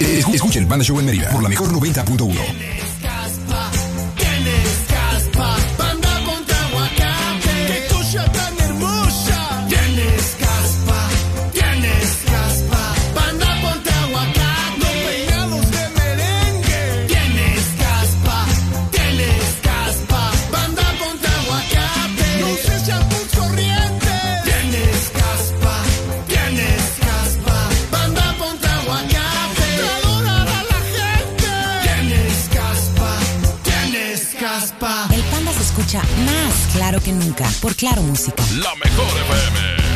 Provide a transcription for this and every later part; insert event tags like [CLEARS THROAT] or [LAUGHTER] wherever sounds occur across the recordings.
Escucha el Banda en Mérida por la mejor 90.1. que nunca por Claro Música. La mejor FM.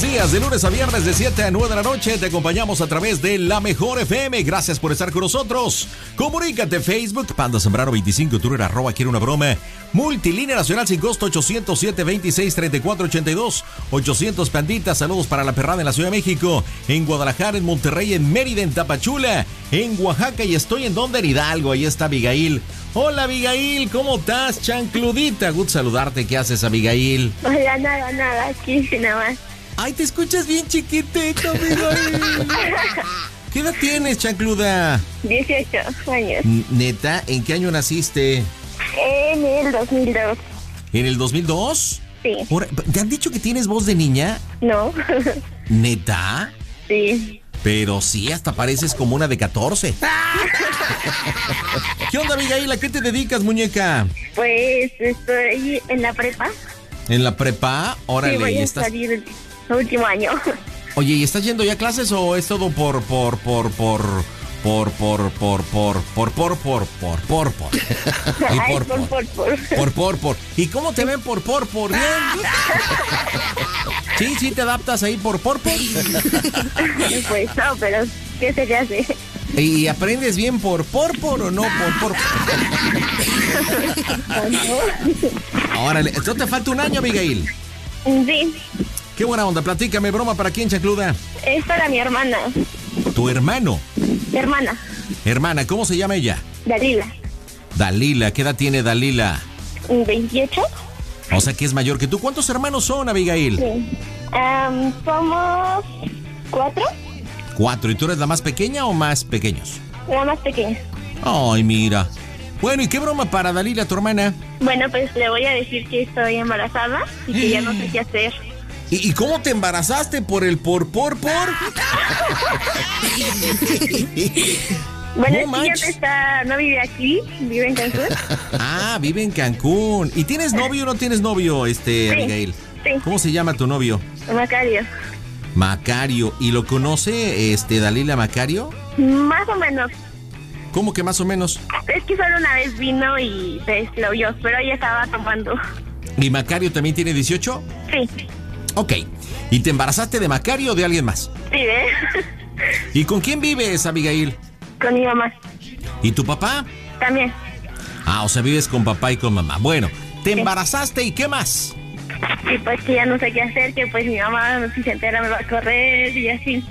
Días, de lunes a viernes, de 7 a 9 de la noche, te acompañamos a través de La Mejor FM. Gracias por estar con nosotros. Comunícate Facebook, Panda Zambrano 25, Twitter, arroba, quiere una broma. Multilínea Nacional sin costo 807 26 34 82 800 Panditas. Saludos para la perrada en la Ciudad de México, en Guadalajara, en Monterrey, en Mérida, en Tapachula, en Oaxaca y estoy en donde en Hidalgo. Ahí está Abigail. Hola Abigail, ¿cómo estás? Chancludita, good saludarte. ¿Qué haces Abigail? Hola, nada, nada, aquí nada más. Ay, te escuchas bien chiquitito, Abigail. ¿Qué edad tienes, chancluda? 18 años. Neta, ¿en qué año naciste? En el 2002. ¿En el 2002? Sí. ¿Te han dicho que tienes voz de niña? No. ¿Neta? Sí. Pero sí, hasta pareces como una de 14. ¿Qué onda, Abigail? ¿A qué te dedicas, muñeca? Pues estoy en la prepa. ¿En la prepa? Órale, sí, voy a estás... salir último año. Oye, ¿y estás yendo ya a clases o es todo por, por, por, por, por, por, por, por, por, por, por, por, por, por. Y por, por, por, por, por, por. ¿Y cómo te ven por, por, por? Bien. Sí, sí, te adaptas ahí por, por, por. Pues no, pero ¿qué se le hace? ¿Y aprendes bien por, por, por o no por, por? Órale, ¿esto te falta un año, Abigail? Sí. Qué buena onda, platícame, broma, ¿para quién, Chacluda? Es para mi hermana. ¿Tu hermano? Hermana. Hermana, ¿cómo se llama ella? Dalila. Dalila, ¿qué edad tiene Dalila? 28. O sea que es mayor que tú. ¿Cuántos hermanos son, Abigail? Sí. Um, somos cuatro. Cuatro. ¿Y tú eres la más pequeña o más pequeños? La más pequeña. Ay, mira. Bueno, ¿y qué broma para Dalila, tu hermana? Bueno, pues le voy a decir que estoy embarazada y que ya no sé qué hacer. ¿Y, y cómo te embarazaste? ¿Por el por, por, por? [LAUGHS] Bueno, es que ya no está, no vive aquí, vive en Cancún. [LAUGHS] ah, vive en Cancún. ¿Y tienes novio o no tienes novio, este, Sí, Abigail? sí. ¿Cómo se llama tu novio? Macario. Macario. ¿Y lo conoce, este, Dalila Macario? Más o menos. ¿Cómo que más o menos? Es que solo una vez vino y pues lo vio, pero ella estaba tomando. ¿Y Macario también tiene 18? Sí, Ok. ¿Y te embarazaste de Macario o de alguien más? sí, ¿eh? ¿Y con quién vives, Abigail? Con mi mamá. ¿Y tu papá? También. Ah, o sea, vives con papá y con mamá. Bueno, te embarazaste y qué más? Y pues que ya no sé qué hacer, que pues mi mamá si se entera me va a correr y así.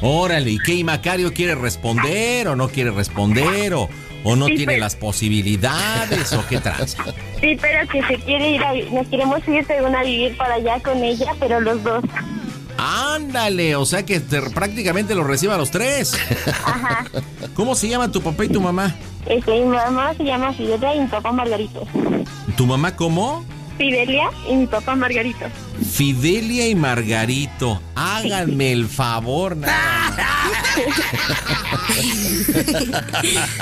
Órale, ¿y qué? ¿Y Macario quiere responder o no quiere responder o, o no Sí, tiene las posibilidades o qué tranza? [LAUGHS] Sí, pero que se quiere ir a nos queremos ir según a vivir para allá con ella, pero los dos. Ándale, o sea que te- prácticamente lo reciba a los tres. Ajá. [LAUGHS] ¿Cómo se llaman tu papá y tu mamá? Este, mi mamá se llama Fidelia y mi papá Margarito. ¿Tu mamá cómo? Fidelia y mi papá Margarito. Fidelia y Margarito, háganme el favor. [LAUGHS]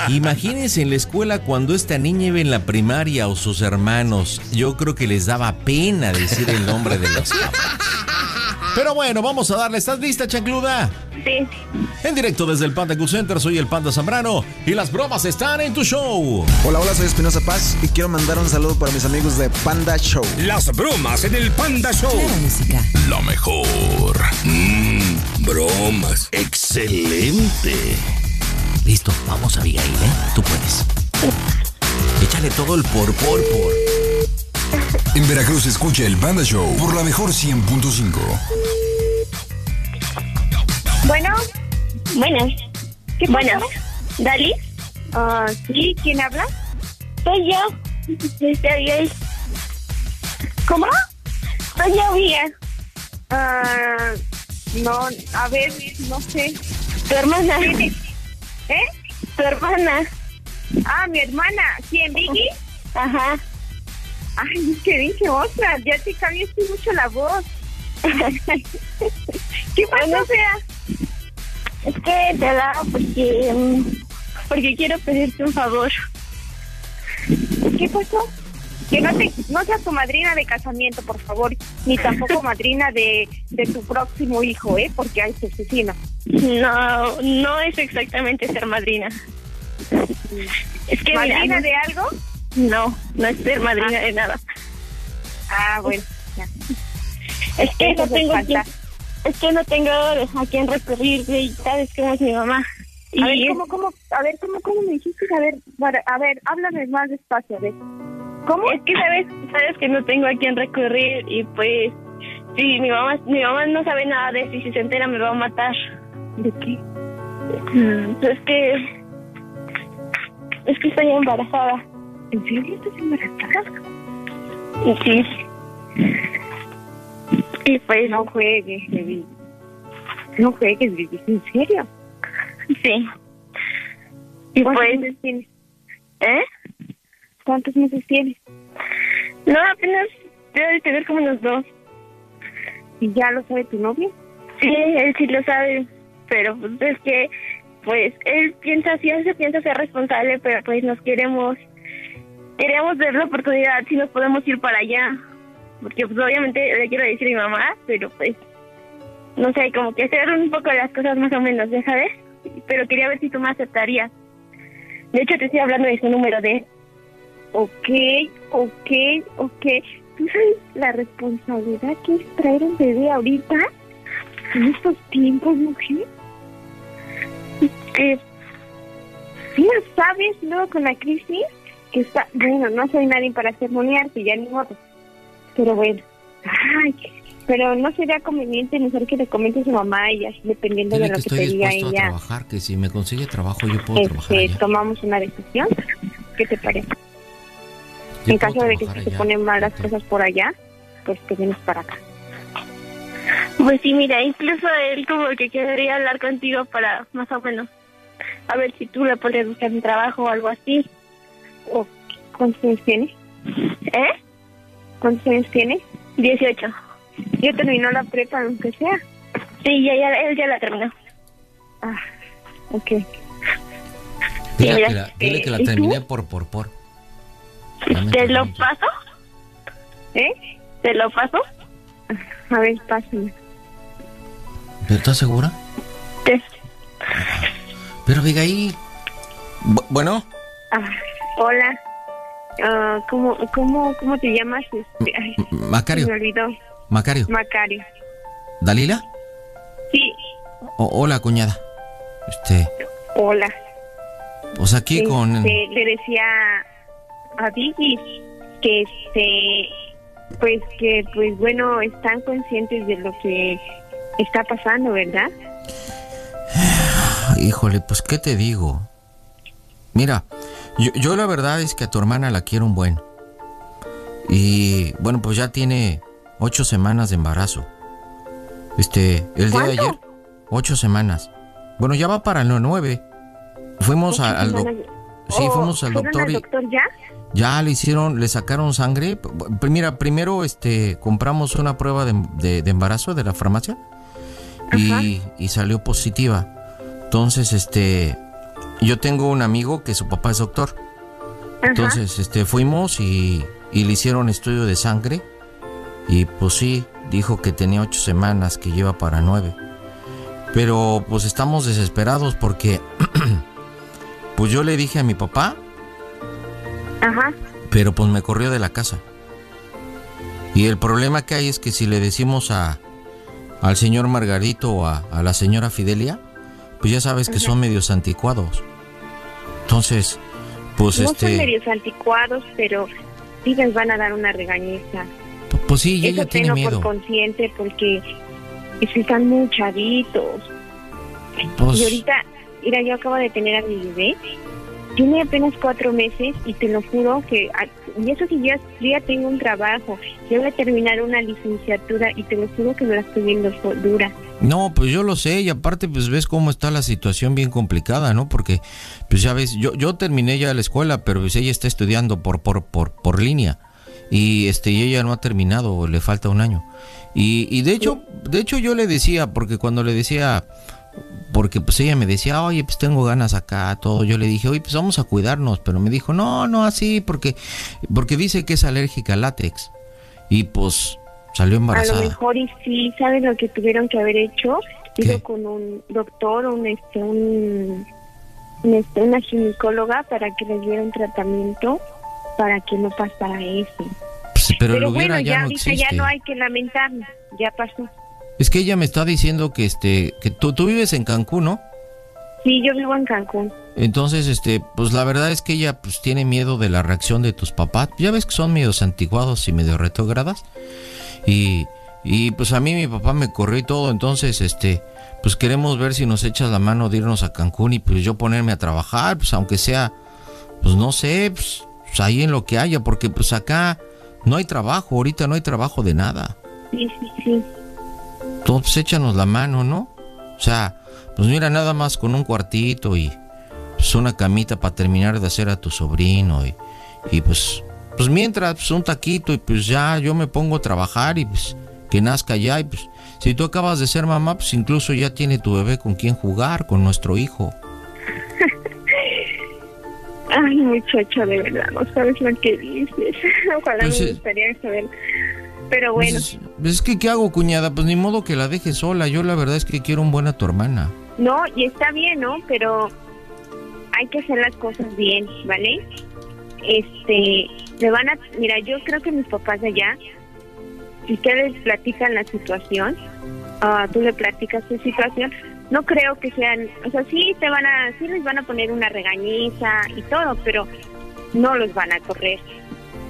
Imagínense en la escuela cuando esta niña iba en la primaria o sus hermanos. Yo creo que les daba pena decir el nombre de los papás. Pero bueno, vamos a darle. ¿Estás lista, chancluda? Sí. En directo desde el Panda Cool Center, soy el Panda Zambrano y las bromas están en tu show. Hola, hola, soy Espinosa Paz y quiero mandar un saludo para mis amigos de Panda Show. Las bromas en el Panda Show. Claro Música. Lo mejor. Mmm, bromas. Excelente. Listo, vamos Abigail, ¿eh? Tú puedes. Échale todo el por, por, por. En Veracruz escucha el Banda Show por la mejor 100.5. Bueno. Bueno. ¿Qué bueno. ¿Dali? Ah, sí, ¿quién habla? Soy yo. Este, Abigail. ¿Cómo? Soy yo, Vía. Ah, No, a ver, no sé. Tu hermana. ¿Eh? Tu hermana. Ah, mi hermana. ¿Quién, Vicky? Ajá. Ay, es que dije otra. Ya te cambiaste mucho la voz. [LAUGHS] ¿Qué pasó, Fea? Es que te hablaba porque, mm, porque quiero pedirte un favor. ¿Qué pasó? Que no, te, no seas tu madrina de casamiento, por favor, ni tampoco [LAUGHS] madrina de, de tu próximo hijo, ¿eh? Porque hay asesino. No, no es exactamente ser madrina. Es que mira, ¿Madrina no- de algo? No, no es ser madrina de nada. Ah, bueno, ya. Es que Eso no tengo quien- es que no tengo a quien recurrir y sabes cómo es mi mamá. Y A ver, ¿cómo, cómo, a ver, ¿cómo, cómo me dijiste? A ver, para- a ver, háblame más despacio, a ver. ¿Cómo? Es que sabes, sabes que no tengo a quien recurrir y pues si mi mamá, mi mamá no sabe nada de eso y si se entera me va a matar. ¿De qué? Mm, Es que es que estoy embarazada. ¿En serio estás embarazada? Y sí. Y pues No juegues, Vivi. No juegues, Vivi, ¿en serio? sí. Y ¿Cuántos pues, meses tienes? ¿eh? ¿Cuántos meses tienes? No, apenas debe de tener como unos dos. ¿Y ya lo sabe tu novio? Sí, él sí lo sabe, pero pues es que, pues, él piensa, sí, él se piensa ser responsable, pero pues nos queremos, queremos ver la oportunidad si nos podemos ir para allá, porque pues obviamente le quiero decir a mi mamá, pero pues, no sé, como que hacer un poco las cosas más o menos, ¿ya sabes? Pero quería ver si tú me aceptarías. De hecho, te estoy hablando de su número de. Ok, ok, ok. ¿Tú sabes la responsabilidad que es traer un bebé ahorita? En estos tiempos, mujer. Que, ¿Sí sabes luego con la crisis? Que está, bueno, no soy nadie para sermonearte, ya ni modo. Pero bueno. Ay, pero no sería conveniente mejor que le comentes a su mamá y así dependiendo Dile de lo que que, estoy te diga dispuesto a ella, trabajar, que si me consigue trabajo yo puedo trabajar este, allá. tomamos una decisión. ¿Qué te parece? Yo en caso de que trabajar se allá. ponen mal las cosas por allá, pues te vienes para acá. Pues sí, mira, incluso él como que querría hablar contigo para más o menos a ver si tú le podrías buscar un trabajo o algo así. ¿O ¿Cuántos años tienes? ¿Eh? ¿Cuántos años tienes? 18. Yo terminó la prepa, aunque sea. Sí, ya, ya, él ya la terminó. Ah, ok. Dile, mira, que la, dile que la ¿y tú? terminé por, por, por. Ya ¿Te lo entendí. paso? ¿Eh? ¿Te lo paso? A ver, pásame. ¿Pero estás segura? Sí. Pero Abigail. Bu- bueno, Ah, hola. Ah, ¿cómo, cómo, ¿Cómo te llamas? Este, ay, Macario, me olvidó. Macario. Macario. ¿Dalila? Sí, O- hola, cuñada. Este, hola. pues aquí con... Este, le decía a Vicky que este pues que pues bueno están conscientes de lo que está pasando verdad [SIGHS] Híjole, pues qué te digo. Mira, yo, yo la verdad es que a tu hermana la quiero un buen. Y bueno, pues ya tiene ocho semanas de embarazo. Este, el día de ayer, ocho semanas. Bueno, ya va para los nueve. Fuimos a- al doctor. Sí, Oh, fuimos al ¿fueron doctor y doctor ya ya le hicieron, le sacaron sangre. Mira, primero este compramos una prueba de, de- de embarazo de la farmacia y, y salió positiva. Entonces, este, yo tengo un amigo que su papá es doctor. Ajá. Entonces, este, fuimos y, y le hicieron estudio de sangre y pues sí, dijo que tenía ocho semanas, que lleva para nueve. Pero pues estamos desesperados porque [CLEARS THROAT] pues yo le dije a mi papá ajá pero pues me corrió de la casa. Y el problema que hay es que si le decimos a al señor Margarito o a, a la señora Fidelia, pues ya sabes que son medios anticuados. Entonces, pues no son este, medios anticuados pero sí les van a dar una regañeza pu- pues sí, eso ella tiene miedo. por consciente porque es que están muy chavitos Pues, Y ahorita, mira, yo acabo de tener a mi bebé. Tiene apenas cuatro meses y te lo juro que, y eso que yo ya tengo un trabajo, yo voy a terminar una licenciatura y te lo juro que me la estoy viendo dura. No, pues yo lo sé y aparte pues ves cómo está la situación bien complicada, ¿no? Porque pues ya ves, yo, yo terminé ya la escuela, pero pues ella está estudiando por, por, por, por línea y este y ella no ha terminado, le falta un año. Y, y de hecho, de hecho yo le decía, porque cuando le decía, porque pues ella me decía, oye, pues tengo ganas acá, todo, yo le dije, oye, pues vamos a cuidarnos, pero me dijo, no, no así, porque, porque dice que es alérgica al látex. Y pues Salió embarazada. A lo mejor y sí, ¿sabes lo que tuvieron que haber hecho? Ido con un doctor, un este, un, este, una ginecóloga para que les diera un tratamiento para que no pasara eso. Pues, pero, bueno, ya, no ya no hay que lamentarlo, ya pasó. Es que ella me está diciendo que este que tú, tú vives en Cancún, ¿no? Sí, yo vivo en Cancún. Entonces, este, pues la verdad es que ella pues tiene miedo de la reacción de tus papás. Ya ves que son medios antiguados y medio retrogradas. Y, y pues a mí mi papá me corrió y todo, entonces este, pues queremos ver si nos echas la mano de irnos a Cancún y pues yo ponerme a trabajar, pues aunque sea, pues no sé, pues, pues ahí en lo que haya, porque pues acá no hay trabajo, ahorita no hay trabajo de nada. Sí, sí, sí. Entonces échanos la mano, ¿no? O sea, pues mira, nada más con un cuartito y pues una camita para terminar de hacer a tu sobrino y, y pues pues mientras, pues un taquito y pues ya yo me pongo a trabajar y pues que nazca ya y pues si tú acabas de ser mamá, pues incluso ya tiene tu bebé con quien jugar, con nuestro hijo. [LAUGHS] Ay, muchacho, de verdad, no sabes lo que dices. [LAUGHS] Ojalá pues, me gustaría saber. Pero pues, bueno. Pues, es que, ¿qué hago, cuñada? Pues ni modo que la deje sola. Yo la verdad es que quiero un buen a tu hermana. No, y está bien, ¿no? Pero hay que hacer las cosas bien, ¿vale? Este, le van a, mira, yo creo que mis papás allá, si ustedes platican la situación, uh, tú le platicas tu situación, no creo que sean, o sea, sí te van a, sí les van a poner una regañiza y todo, pero no los van a correr,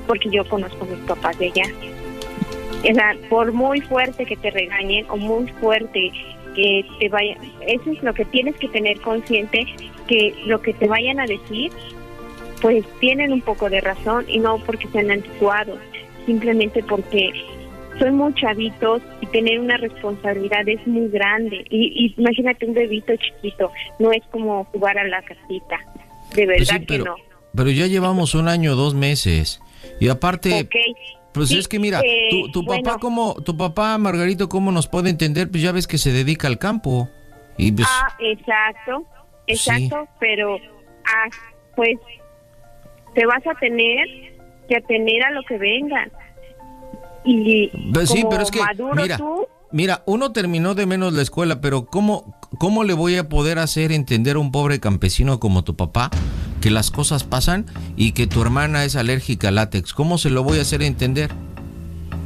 porque yo conozco a mis papás de allá. O sea, por muy fuerte que te regañen o muy fuerte que te vayan, eso es lo que tienes que tener consciente, que lo que te vayan a decir pues tienen un poco de razón y no porque sean anticuados, simplemente porque son muy chavitos y tener una responsabilidad es muy grande. Y, imagínate un bebito chiquito, no es como jugar a la casita, de pues verdad que no. Pero ya llevamos un año, dos meses. Y aparte, pues es que mira, tu, tu papá como, tu papá Margarito, ¿cómo nos puede entender? Pues ya ves que se dedica al campo. Y pues, ah, exacto, exacto, pero ah, pues te vas a tener que atener a lo que venga. Y pues sí, pero es que mira, mira, uno terminó de menos la escuela, pero ¿cómo, ¿cómo le voy a poder hacer entender a un pobre campesino como tu papá que las cosas pasan y que tu hermana es alérgica al látex? ¿Cómo se lo voy a hacer entender?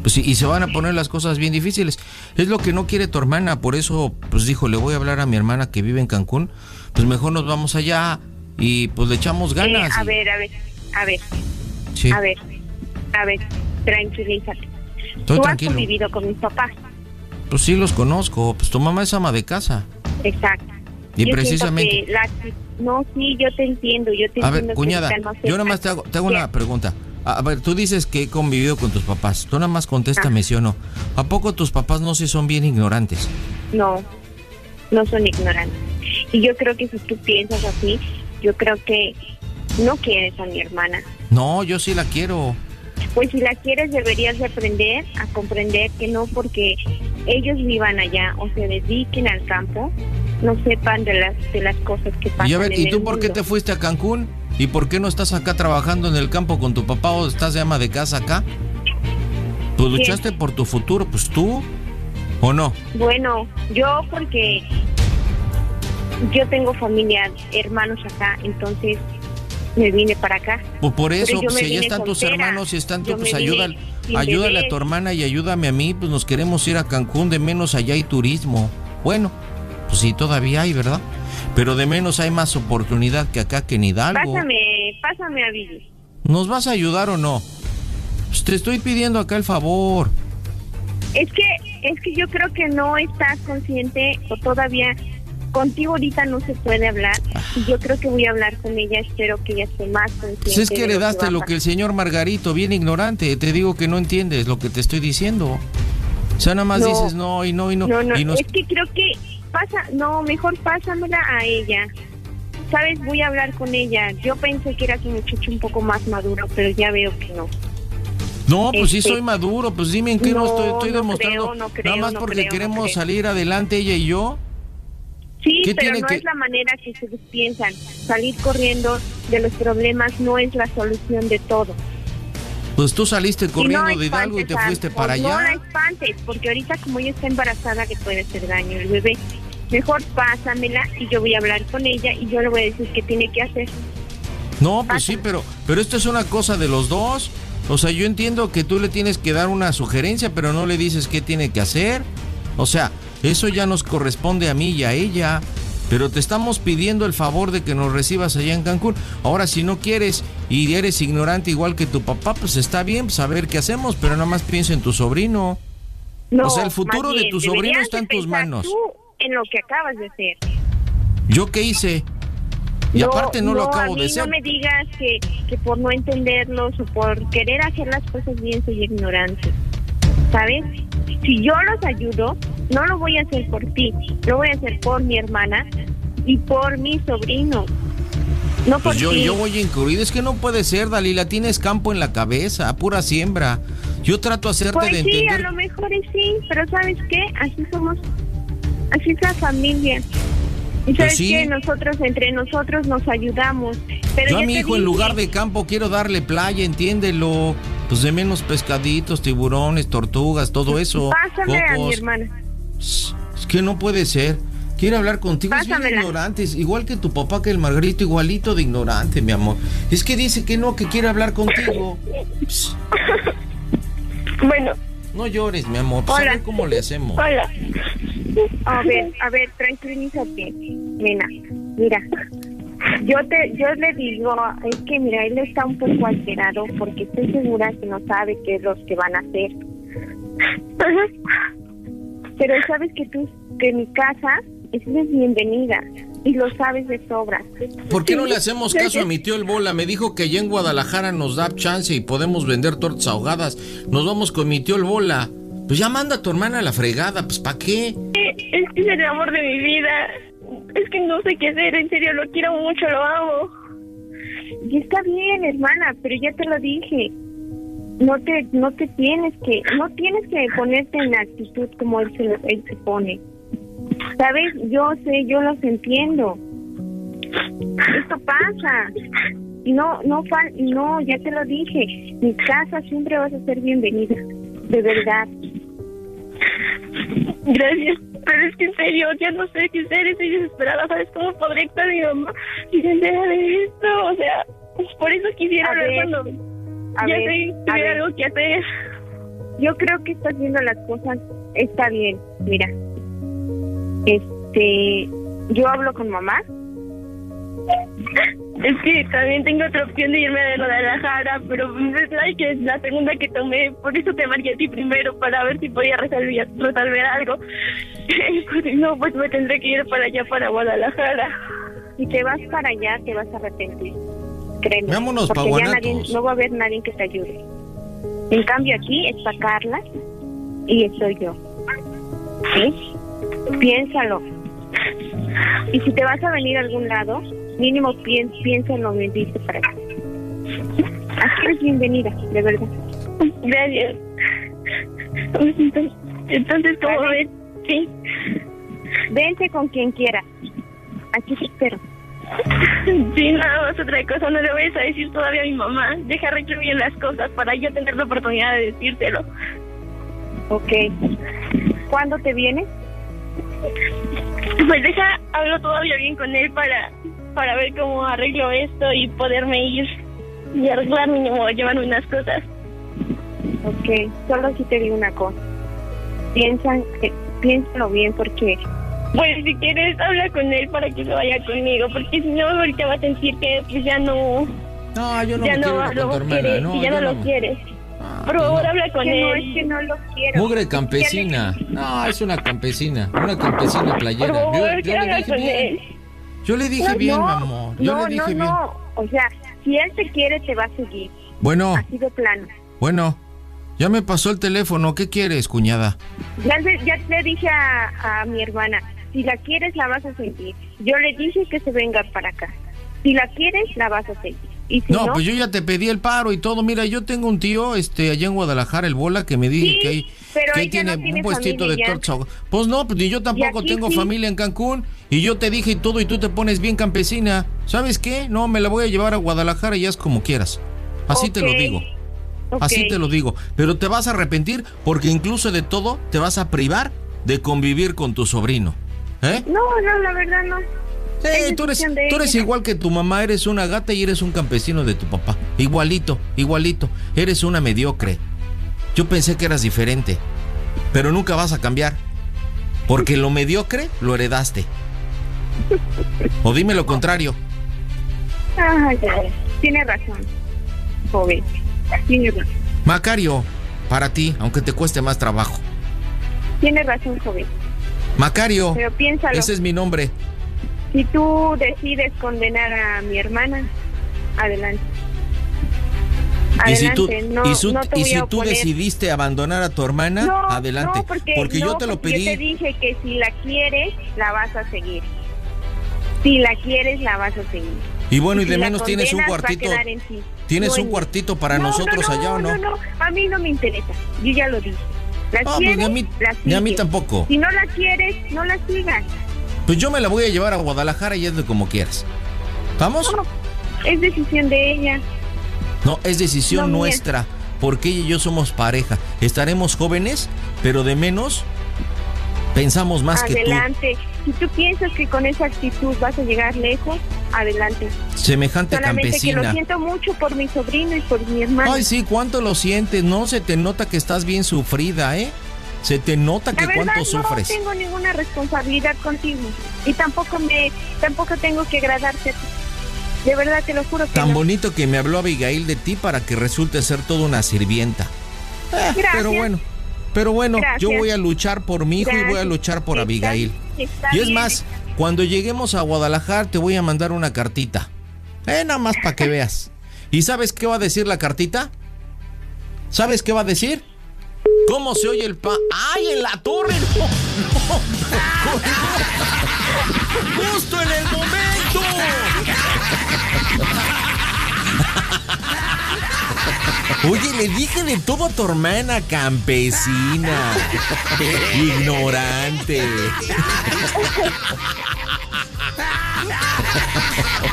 Pues y se van a poner las cosas bien difíciles. Es lo que no quiere tu hermana, por eso pues dijo, le voy a hablar a mi hermana que vive en Cancún, pues mejor nos vamos allá y pues le echamos ganas. a ver, a ver, a ver, a ver, a ver, tranquilízate. Tú has convivido con mis papás. Pues sí, los conozco. Pues tu mamá es ama de casa. Exacto. Y precisamente. No, sí, yo te entiendo. Yo te a ver, cuñada, yo nada más te hago, te hago una pregunta. A ver, tú dices que he convivido con tus papás. Tú nada más contéstame sí o no. ¿A poco tus papás no se son bien ignorantes? No, no son ignorantes. Y yo creo que si tú piensas así, yo creo que no quieres a mi hermana. No, yo sí la quiero. Pues si la quieres deberías de aprender a comprender que no porque ellos vivan allá o se dediquen al campo, no sepan de las de las cosas que pasan. Y a ver, ¿y tú por qué te fuiste a Cancún? ¿Y por qué no estás acá trabajando en el campo con tu papá o estás de ama de casa acá? Pues luchaste por tu futuro, pues tú, ¿o no? Bueno, yo porque yo tengo familia, hermanos acá, entonces me vine para acá. Pues por eso, si allá están tus hermanos y están, pues ayúdale, ayúdale a tu hermana y ayúdame a mí, pues nos queremos ir a Cancún, de menos allá hay turismo. Bueno, pues sí, todavía hay, ¿verdad? Pero de menos hay más oportunidad que acá que en Hidalgo. Pásame, pásame a Billy. ¿Nos vas a ayudar o no? Pues te estoy pidiendo acá el favor. Es que, es que yo creo que no estás consciente o todavía contigo ahorita no se puede hablar y yo creo que voy a hablar con ella, espero que ella esté más consciente. Pues es que heredaste lo, que, el señor Margarito, bien ignorante, te digo que no entiendes lo que te estoy diciendo. O sea, nada más dices no y no y no. No, no, y es que creo que pasa, no, mejor pásamela a ella. Sabes, voy a hablar con ella. Yo pensé que eras un muchacho un poco más maduro, pero ya veo que no. No, pues sí Este- soy maduro, pues dime en qué no, No, estoy, estoy no demostrando. creo, no creo, nada más no porque no queremos creo. salir adelante ella y yo. Sí, ¿Qué pero no que- es la manera que ustedes piensan. Salir corriendo de los problemas no es la solución de todo. Pues tú saliste corriendo no de Hidalgo y te fuiste para No la allá. espantes, porque ahorita como ella está embarazada le puede hacer daño el bebé. Mejor pásamela y yo voy a hablar con ella y yo le voy a decir qué tiene que hacer. No, pues sí, pero, pero esto es una cosa de los dos. O sea, yo entiendo que tú le tienes que dar una sugerencia, pero no le dices qué tiene que hacer. O sea, eso ya nos corresponde a mí y a ella. Pero te estamos pidiendo el favor de que nos recibas allá en Cancún. Ahora, si no quieres y eres ignorante igual que tu papá, pues está bien, a ver qué hacemos, pero nada más piensa en tu sobrino. No, O sea, el futuro de tu sobrino está en tus manos. tú en lo que acabas de hacer. ¿Yo qué hice? Y aparte no, lo acabo a mí de ser. No me digas que, que por no entenderlos o por querer hacer las cosas bien soy ignorante. ¿Sabes? Si yo los ayudo, no lo voy a hacer por ti, lo voy a hacer por mi hermana y por mi sobrino. No Pues yo, yo voy incluido. Es que no puede ser, Dalila. Tienes campo en la cabeza, pura siembra. Yo trato de hacerte Pues de sí, a entender. lo mejor sí, pero ¿sabes qué? Así somos, así es la familia. Y Pues sabes sí. que nosotros, entre nosotros, nos ayudamos. Pero Yo a mi hijo en lugar de campo quiero darle playa, entiéndelo. Pues de menos pescaditos, tiburones, tortugas, todo eso. Pásame a mi hermana. Es que no puede ser. Quiere hablar contigo, es bien Pásamela. ignorante, es igual que tu papá que el Margarito, igualito de ignorante, mi amor. Es que dice que no, que quiere hablar contigo. Pss, [LAUGHS] Bueno, no llores, mi amor, pues a Hola. ver cómo le hacemos. hola. A ver, a ver, tranquilízate, nena. Mira, yo te, yo le digo, es que mira, él está un poco alterado porque estoy segura que no sabe qué es lo que van a hacer. Pero sabes que tú, que mi casa es bienvenida y lo sabes de sobra. ¿Por qué no le hacemos caso a mi tío el Bola? Me dijo que allá en Guadalajara nos da chance y podemos vender tortas ahogadas. Nos vamos con mi tío el Bola. Pues ya manda a tu hermana a la fregada, pues ¿para qué? Es que es el amor de mi vida. Es que no sé qué hacer, en serio, lo quiero mucho, lo amo. Y está bien, hermana, pero ya te lo dije. No te, no te tienes que, no tienes que ponerte en actitud como él se, él se pone. Sabes, yo sé, yo los entiendo. Esto pasa. Y no, no, no, ya te lo dije. Mi casa siempre vas a ser bienvenida, de verdad. Gracias, pero es que en serio, ya no sé qué hacer, estoy desesperada, ¿sabes cómo podré estar mi mamá si se entera de esto? O sea, pues por eso quisiera ver, cuando a ya ver, sé, tuviera algo que hacer. Yo creo que estás viendo las cosas, está bien, mira. Este, yo hablo con mamá. Es que también tengo otra opción de irme de Guadalajara, pero es la, que es la segunda que tomé, por eso te marqué a ti primero, para ver si podía resolver, resolver algo. [LAUGHS] Porque no, pues me tendré que ir para allá, para Guadalajara. Si te vas para allá, te vas a arrepentir. Créeme. Vámonos porque ya nadie, no va a haber nadie que te ayude. En cambio, aquí está Carla y estoy yo. ¿Sí? Piénsalo. Y si te vas a venir a algún lado, mínimo pién, piénsalo, dice para acá. Aquí eres bienvenida, de verdad. Gracias. Entonces, entonces ¿cómo ves? Sí. Vente con quien quiera. Aquí te espero. Sí, nada más otra cosa, no le voy a decir todavía a mi mamá. Deja arreglar bien las cosas para yo tener la oportunidad de decírtelo. Ok. ¿Cuándo te vienes? Pues deja, hablo todavía bien con él para, para ver cómo arreglo esto y poderme ir y arreglar mínimo, llevarme unas cosas. Ok, solo si te digo una cosa. Piensan, eh, piénsalo bien porque Pues si quieres, habla con él para que se vaya conmigo, porque si no, ahorita va a sentir que pues ya no, No, yo no ya me no quiero ir lo con tu hermana, quiere, no, si ya yo no lo me- quiere. Ah, Por favor, no. habla con que no, él. es que no lo quiero. Mugre campesina. No, es una campesina. Una campesina Por playera. favor, Yo, le dije con bien. él. Yo le dije No, bien, no, amor. Yo no, le dije no, bien. no. O sea, si él te quiere, te va a seguir. Bueno, Así de plano. bueno. Ya me pasó el teléfono. ¿Qué quieres, cuñada? Ya, le- ya le dije a, a mi hermana, si la quieres la vas a seguir. Yo le dije que se venga para acá. Si la quieres la vas a seguir. Y si no, No, pues yo ya te pedí el paro y todo. Mira, yo tengo un tío este, allá en Guadalajara, el Bola, que me dice Sí, que, hay, pero que tiene no un puestito de tortas. Pues no, pues ni yo tampoco tengo sí. familia en Cancún. Y yo te dije y todo y tú te pones bien campesina. ¿Sabes qué? No, me la voy a llevar a Guadalajara y haz como quieras. Así te lo digo. Así te lo digo. Pero te vas a arrepentir porque incluso de todo te vas a privar de convivir con tu sobrino. ¿Eh? No, no, la verdad no. Es tú eres, tú igual que tu mamá, eres una gata y eres un campesino de tu papá. Igualito, igualito. Eres una mediocre. Yo pensé que eras diferente, pero nunca vas a cambiar. Porque lo mediocre lo heredaste. O dime lo contrario. Ay, tiene razón, joven. Tiene razón. Macario, para ti, aunque te cueste más trabajo. Tiene razón, joven. Macario, Pero piénsalo. ese es mi nombre. Si tú decides condenar a mi hermana, adelante. Y si tú, no, y su- no y si tú decidiste abandonar a tu hermana, No, adelante. porque, yo te lo pedí. Yo te dije que si la quieres, la vas a seguir. Si la quieres, la vas a seguir. Y bueno, y si de menos tienes un cuartito. ¿Tienes un cuartito para No, nosotros no, no, allá o no? No, no, a mí no me interesa. Yo ya lo dije. ¿La Ah, pues ni a mí- ni a mí tampoco. Si no la quieres, no la sigas. Pues yo me la voy a llevar a Guadalajara y hazle como quieras. ¿Vamos? No, es decisión de ella. No, es decisión No, mía. nuestra, porque ella y yo somos pareja. Estaremos jóvenes, pero de menos pensamos más que adelante. Si tú piensas que con esa actitud vas a llegar lejos, adelante. tú. Semejante Solamente que lo campesina. siento mucho por mi sobrino y por mi hermano. Ay, sí, cuánto lo sientes. No se te nota que estás bien sufrida, ¿eh? Se te nota que La verdad cuánto no sufres. tengo ninguna responsabilidad contigo y tampoco me tampoco tengo que agradarte. a ti. De verdad te lo juro que Tan no. bonito que me habló Abigail de ti para que resulte ser toda una sirvienta. Eh, Gracias. Pero bueno, pero bueno, Gracias. yo voy a luchar por mi hijo y voy a luchar por Está- Abigail. está Y es bien. más, cuando lleguemos a Guadalajara te voy a mandar una cartita. Eh, nada más para que [LAUGHS] veas. ¿Y sabes qué va a decir la cartita? ¿Sabes qué va a decir? ¿Cómo se oye el pa? ¡Ay, en la torre! [LAUGHS] ¡No! ¡No! ¡Justo en el momento! Oye, le dije de todo a tu hermana, campesina. [LAUGHS] Ignorante.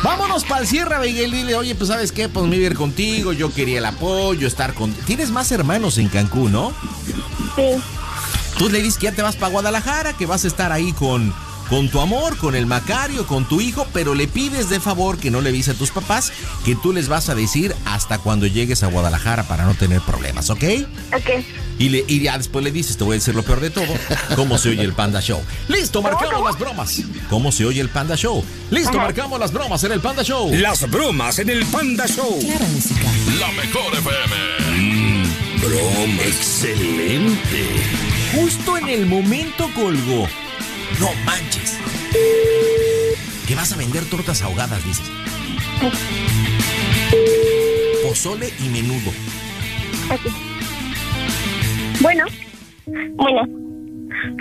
Vámonos para el cierre, Miguel. Dile, oye, pues sabes qué, pues me iba a ir contigo. Yo quería el apoyo, estar con. Tienes más hermanos en Cancún, ¿no? Sí. Tú le dices que ya te vas para Guadalajara, que vas a estar ahí con, con tu amor, con el Macario, con tu hijo, pero le pides de favor que no le avise a tus papás que tú les vas a decir hasta cuando llegues a Guadalajara para no tener problemas, ¿ok? Ok. Y, le, y ya después le dices, te voy a decir lo peor de todo, cómo se oye el Panda Show. Listo, marcamos las bromas. ¿Cómo se oye el Panda Show? Listo, marcamos las bromas en el Panda Show. Las bromas en el Panda Show. Claro, música. La mejor FM. Mm, broma. Excelente. Justo en el momento colgó. No manches. Que vas a vender tortas ahogadas, dices. Pozole y menudo. Bueno, Bueno,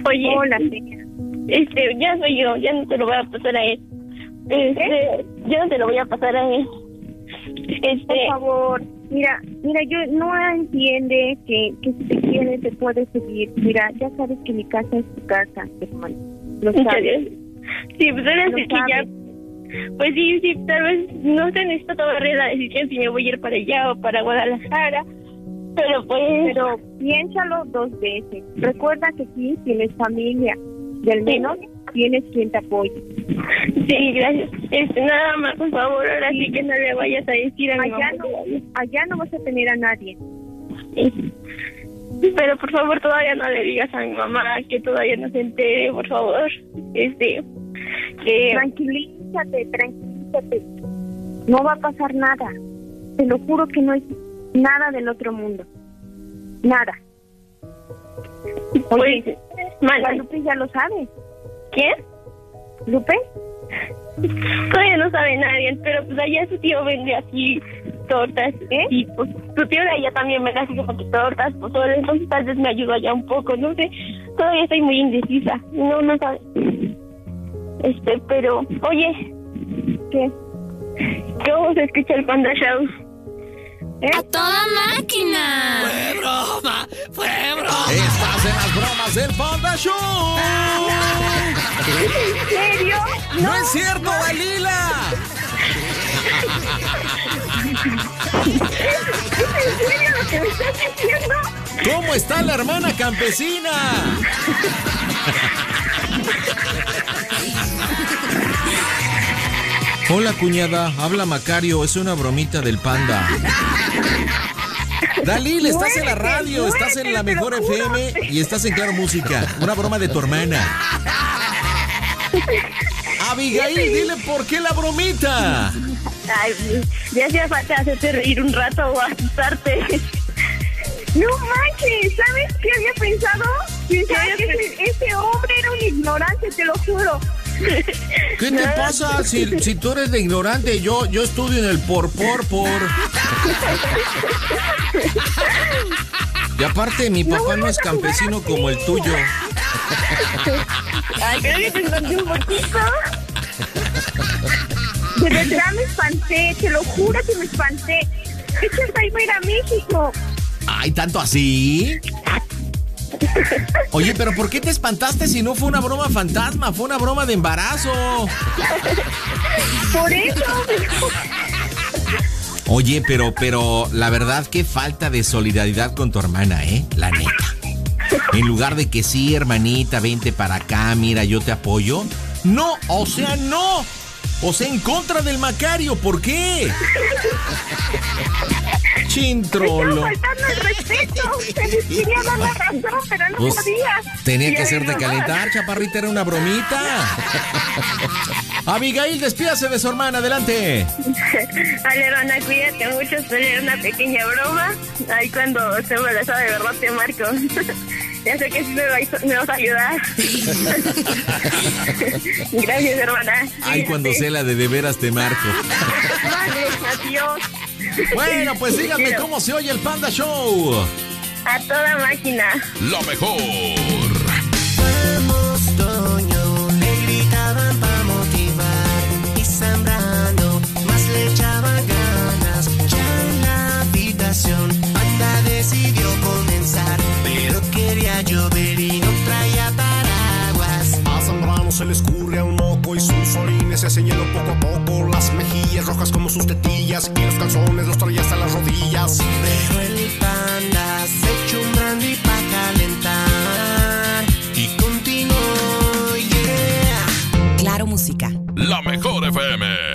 oye, hola, señora. este, ya soy yo, ya no te lo voy a pasar a él. Este, ya no te lo voy a pasar a él. Este, Por favor, mira, mira, yo no entiende que, que si te quiere te puedes seguir. Mira, ya sabes que mi casa es tu casa, hermano. Lo sabes. Sí, pues ahora sí que ya, pues sí, sí, tal vez no se necesita tomar la decisión si me voy a ir para allá o para Guadalajara, pero pues, Pero piénsalo dos veces. Recuerda que aquí tienes familia y al menos tienes quien te apoye. sí, gracias. Este, nada más, por favor, ahora sí que no le vayas a decir a mi Allá mamá. no, allá no vas a tener a nadie. Sí. Pero por favor todavía no le digas a mi mamá que todavía no se entere, por favor. Este, que Tranquilízate, tranquilízate. No va a pasar nada. Te lo juro que no es nada del otro mundo. Nada. pues, La. Lupe ya lo sabe. ¿Quién? ¿Lupe? Todavía no sabe nadie, pero pues allá su tío vende así tortas. ¿Eh? Y pues tu tío de allá también me hace como que tortas, pues solo entonces tal vez me ayuda ya un poco, no sé. Todavía estoy muy indecisa. No, no sabe. Este, pero, oye, ¿Qué? ¿cómo se escucha el Panda Show? ¡A toda máquina! ¡Fue broma! ¡Fue broma! Estás en las bromas del Panda Show. ¿En serio? ¡No, es cierto, Dalila! ¿Es en serio lo que me estás diciendo? ¿Cómo está la hermana campesina? Hola, cuñada. Habla Macario. Es una bromita del panda. Dalil, estás en la radio, estás en la mejor FM y estás en Claro Música. Una broma de tu hermana. Abigail, dile por qué la bromita. Ay, ya hacía falta hacerte reír un rato o asustarte. No manches, ¿sabes qué había pensado? Pensaba que ese hombre era un ignorante, te lo juro. ¿Qué te pasa? Si, si tú eres de ignorante, yo, yo estudio en el por, por, por. Y aparte, mi papá no es campesino como el tuyo. Ay, creo que te un poquito. De verdad me espanté, te lo juro que me espanté. Es que hasta iba a ir a México. Ay, ¿tanto así? Oye, pero ¿por qué te espantaste si no fue una broma fantasma? Fue una broma de embarazo. Por eso. Oye, pero, pero la verdad, qué falta de solidaridad con tu hermana, ¿eh? La neta. En lugar de que sí, hermanita, vente para acá, mira, yo te apoyo. No, o sea, no. O sea, en contra del Macario, ¿por qué? Estaba Chintrolo. faltando el respeto. Se quería dar la razón, pero no Pues, podía. tenía Y que hacerte nomás. calentar, chaparrita, era una bromita. Abigail, despídase de su hermana, adelante. [LAUGHS] Vale, hermana, cuídate mucho, tener una pequeña broma. Ahí cuando esté embarazada de verdad te marco. [LAUGHS] ya sé que sí me, vais- me vas a ayudar. [LAUGHS] Gracias, hermana. Ay, cuando Cuídate. sea la de de veras te marco. Vale, adiós. Bueno, pues díganme Quiero. cómo se oye el Panda Show. A toda máquina. Lo mejor. Vamos, Toño, le gritaban para motivar y sembrando, más le echaban ganas. Ya en la habitación, llover y no traía paraguas. A Zambrano se le escurre a un moco y sus orines se señalan poco a poco. Las mejillas rojas como sus tetillas y los calzones los traía hasta las rodillas. Pero el panda se echó un brandy pa' calentar y continuó, yeah. Claro Música. La mejor FM.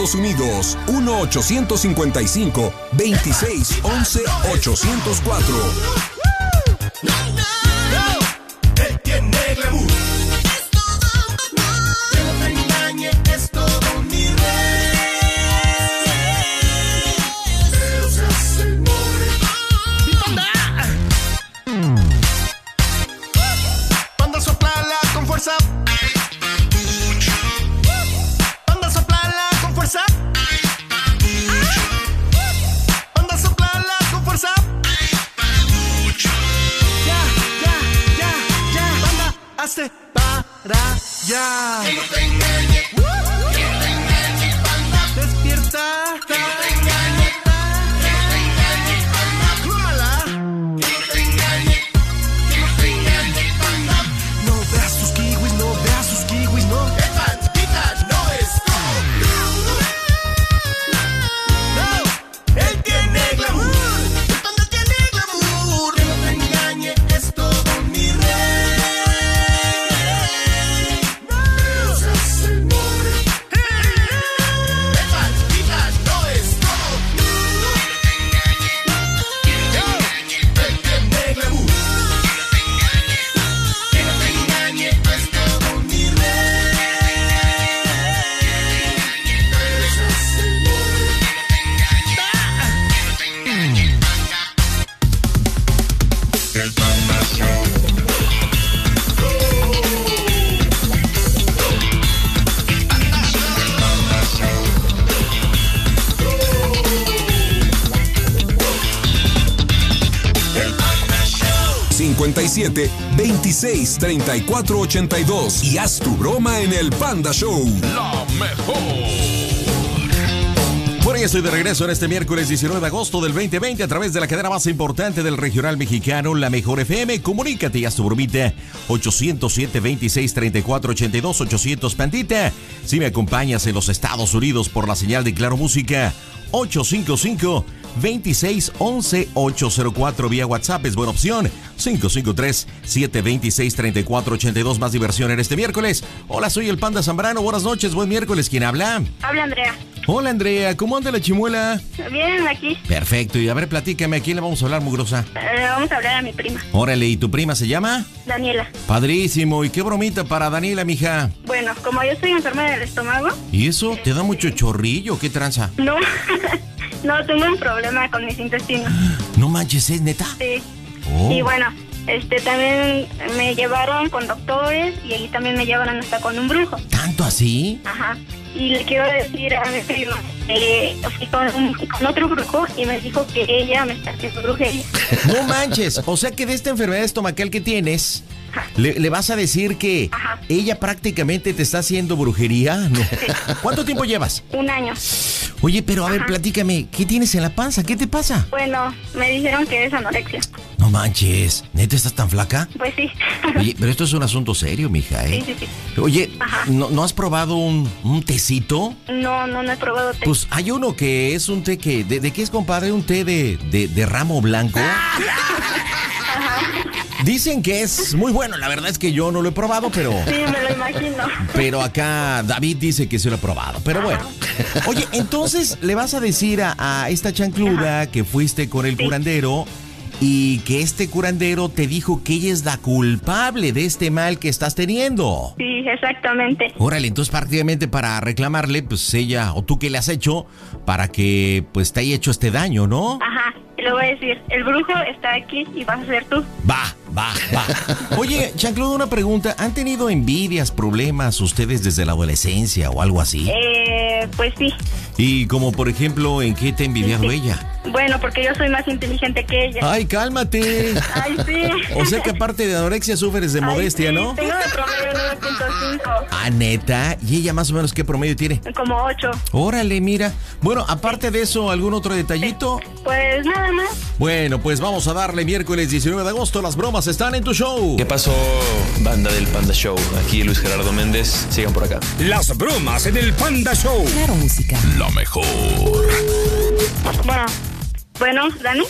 Estados Unidos. 1-855-26-11-804. 57 26 34 82 y haz tu broma en el Panda Show. La mejor. Por ahí estoy de regreso en este miércoles 19 de agosto del 2020 a través de la cadena más importante del regional mexicano, La Mejor FM. Comunícate y haz tu bromita 807 26 34 82 800 Pandita. Si me acompañas en los Estados Unidos por la señal de Claro Música 855 26 11 804 vía WhatsApp es buena opción. 553 726 34 82 más diversión en este miércoles. Hola, soy el Panda Zambrano. Buenas noches, buen miércoles. ¿Quién habla? Habla Andrea. Hola Andrea, ¿cómo anda la chimuela? Bien, aquí. Perfecto, y a ver, platícame, ¿a quién le vamos a hablar, mugrosa? Eh, vamos a hablar a mi prima, Órale, ¿y tu prima se llama? Daniela. Padrísimo, ¿y qué bromita para Daniela, mija? Bueno, como yo soy enferma del estómago, ¿Y eso? ¿Te da mucho chorrillo? ¿Qué tranza? no, [LAUGHS] no tengo un problema con mis intestinos. [GASPS] No manches, ¿es neta? Sí. Oh. Y bueno, este también me llevaron con doctores y ahí también me llevaron hasta con un brujo. ¿Tanto así? Ajá. Y le quiero decir a mi prima, eh, fui con, un- con otro brujo y me dijo que ella me está haciendo brujería. No manches, o sea que de esta enfermedad estomacal que tienes, le, le vas a decir que ella prácticamente te está haciendo brujería. No. ¿Cuánto tiempo llevas? Un año. Oye, pero a ver, platícame, ¿qué tienes en la panza? ¿Qué te pasa? Bueno, me dijeron que es anorexia. No manches, ¿neta estás tan flaca? Pues sí. Oye, pero esto es un asunto serio, mija, ¿eh? Sí, sí, sí. Oye, Ajá. ¿no, no has probado un, un tecito? No, no, no he probado té. Pues hay uno que es un té que... ¿De, de qué es, compadre? ¿Un té de, de, de ramo blanco? [LAUGHS] Dicen que es muy bueno, la verdad es que yo no lo he probado, pero... Sí, me lo imagino. Pero acá David dice que sí lo ha probado. Pero bueno. Oye, entonces le vas a decir a, a esta chancluda que fuiste con el curandero y que este curandero te dijo que ella es la culpable de este mal que estás teniendo. Sí, exactamente. Órale, entonces prácticamente para reclamarle, pues ella o tú qué le has hecho para que pues te haya hecho este daño, ¿no? Ajá, le voy a decir, el brujo está aquí y vas a ser tú. Va, va, va. Oye, Chancludo, una pregunta. ¿Han tenido envidias, problemas ustedes desde la adolescencia o algo así? Eh, pues sí. Y como por ejemplo, ¿en qué te ha envidiado ella? Bueno, porque yo soy más inteligente que ella. Ay, cálmate. Ay, sí. O sea que aparte de anorexia sufres de Ay, modestia, sí, ¿no? Tengo de promedio 9.5. Ah, neta. ¿Y ella más o menos qué promedio tiene? Como 8. Órale, mira. Bueno, aparte de eso, ¿algún otro detallito? Pues nada más. Bueno, pues vamos a darle miércoles 19 de agosto. Las bromas están en tu show. ¿Qué pasó, banda del Panda Show? Aquí Luis Gerardo Méndez. Sigan por acá. Las bromas en el Panda Show. Claro, música. La mejor. Bueno. Bueno, Dani.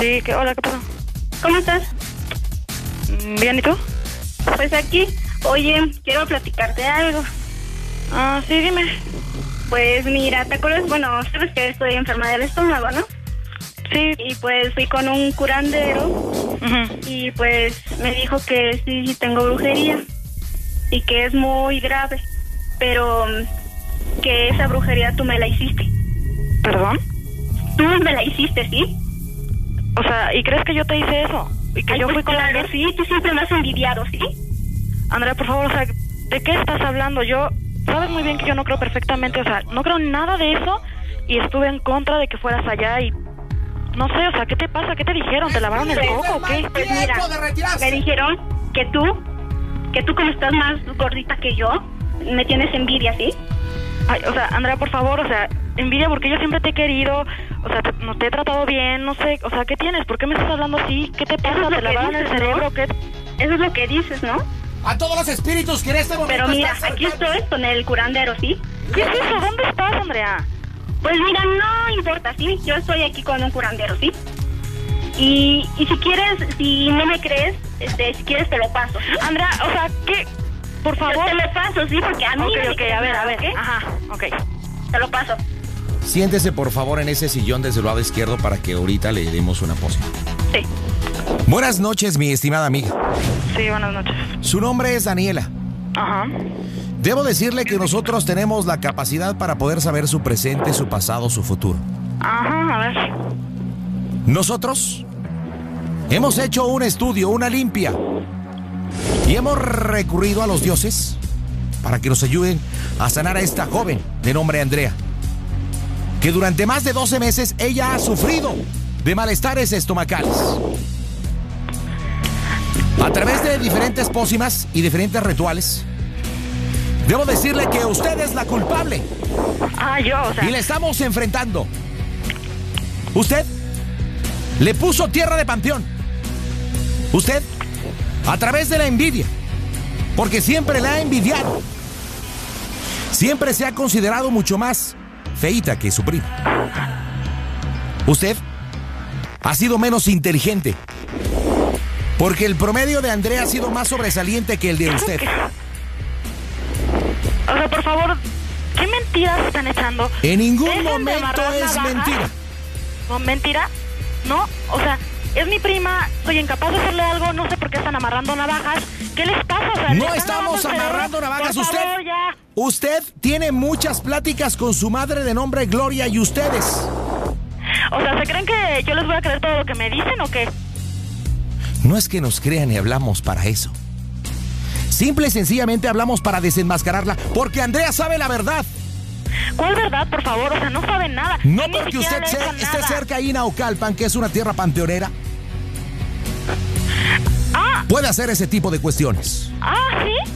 Sí, ¿qué, hola, ¿qué pasó? ¿Cómo estás? Mm, Bien, ¿y tú? Pues aquí. Oye, quiero platicarte algo. Ah, sí, dime. Pues mira, ¿te acuerdas? Bueno, sabes que estoy enferma del estómago, ¿no? Sí. Y pues fui con un curandero y pues me dijo que sí, sí tengo brujería y que es muy grave, pero que esa brujería tú me la hiciste. ¿Perdón? Tú me la hiciste, ¿sí? O sea, ¿y crees que yo te hice eso? ¿Y que Ay, yo pues fui con claro, alguien? sí, tú siempre me has envidiado, ¿sí? Andrea, por favor, o sea, ¿de qué estás hablando? Yo, sabes muy bien que yo no creo perfectamente, o sea, no creo nada de eso y estuve en contra de que fueras allá y... No sé, o sea, ¿qué te pasa? ¿Qué te dijeron? ¿Te lavaron el coco o qué? Pues mira, me dijeron que tú, que tú como estás más gordita que yo, me tienes envidia, ¿sí? Ay, o sea, Andrea, por favor, o sea, envidia porque yo siempre te he querido, o sea, te- no te he tratado bien, no sé, o sea, ¿qué tienes? ¿Por qué me estás hablando así? ¿Qué te pasa? ¿Te lavaron el cerebro? ¿Qué? Eso es lo que dices, ¿no? A todos los espíritus que en este momento Pero mira, aquí estoy con el curandero, ¿sí? ¿Qué es eso? ¿Dónde estás, Andrea? Pues mira, no importa, ¿sí? Yo estoy aquí con un curandero, ¿sí? Y, y si quieres, si no me crees, este, si quieres te lo paso. ¿sí? Andrea, o sea, ¿qué? Por favor. Te lo paso, ¿sí? Porque a mí Ok, no ok, a ver, nada, a ver. ¿ok? Ajá, ok. Te lo paso. Siéntese por favor en ese sillón desde el lado izquierdo para que ahorita le demos una pócima. Sí. Buenas noches, mi estimada amiga. Sí, buenas noches. Su nombre es Daniela. Ajá. Debo decirle que nosotros tenemos la capacidad para poder saber su presente, su pasado, su futuro. Ajá, a ver. Nosotros hemos hecho un estudio, una limpia, y hemos recurrido a los dioses para que nos ayuden a sanar a esta joven de nombre Andrea, que durante más de 12 meses ella ha sufrido de malestares estomacales. A través de diferentes pócimas y diferentes rituales, debo decirle que usted es la culpable Ah, yo, o sea. y le estamos enfrentando. Usted le puso tierra de panteón. Usted, a través de la envidia, porque siempre la ha envidiado, siempre se ha considerado mucho más feita que su prima. Usted ha sido menos inteligente, porque el promedio de Andrea ha sido más sobresaliente que el de usted. O sea, por favor, ¿qué mentiras están echando? En ningún Dejen momento es navajas. mentira. ¿No, mentira? No, o sea, es mi prima, soy incapaz de hacerle algo, no sé por qué están amarrando navajas. ¿Qué les pasa? O sea, ¿le No estamos amarrando navajas. Por Usted, favor, ya. usted tiene muchas pláticas con su madre de nombre Gloria y ustedes. O sea, ¿se creen que yo les voy a creer todo lo que me dicen o qué? No es que nos crean y hablamos para eso. Simple y sencillamente hablamos para desenmascararla, porque Andrea sabe la verdad. ¿Cuál verdad, por favor? O sea, no saben nada. No ni porque usted se- esté cerca ahí en Naucalpan, que es una tierra panteonera. Ah, Puede hacer ese tipo de cuestiones. ah, ¿sí?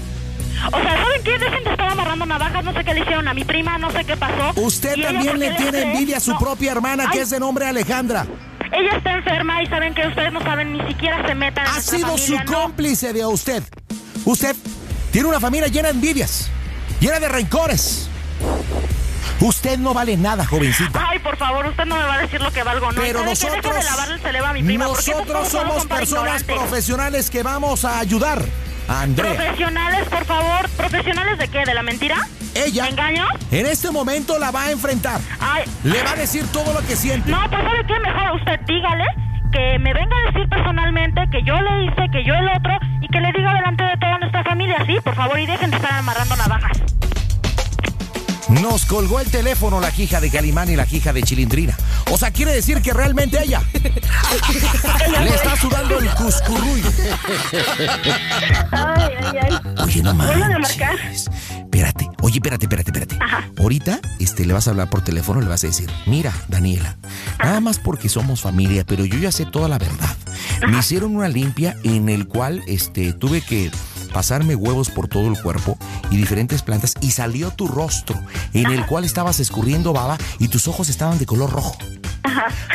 O sea, ¿saben qué? Dejen de estar amarrando navajas, no sé qué le hicieron a mi prima, no sé qué pasó. Usted ¿Y ella también le tiene envidia a su No. propia hermana, que es de nombre Alejandra. Ella está enferma y saben que ustedes no saben, ni siquiera se metan en Ha sido su no. cómplice de usted. Usted tiene una familia llena de envidias, llena de rencores. Usted no vale nada, jovencita. Ay, por favor, usted no me va a decir lo que valgo, ¿no? Pero nosotros, de lavarle el cerebro a mi prima, porque estos nosotros somos personas profesionales que vamos a ayudar a Andrea. Profesionales, por favor. ¿Profesionales de qué? ¿De la mentira? Ella, ¿Me engaño? en este momento la va a enfrentar. Ay. Le va a decir todo lo que siente. No, pues ¿sabe qué? Mejor usted dígale que me venga a decir personalmente que yo le hice, que yo el otro, y que le diga delante de toda nuestra familia, sí, por favor, y dejen de estar amarrando navajas. Nos colgó el teléfono la hija de Calimán y la hija de Chilindrina. O sea, quiere decir que realmente ella [LAUGHS] le está sudando el cuscurruy. Ay, ay, ay. Oye, no Vuelvan a manches. marcar. Espérate, oye, espérate, espérate, espérate. Ahorita este, le vas a hablar por teléfono y le vas a decir, mira, Daniela, nada más porque somos familia, pero yo ya sé toda la verdad. Me hicieron una limpia en el cual este, tuve que pasarme huevos por todo el cuerpo y diferentes plantas y salió tu rostro en el cual estabas escurriendo baba y tus ojos estaban de color rojo.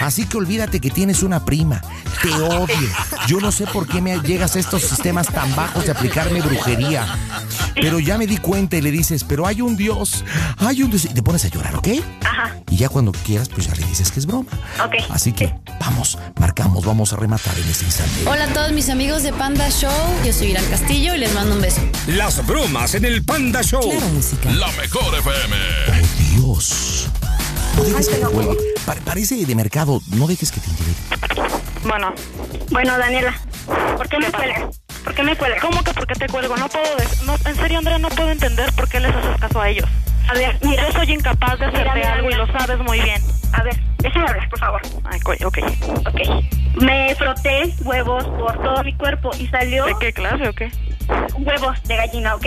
Así que olvídate que tienes una prima. Te odio. Yo no sé por qué me llegas a estos sistemas tan bajos de aplicarme brujería. Pero ya me di cuenta y le dices, pero hay un Dios. Hay un Dios. Y te pones a llorar, ¿ok? Ajá. Y ya cuando quieras, pues ya le dices que es broma. Ok. Así que vamos, marcamos, vamos a rematar en este instante. Hola a todos mis amigos de Panda Show. Yo soy Irán Castillo y les mando un beso. Las bromas en el Panda Show. Claro, música. La mejor FM. Dios. No dejes que te cuelgue. Parece de mercado. No dejes que te intimide. Bueno. Bueno, Daniela, ¿por qué me cuelgas? ¿Por qué me cuelgas? ¿Cómo que por qué te cuelgo? No puedo... No, en serio, Andrea, no puedo entender por qué les haces caso a ellos. A ver, mira. Yo soy incapaz de hacerte mira, algo y lo sabes muy bien. A ver, déjame hablar, por favor. Ay, ok. Ok. Me froté huevos por todo mi cuerpo y salió... ¿De qué clase o qué? Huevos de gallina, ¿ok?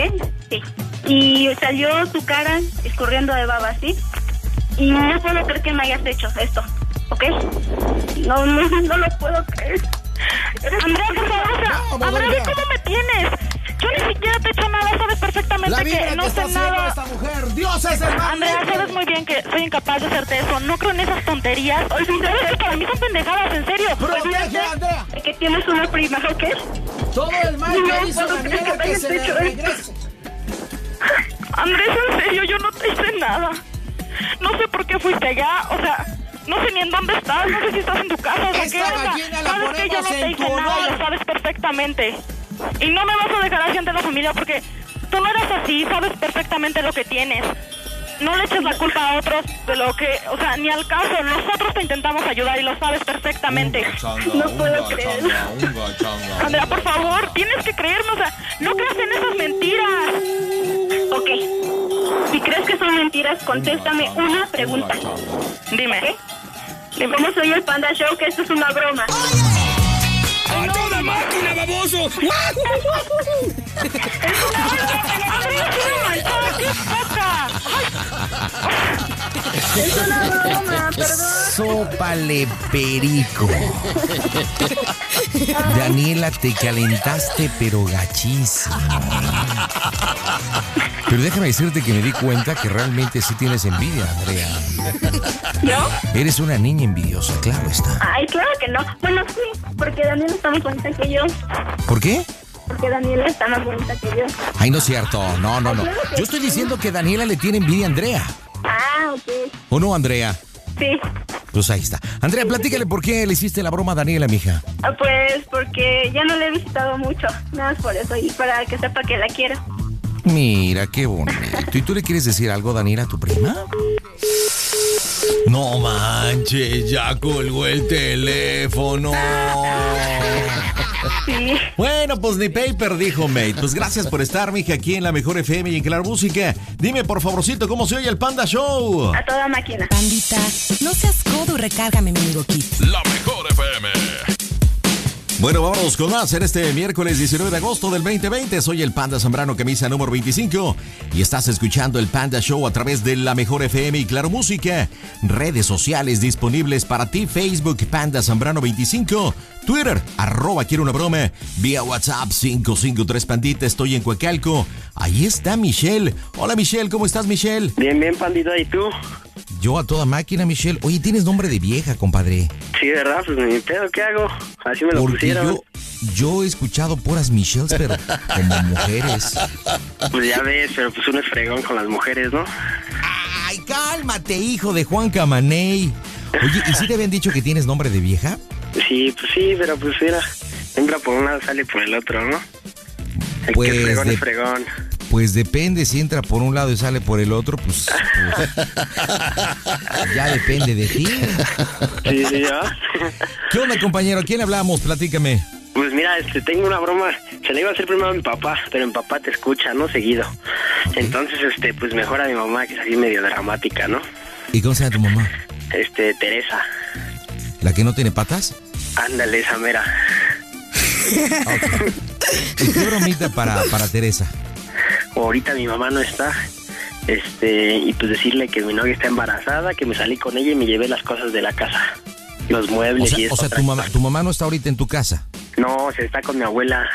Sí. Y salió tu cara escurriendo de baba, ¿sí? Y no puedo creer que me hayas hecho esto, ¿ok? No, no, no lo puedo creer. Andrea, por favor, Andrea, cómo me tienes. Yo ni siquiera te he hecho nada, sabes perfectamente que no sé nada. mujer. Dios es el Andrea, sabes muy bien que soy incapaz de hacerte eso. No creo en esas tonterías. Sabes que para mí son pendejadas, en serio. Olvídate de que tienes una prima, ¿ok? Todo el mal No que hizo puedo creer Daniela que hayas se le hecho regrese. Andrés, en serio, yo no te hice nada. No sé por qué fuiste allá, o sea, no sé ni en dónde estás, no sé si estás en tu casa o sea, Esta qué onda. la Sabes que yo no te hice nada, lo sabes perfectamente. Y no me vas a dejar así ante la familia porque tú no eres así, sabes perfectamente lo que tienes. No le eches la culpa a otros de lo que, o sea, ni al caso. Nosotros te intentamos ayudar y lo sabes perfectamente. No puedo creer. Andrea, por favor, tienes que creerme, o sea, no creas en esas mentiras. Ok. Si crees que son mentiras, contéstame una pregunta. Dime. Dime. ¿Cómo soy el Panda Show? Que esto es una broma. ¡A toda máquina, baboso! [LAUGHS] Es una broma, [LAUGHS] perdón. Sópale perico. Daniela, te calentaste, pero gachísimo. Pero déjame decirte que me di cuenta que realmente sí tienes envidia, Andrea. ¿Yo? Eres una niña envidiosa, claro está. Ay, claro que no. Bueno, sí, porque Daniela está más bonita que yo. ¿Por qué? Porque Daniela está más bonita que yo. Ay, no es cierto. No, no, no. Yo estoy diciendo que Daniela le tiene envidia a Andrea. Ah, ok. ¿O no, Andrea? Sí. Pues ahí está. Andrea, platícale por qué le hiciste la broma a Daniela, mija. Ah, Pues porque ya no le he visitado mucho. Nada más por eso. Y para que sepa que la quiero. Mira, qué bonito. ¿Y tú le quieres decir algo, Daniela, a tu prima? No manches, ya colgó el teléfono. Sí. [LAUGHS] Bueno, pues ni paper dijo mate. Pues gracias por estar, mija, aquí en la mejor FM y en Claro Música. Dime, por favorcito, ¿cómo se oye el Panda Show? A toda máquina. Pandita, no seas codo y recárgame, mi amigo Kit. La mejor FM. Bueno, vámonos con más en este miércoles 19 de agosto del 2020. Soy el Panda Zambrano, camisa número 25. Y estás escuchando el Panda Show a través de la mejor FM y Claro Música. Redes sociales disponibles para ti: Facebook Panda Zambrano 25. Twitter, arroba quiero una broma. Vía WhatsApp 553 Pandita, estoy en Coacalco. Ahí está Michelle. Hola Michelle, ¿cómo estás Michelle? Bien, bien, pandita, ¿y tú? Yo a toda máquina, Michelle. Oye, tienes nombre de vieja, compadre. Sí, ¿verdad? Pues ni pedo, ¿qué hago? Así me lo Porque pusieron. yo, yo he escuchado puras Michelles, pero como mujeres. Pues ya ves, pero pues uno es fregón con las mujeres, ¿no? Ay, Cálmate, hijo de Juan Camaney. Oye, ¿y si te habían dicho que tienes nombre de vieja? Sí, pues sí, pero pues mira, entra por un lado, sale por el otro, ¿no? El Pues que fregón de- es fregón. Pues depende, si entra por un lado y sale por el otro, pues, pues, ya depende de ti. Sí, sí. ¿Qué onda, compañero? ¿A quién hablamos? Platícame. Pues mira, este, tengo una broma. Se la iba a hacer primero a mi papá, pero mi papá te escucha, ¿no? Seguido. Entonces, este, pues mejor a mi mamá, que es así medio dramática, ¿no? ¿Y cómo se llama tu mamá? Este, Teresa. ¿La que no tiene patas? Ándale, esa mera. ¿Y qué bromita para, para Teresa? Ahorita mi mamá no está. Este, y pues decirle que mi novia está embarazada, que me salí con ella y me llevé las cosas de la casa. Los O muebles y eso. o sea, tu, mamá, tu mamá no está ahorita en tu casa. No, se está con mi abuela.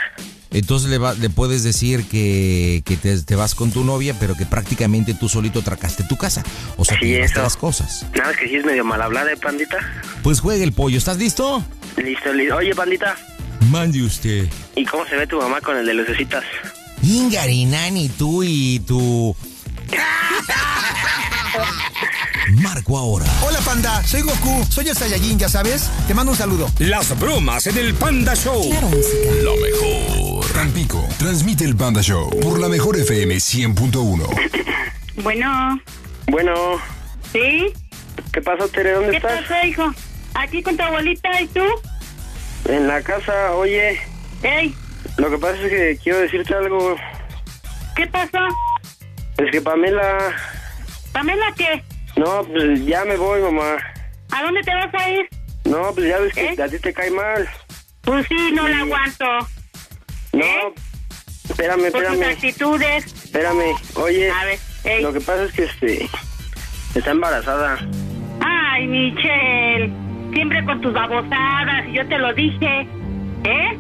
Entonces le, va- le puedes decir que, que te, te vas con tu novia, pero que prácticamente tú solito atracaste tu casa. O sea, Sí, eso. las cosas. Nada más que sí es medio mal hablada, ¿eh, pandita? Pues juegue el pollo. ¿Estás listo? Listo, listo. Oye, pandita, Mande usted. ¿y cómo se ve tu mamá con el de lucecitas? Ingarinani, tú y tu... [LAUGHS] Marco ahora. Hola panda, soy Goku, soy el Saiyajin, ya sabes. Te mando un saludo. Las bromas en el Panda Show. Lo mejor. Tampico, transmite el Panda Show por la mejor FM 100.1. [LAUGHS] Bueno, Bueno, ¿sí? ¿qué pasó, Tere? ¿Dónde ¿Qué estás? pasa, hijo? Aquí con tu abuelita y tú. En la casa, oye. Ey, Lo que pasa es que quiero decirte algo. ¿qué pasó? Es que Pamela. ¿Pamela qué? No, pues ya me voy, mamá. ¿A dónde te vas a ir? No, pues ya ves que a ti te cae mal. Pues sí, no la aguanto. No, espérame, Por tus espérame. actitudes. Espérame, oye. A ver, ey. Lo que pasa es que este. Está embarazada. Ay, Michelle, siempre con tus babosadas, yo te lo dije, ¿eh?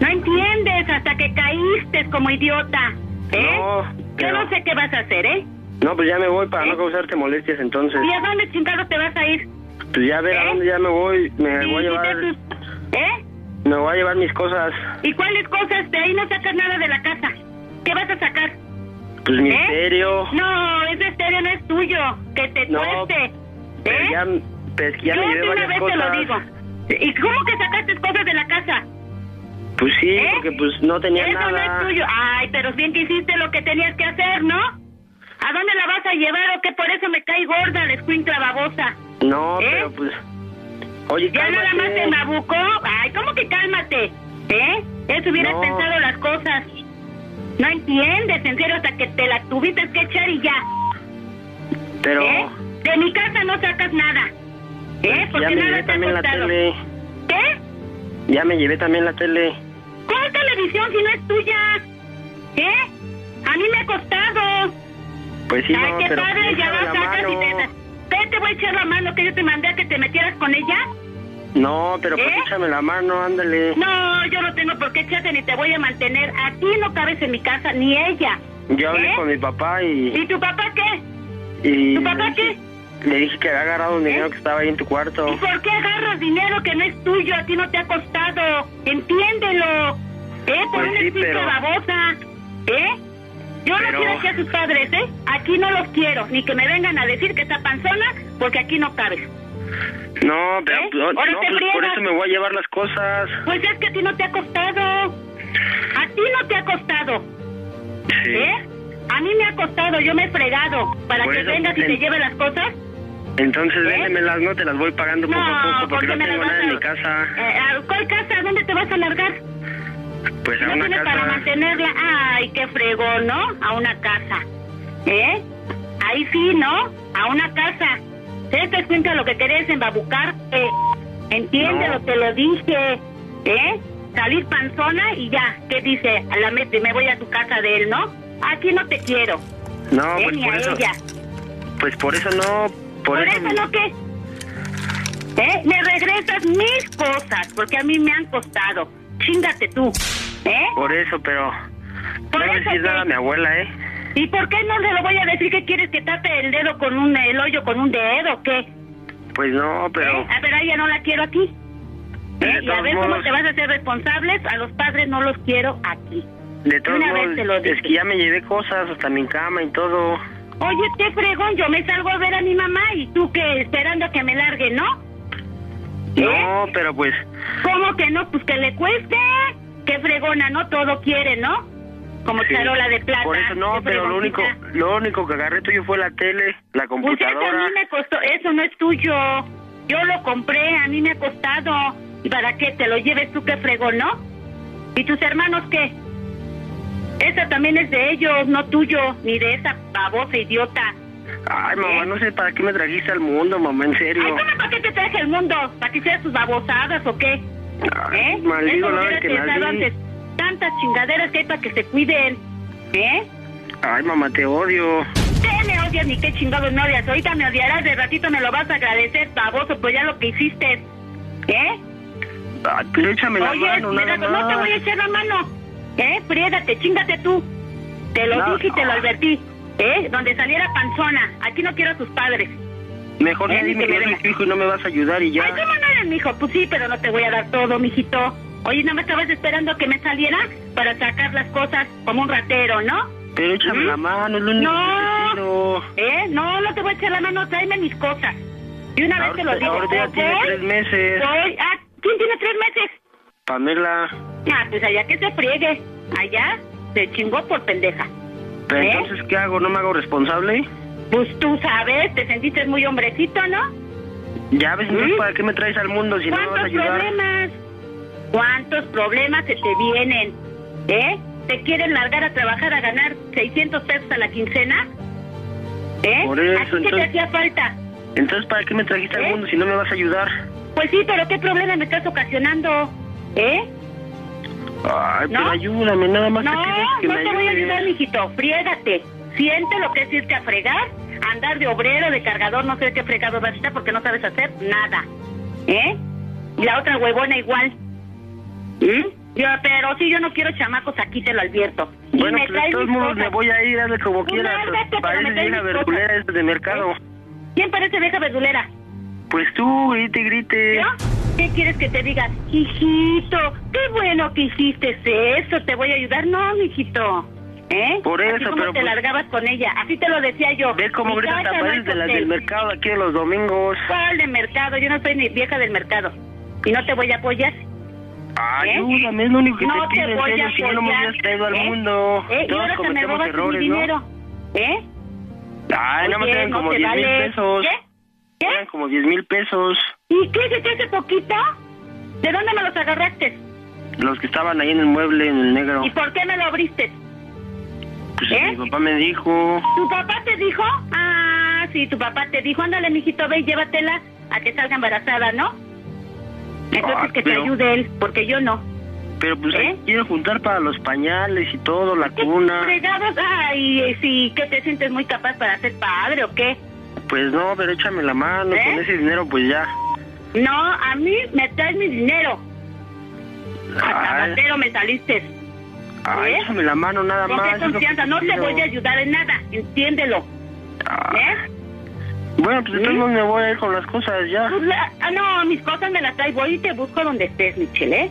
No entiendes hasta que caíste como idiota, ¿eh? No, Yo no sé qué vas a hacer, ¿eh? No, pues ya me voy para no causarte molestias entonces. ¿Y a dónde chingados te vas a ir? Pues ya ver a dónde ya me voy. Me voy a llevar. te- ¿Eh? Me voy a llevar mis cosas. ¿Y cuáles cosas? De ahí no sacas nada de la casa. ¿Qué vas a sacar? Pues mi ¿Eh? estéreo. No, ese estéreo no es tuyo. Que te No, cueste. Pero ¿Eh? ya, pues ya Yo me llevé varias vez cosas. te lo digo. ¿Y cómo que sacaste cosas de la casa? Pues sí, ¿Eh? porque pues no tenía Eso no nada. es tuyo. Ay, pero bien que hiciste lo que tenías que hacer, ¿no? ¿A dónde la vas a llevar o qué? Por eso me cae gorda la escuincla babosa. No, ¿Eh? pero pues. Oye, Ya nada más te mabucó. Ay, ¿cómo que cálmate? ¿Eh? Eso hubieras No. pensado las cosas. No entiendes, en serio, hasta que te la tuviste que echar y ya. Pero. ¿Eh? De mi casa no sacas nada. ¿Eh? Porque nada te ha también la costado. tele. ¿Qué? Ya me llevé también la tele. ¿Cuál televisión si no es tuya? ¿Eh? A mí me ha costado. Pues sí, Ay, no, qué pero padre, pues, ya la sacas y te... ¿Qué te voy a echar la mano que yo te mandé a que te metieras con ella? No, pero pues ¿Eh? échame la mano, ándale. No, yo no tengo por qué echarte ni te voy a mantener. A ti no cabes en mi casa, ni ella. Yo hablé ¿Eh? con mi papá y. ¿Y tu papá qué? y ¿Tu papá qué? le dije que había agarrado un dinero que estaba ahí en tu cuarto. ¿Y por qué agarras dinero que no es tuyo? A ti no te ha costado. Entiéndelo. ¿Eh? Por Pues una sí, pero- babosa. ¿Eh? Yo no quiero aquí a sus padres, ¿eh? Aquí no los quiero. Ni que me vengan a decir que está panzona, porque aquí no cabes. No, pero ¿Eh? no, pues por eso me voy a llevar las cosas. Pues es que a ti no te ha costado. A ti no te ha costado. Sí. ¿Eh? A mí me ha costado, yo me he fregado. Para Por que eso, vengas y en- te lleve las cosas. Entonces véndemelas, no te las voy pagando poco a ¿Eh? No, poco porque ¿por qué no me las tengo vas nada en a- mi casa. Eh, ¿A cuál casa? ¿A dónde te vas a largar? Pues a no una para mantenerla. Ay, qué fregón, ¿no? A una casa. ¿Eh? Ahí sí, ¿no? A una casa. ¿Te das cuenta lo que querés embabucarte? Entiéndelo, No. te lo dije. ¿Eh? Salir panzona y ya. ¿Qué dice? A la me voy a tu casa de él, ¿no? Aquí no te quiero. No, ¿eh? pues Ni por a eso. ella. Pues por eso no. Por, ¿Por eso no qué? ¿Eh? Me regresas mis cosas, porque a mí me han costado. Chingate tú. ¿Eh? Por eso, pero. Por no le eso qué? a mi abuela, ¿eh? ¿Y por qué no se lo voy a decir que quieres que tape el dedo con un el hoyo con un dedo o qué? Pues no, pero. ¿Eh? A ver, a ella no la quiero aquí. ¿Eh? Y a ver cómo modos- te vas a hacer responsables. A los padres no los quiero aquí. De todos Una vez modos, te lo es dije. que ya me llevé cosas, hasta mi cama y todo. Oye, qué fregón, yo me salgo a ver a mi mamá y tú que esperando a que me largue, ¿no? No, pero pues, ¿Cómo que no? Pues que le cueste. Qué fregona, ¿no? Todo quiere, ¿no? Como Sí, charola de plata. por eso no, pero lo único, lo único que agarré tuyo fue la tele, la Pues eso a computadora. mí me costó, eso no es tuyo. Yo lo compré, a mí me ha costado. ¿Y para qué? ¿Te lo lleves tú, qué fregón, no? ¿Y tus hermanos qué? Esa también es de ellos, no tuyo, ni de esa babosa idiota. Ay, mamá, no sé para qué me trajiste al mundo, mamá, en serio. Ay, ¿cómo para qué te traje el mundo? ¿Para que seas tus babosadas o qué? ¿Eh? maldigo vez que nací. antes. Tantas chingaderas que hay para que se cuiden. ¿Eh? Ay, mamá, te odio. ¿Qué me odias ni qué chingados me odias? Ahorita me odiarás, de ratito me lo vas a agradecer, baboso, pues ya lo que hiciste. ¿Eh? Ay, pero échame la Oye, mano, nada no te más. voy a echar la mano. ¿Eh? Friégate, chingate tú. Te lo No, dije y te lo advertí. ¿Eh? Donde saliera panzona. Aquí no quiero a tus padres. Mejor Eh, dime que que soy tu hijo y no me vas a ayudar y ya. Ay, ¿cómo no eres mi hijo? Pues sí, pero no te voy a dar todo, mijito. Oye, ¿no me estabas esperando que me saliera para sacar las cosas como un ratero, no? Pero échame ¿Mm? la mano, es lo único que No, quiero. ¿eh? No, no te voy a echar la mano, tráeme mis cosas. Y una vez te lo digo. ahorita ya ¿o tiene tres meses. Voy. Ah, ¿quién tiene tres meses? Pamela. Ah, pues allá que se friegue. Allá se chingó por pendeja. Pero ¿Eh? entonces, ¿qué hago? ¿No me hago responsable? Pues tú sabes, te sentiste muy hombrecito, ¿no? Ya ves, entonces, ¿Mm? ¿para qué me traes al mundo si no me vas a ¿Cuántos ayudar? problemas? ¿Cuántos problemas se te vienen? ¿Eh? ¿Te quieren largar a trabajar a ganar 600 pesos a la quincena? ¿Eh? Por eso, ¿A ti qué te entonces- hacía falta? Entonces, ¿para qué me trajiste ¿Eh? al mundo si no me vas a ayudar? Pues sí, pero ¿qué problema me estás ocasionando? ¿Eh? Ay, ¿No? pero ayúdame, nada más No, te pido que no me te voy a ayudar, mijito. Friégate. Siente lo que es irte a fregar, andar de obrero, de cargador, no sé qué fregado vas a estar porque no sabes hacer nada. ¿Eh? Y la otra huevona igual. ¿Mm? Yo, pero si yo no quiero chamacos aquí, te lo advierto. Y Bueno, me pues de todos modos me voy a ir, hazle como quieras. Parece vieja verdulera esta de mercado. ¿Quién parece vieja verdulera? Pues tú, grite, grite. ¿Yo? ¿Qué quieres que te diga? Hijito, qué bueno que hiciste eso, te voy a ayudar. No, mijito. ¿Eh? Por Así eso, como pero te pues- largabas con ella. Así te lo decía yo. Ve cómo hasta no de las del mercado aquí de los domingos. ¿Cuál de mercado? Yo no soy ni vieja del mercado. ¿Y no te voy a apoyar? Ay, ¿Eh? ayúdame, es lo único que no te pido, en voy serio, a si no, no me hubieras traído al ¿eh? mundo. ¿Eh? Y ahora que me robas errores, mi ¿no? dinero. ¿Eh? Ay, nada más Oye, eran no como te 10 mil vale. pesos. ¿Qué? Eran como 10 mil pesos. ¿Y qué se te hace poquito? ¿De dónde me los agarraste? Los que estaban ahí en el mueble, en el negro. ¿Y por qué me lo abriste? Pues ¿Eh? mi papá me dijo. ¿Tu papá te dijo? Ah, sí, tu papá te dijo, ándale, mijito, ve y llévatela a que salga embarazada, ¿no? Entonces Ah, que pero- te ayude él, porque yo no. Pero pues ¿Eh? quiero juntar para los pañales y todo, la cuna. Fregados, ay, sí, ¿qué te sientes muy capaz para ser padre o qué? Pues no, pero échame la mano, ¿Eh? con ese dinero pues ya. No, a mí me traes mi dinero. Hasta me saliste. ay, ¿Eh? échame la mano nada Con más. qué confianza, no te voy a ayudar en nada, entiéndelo. ¿Eh? Bueno, pues todos ¿Mm? modos me voy a ir con las cosas ya. Pues la- ah, no, mis cosas me las traigo y te busco donde estés, Michelle, ¿eh?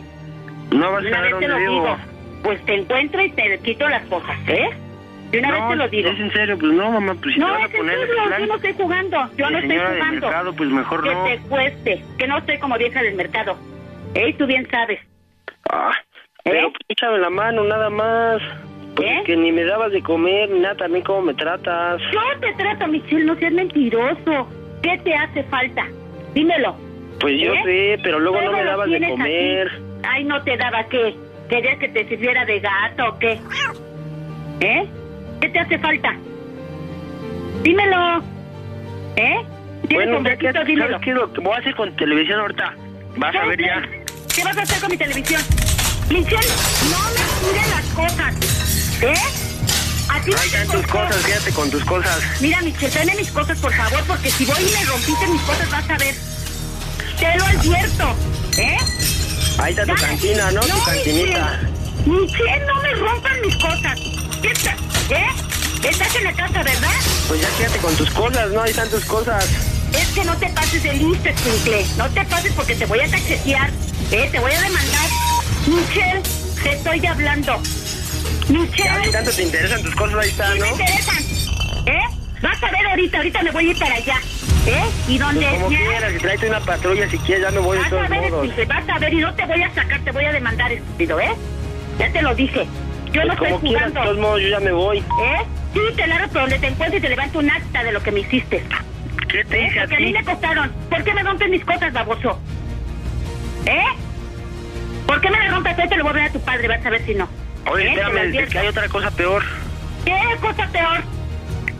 No vas a saber te dónde lo vivo. digo. Pues te encuentro y te quito las cosas, ¿eh? De una no, vez te lo digo. es en serio, pues no, mamá, pues si no, te vas a es en poner serio, yo no estoy jugando, yo no estoy jugando. mercado, pues mejor que no. te cueste, que no estoy como vieja del mercado. ¿Eh? Tú bien sabes. Ah, pero pues, échame la mano nada más. Pues ¿Eh? que ni me dabas de comer, ni nada, también cómo me tratas. Yo te trato, Michelle, no seas mentiroso. ¿Qué te hace falta? Dímelo. Pues yo ¿Eh? sé, pero luego no me dabas de comer. aquí. Ay, no te daba qué. ¿Querías que te sirviera de gato o qué? ¿Eh? ¿Qué te hace falta? Dímelo. ¿Eh? ¿Tienes Bueno, ya hombrecito? que, Dímelo. ¿sabes qué lo que voy a hacer con televisión ahorita? Vas a ver ya. ¿Qué vas a hacer con mi televisión? Michelle, no me tires las cosas. ¿Eh? A ti no Ahí te están tus cosas, quédate con tus cosas. Mira, Michelle, tráeme mis cosas, por favor, porque si voy y me rompiste mis cosas, vas a ver. Te lo advierto, ¿eh? Ahí está tu Dale. cantina, ¿no? tu cantinita. Michelle, Michelle, no me rompan mis cosas. ¿Qué está? ¿Eh? Estás en la casa, ¿verdad? Pues ya quédate con tus cosas, ¿no? Ahí están tus cosas. Es que no te pases de listo, Escuincle. No te pases porque te voy a cachetear. ¿Eh? Te voy a demandar. Michelle, te estoy hablando. Ya, Michelle. si tanto te interesan tus cosas, ahí está, ¿no? me interesan. ¿Eh? Vas a ver ahorita, ahorita me voy a ir para allá. ¿Eh? ¿Y dónde Pues como quieras, si traes una patrulla, si quieres, ya me voy de Vas todos a ver, modos. vas a ver, y no te voy a sacar, te voy a demandar, estúpido, ¿eh? Ya te lo dije. Yo no estoy quieras, de jugando. todos modos, yo ya me voy. ¿Eh? Sí, te largo por donde te encuentres y te levanto un acta de lo que me hiciste. ¿Qué te ¿Eh? hice a Porque a mí me costaron. ¿Por qué me rompes mis cosas, baboso? ¿Eh? ¿Por qué me las rompes? Te lo voy a ver a tu padre, vas a ver si no. Oye, ¿Eh? Espérame, es que hay otra cosa peor. ¿Qué cosa peor?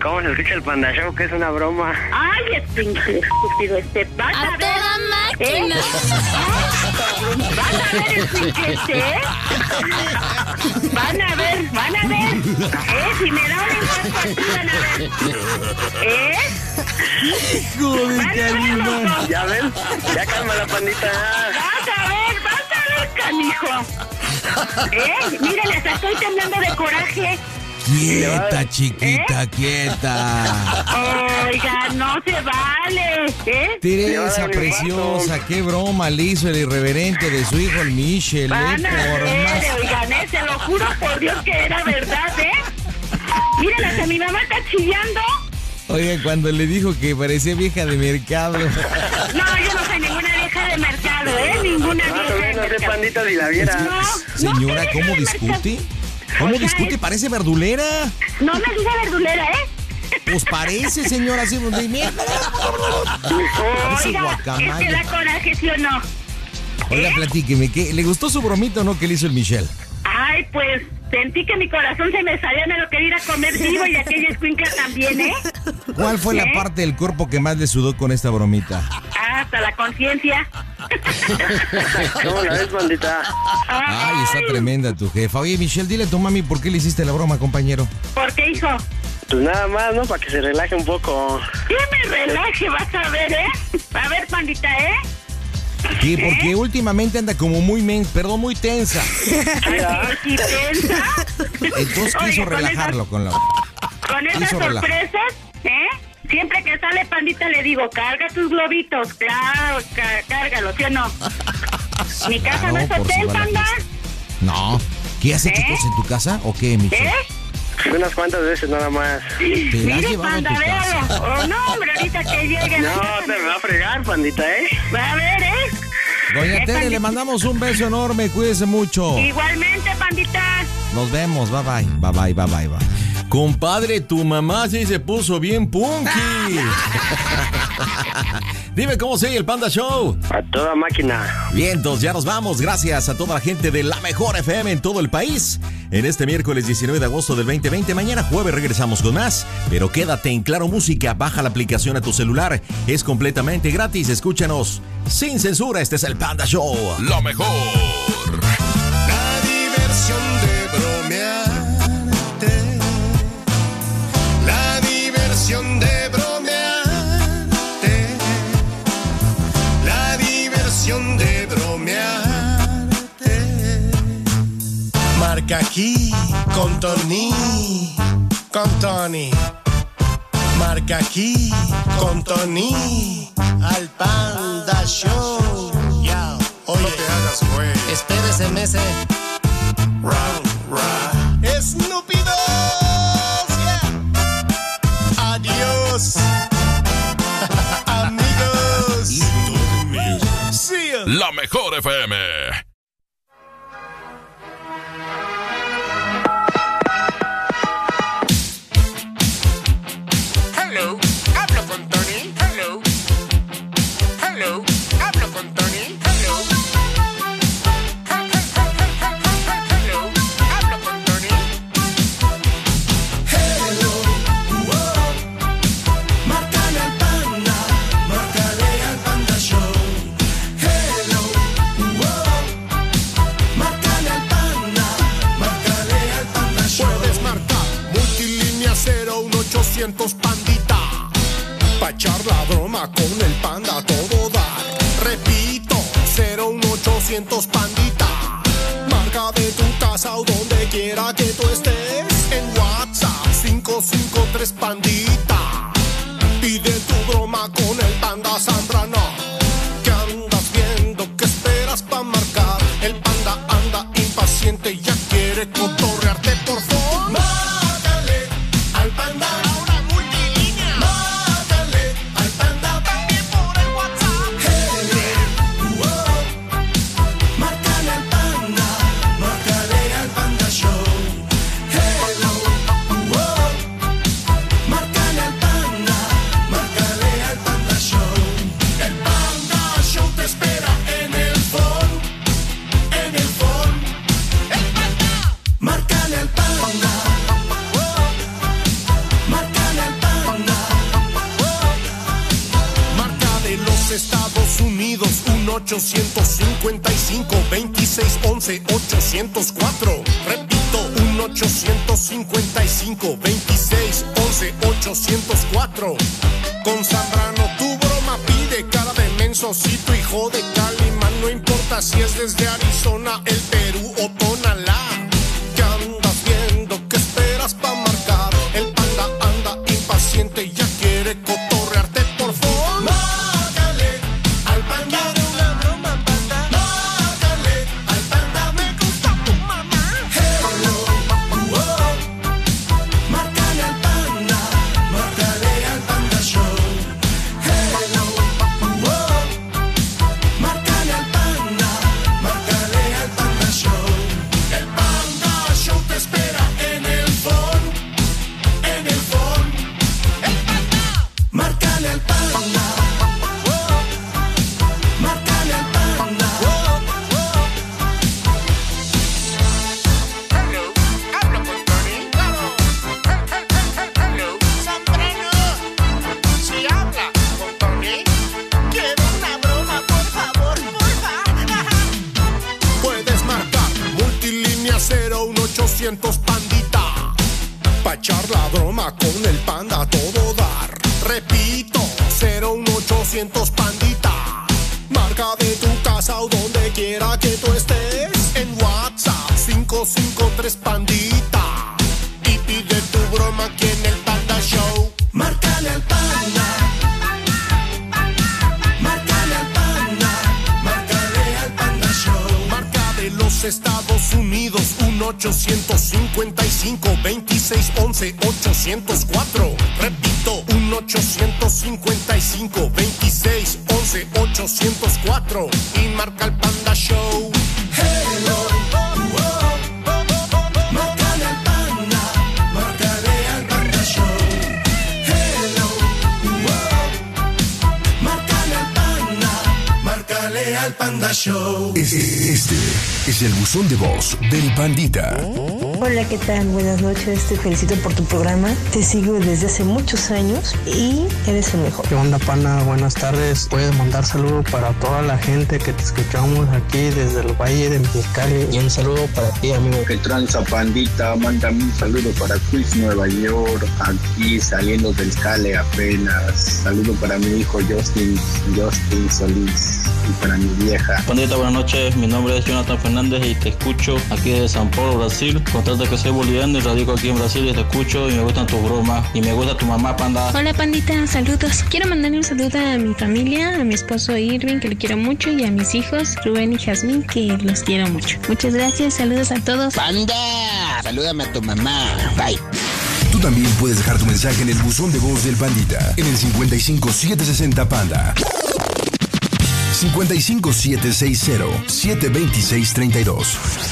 ¿Cómo se escucha el Panda Show? Que es una broma. Ay, este estúpido este. Vas a, ¡A ver. toda máquina! ¿Eh? Vas a ver, escuchete, ¿eh? Van a ver, van a ver. ¿Eh? Si me da un impacto aquí, van a ver. ¿Eh? Joder, Van a ver, Karina. loco. Ya ves, ya calma la pandita. Vas a ver, vas a ver, canijo. ¿Eh? Mírale, hasta estoy temblando de coraje. Quieta, chiquita, quieta. [LAUGHS] Oiga, no se vale. ¿Eh? Teresa preciosa, qué broma le hizo el irreverente de su hijo el Michel, Van eh, a por ver, más. oigan, eh, se lo juro por Dios que era verdad, ¿eh? Miren, hasta mi mamá está chillando. Oiga, cuando le dijo que parecía vieja de mercado. No, yo no soy ninguna vieja de mercado, ¿eh? Ninguna Más vieja de menos, de mercado. pandita si la viera. No, Señora, no, ¿cómo mercado. discute? ¿Cómo discute? es- Parece verdulera. No me diga verdulera, ¿eh? Pues parece, señora, así donde. Parece Oiga, es que da coraje, ¿sí o no? Oiga, platíqueme, ¿qué, ¿le gustó su bromito o no que le hizo el Michel? Ay, pues sentí que mi corazón se me salía, me lo quería ir a comer vivo y aquella escuincla también, ¿eh? ¿Cuál fue la ¿Eh? parte del cuerpo que más le sudó con esta bromita? Ah, hasta la conciencia. [LAUGHS] ¿Cómo la ves, pandita? Ay, está tremenda tu jefa. Oye, Michelle, dile a tu mami por qué le hiciste la broma, compañero. ¿Por qué, hijo? Pues nada más, ¿no? Para que se relaje un poco. Que me relaje, vas a ver, ¿eh? A ver, pandita, ¿eh? Sí, porque últimamente anda como muy men, perdón, muy tensa. Entonces quiso con relajarlo con la. Con esas relajar. sorpresas, ¿eh? Siempre que sale pandita le digo, carga tus globitos, claro, cárgalos, ¿sí o no? Mi casa Claro, no es hotel, panda. No. ¿Qué has hecho ¿Eh? cosas en tu casa o qué, Michelle? ¿Eh? Unas cuantas veces nada más. ¿Te la has Mire, panda, véalo. Oh, no, hombre, ahorita que llegue No, te me va a fregar, pandita, ¿eh? Va a ver, ¿eh? Doña Eh, Tere, le mandamos un beso enorme, cuídese mucho. Igualmente, pandita. Nos vemos, bye bye, bye bye, bye bye, bye. Compadre, tu mamá sí se puso bien punky. [LAUGHS] Dime cómo sigue el Panda Show. A toda máquina. Vientos, ya nos vamos. Gracias a toda la gente de la mejor FM en todo el país. En este miércoles 19 de agosto del 2020, mañana jueves regresamos con más. Pero quédate en Claro Música, baja la aplicación a tu celular. Es completamente gratis. Escúchanos sin censura. Este es el Panda Show. Lo mejor. La diversión Marca aquí con Tony. Con Tony. Marca aquí con Tony. Al Panda Show. Ya, oye. No te hagas güey. Espérese, mese. Round, round. Estúpidos. Yeah. Adiós. [LAUGHS] Amigos. See ya. La mejor FM. Y marca el panda show. Hello. Panda show. Este, este es el buzón de voz del pandita. Hola, ¿qué tal? Buenas noches, te felicito por tu programa. Te sigo desde hace muchos años y eres el mejor. ¿Qué onda, pana? Buenas tardes. Puedes mandar saludos para toda la gente que te escuchamos aquí desde el Valle de Mexicali. Y un saludo para ti, amigo. Que tranza pandita, mándame un saludo para Quiz Nueva York, aquí saliendo del Cale apenas. Saludo para mi hijo Justin, Justin Solís y para mi vieja. Pandita, buenas noches. Mi nombre es Jonathan Fernández y te escucho aquí de San Paulo, Brasil. Contarte que soy boliviano y radico aquí en Brasil y te escucho y me gustan tus bromas. Y me gusta tu mamá, panda. Hola pandita, saludos. Quiero mandarle un saludo a mi familia, a mi esposo Irving, que le quiero mucho, y a mis hijos Rubén y Jazmín, que los quiero mucho. Muchas gracias, saludos a todos. ¡Panda! Salúdame a tu mamá. Bye. Tú también puedes dejar tu mensaje en el buzón de voz del pandita en el 55760 panda. 55760 72632.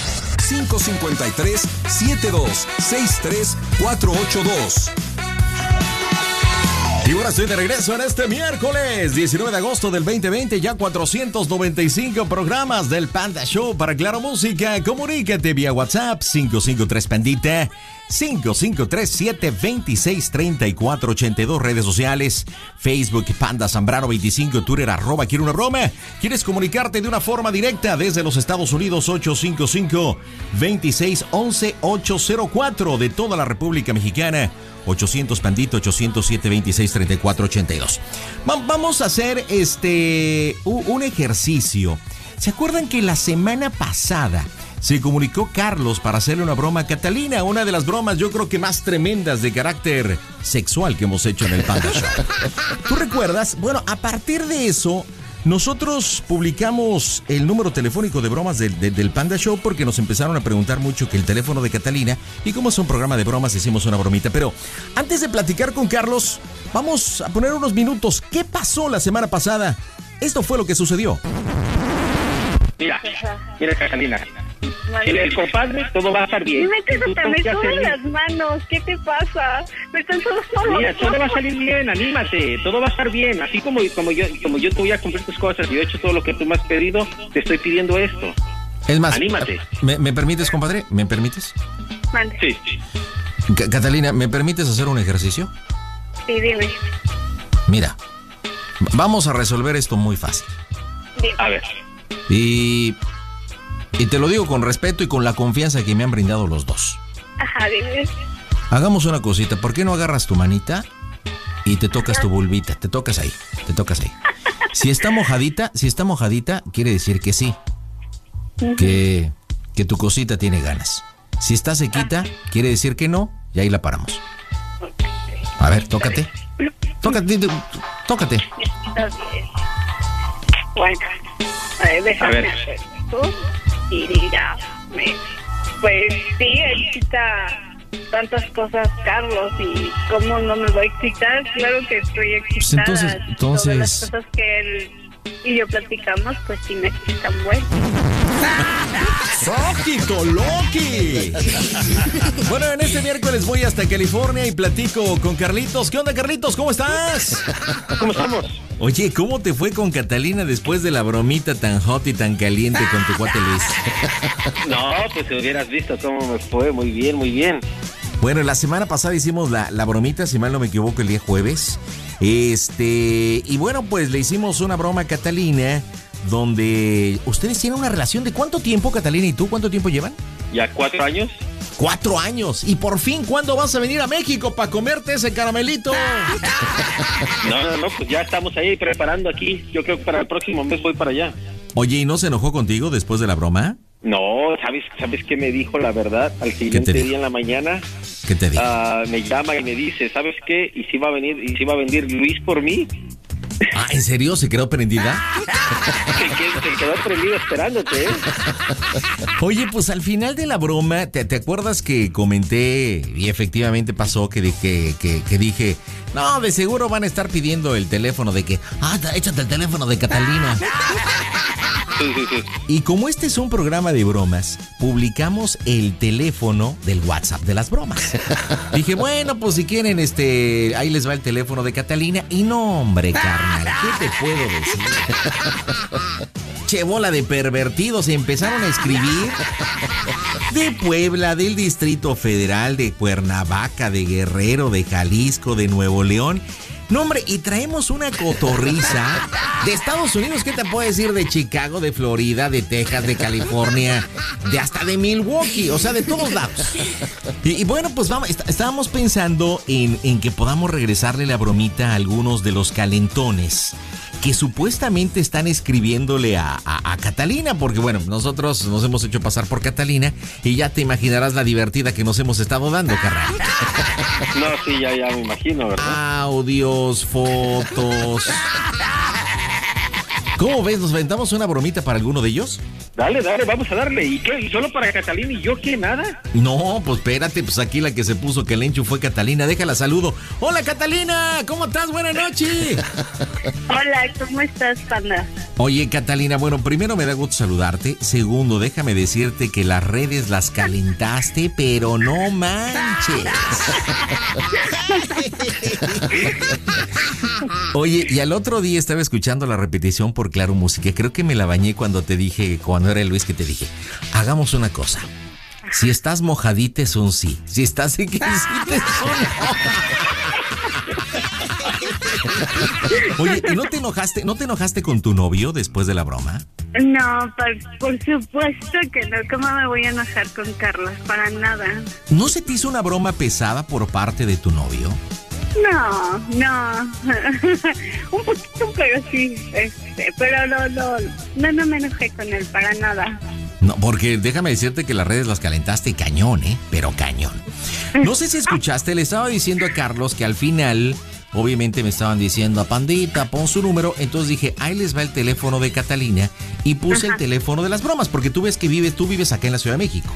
553 7263 482. Y ahora estoy de regreso en este miércoles 19 de agosto del 2020, ya 495 programas del Panda Show para Claro Música. Comunícate vía WhatsApp 553 Pandita 553-726-3482 redes sociales, Facebook Panda Zambrano 25, Twitter arroba quiero una broma. ¿Quieres comunicarte de una forma directa desde los Estados Unidos 855-2611-804 de toda la República Mexicana? 800 Pandito 807 26 34 82. Vamos a hacer este un ejercicio. ¿Se acuerdan que la semana pasada se comunicó Carlos para hacerle una broma a Catalina? Una de las bromas yo creo que más tremendas de carácter sexual que hemos hecho en el Panda Show. [LAUGHS] ¿Tú recuerdas? Bueno, a partir de eso nosotros publicamos el número telefónico de bromas del, Panda Show porque nos empezaron a preguntar mucho que el teléfono de Catalina y como es un programa de bromas hicimos una bromita. Pero antes de platicar con Carlos, vamos a poner unos minutos. ¿Qué pasó la semana pasada? Esto fue lo que sucedió. Mira, mira Catalina. El, el, compadre, todo va a estar bien. Me metes hasta me suben las manos. ¿Qué te pasa? Me están todos Mira, todo va a salir bien, anímate. Todo va a estar bien. Así como, como yo como yo te voy a cumplir tus cosas y yo he hecho todo lo que tú me has pedido, te estoy pidiendo esto. Es más, anímate. ¿Me, me permites, compadre? ¿Me permites? Mande. Sí. C Catalina, ¿me permites hacer un ejercicio? Sí, dime. Mira, vamos a resolver esto muy fácil. A ver. Y, y te lo digo con respeto y con la confianza que me han brindado los dos. Ajá, dime. Hagamos una cosita, ¿por qué no agarras tu manita y te tocas tu bulbita? Te tocas ahí, te tocas ahí. Si está mojadita, si está mojadita, quiere decir que sí, que, que tu cosita tiene ganas. Si está sequita, quiere decir que no, y ahí la paramos. A ver, tócate. Tócate, tócate. Bueno, a ver, déjame A esto y dígame. Pues sí, excita tantas cosas, Carlos, y cómo no me voy a excitar. Claro que estoy excitada. Pues entonces- entonces- Todas las cosas que él y yo platicamos, pues sí me excitan bueno. ¡Soquito Loki! Bueno, en este miércoles voy hasta California y platico con Carlitos. ¿Qué onda, Carlitos? ¿Cómo estás? ¿Cómo estamos? Oye, ¿cómo te fue con Catalina después de la bromita tan hot y tan caliente con tu cuate Luis? No, pues si hubieras visto cómo me fue. Muy bien, muy bien. Bueno, la semana pasada hicimos la, la bromita, si mal no me equivoco, el día jueves. Este, y bueno, pues le hicimos una broma a Catalina, donde ustedes tienen una relación de cuánto tiempo, Catalina y tú, ¿cuánto tiempo llevan? ¿Ya cuatro años? Cuatro años. Y por fin, ¿cuándo vas a venir a México para comerte ese caramelito? [LAUGHS] No, no, no, pues ya estamos ahí preparando aquí. Yo creo que para el próximo mes voy para allá. Oye, ¿y no se enojó contigo después de la broma? No, ¿sabes, ¿sabes qué me dijo la verdad? Al te siguiente día en la mañana ¿Qué te dijo? ah, me llama y me dice, ¿sabes qué? ¿Y si va a venir, y si va a venir Luis por mí? Ah, ¿en serio? ¿Se quedó prendida? [LAUGHS] Se, qued- se quedó prendido esperándote, ¿eh? Oye, pues al final de la broma, ¿te, te acuerdas que comenté y efectivamente pasó que dije, que, que dije, no, de seguro van a estar pidiendo el teléfono de que, ah, échate el teléfono de Catalina. [LAUGHS] Y como este es un programa de bromas, publicamos el teléfono del WhatsApp de las bromas. Dije, bueno, pues si quieren, este, ahí les va el teléfono de Catalina. Y no, hombre, carnal, ¿qué te puedo decir? [LAUGHS] Che, bola de pervertidos, empezaron a escribir de Puebla, del Distrito Federal, de Cuernavaca, de Guerrero, de Jalisco, de Nuevo León. No, hombre, y traemos una cotorriza de Estados Unidos, ¿qué te puedo decir? De Chicago, de Florida, de Texas, de California, de hasta de Milwaukee, o sea, de todos lados. Y, y bueno, pues vamos, est- estábamos pensando en, en que podamos regresarle la bromita a algunos de los calentones que supuestamente están escribiéndole a, a- a Catalina, porque bueno, nosotros nos hemos hecho pasar por Catalina y ya te imaginarás la divertida que nos hemos estado dando, carnal. No, sí, ya, ya me imagino, ¿verdad? Audios, fotos. [LAUGHS] ¿Cómo ves? ¿Nos aventamos una bromita para alguno de ellos? Dale, dale, vamos a darle. ¿Y qué? ¿Y solo para Catalina y yo qué? ¿Nada? No, pues espérate, pues aquí la que se puso que el enchu fue Catalina. Déjala saludo. Hola Catalina, ¿cómo estás? Buenas noches. [LAUGHS] Hola, ¿cómo estás, panda? Oye Catalina, bueno, primero me da gusto saludarte. Segundo, déjame decirte que las redes las calentaste, pero no manches. [LAUGHS] Oye, y al otro día estaba escuchando la repetición por Claro Música. Creo que me la bañé cuando te dije, cuando era Luis que te dije, hagamos una cosa. Si estás mojadita es un sí. Si estás sequita es un no. [LAUGHS] Oye, ¿y no te enojaste, no te enojaste con tu novio después de la broma? No, por, por supuesto que no. ¿Cómo me voy a enojar con Carlos? Para nada. ¿No se te hizo una broma pesada por parte de tu novio? No, no. [LAUGHS] Un poquito, pero sí. Este, pero no, no, no, no me enojé con él para nada. No, porque déjame decirte que las redes las calentaste cañón, ¿eh? Pero cañón. No sé si [LAUGHS] escuchaste, le estaba diciendo a Carlos que al final, obviamente me estaban diciendo, Pandita, pon su número. Entonces dije, ahí les va el teléfono de Catalina y puse el teléfono de las bromas, porque tú ves que vives, tú vives acá en la Ciudad de México.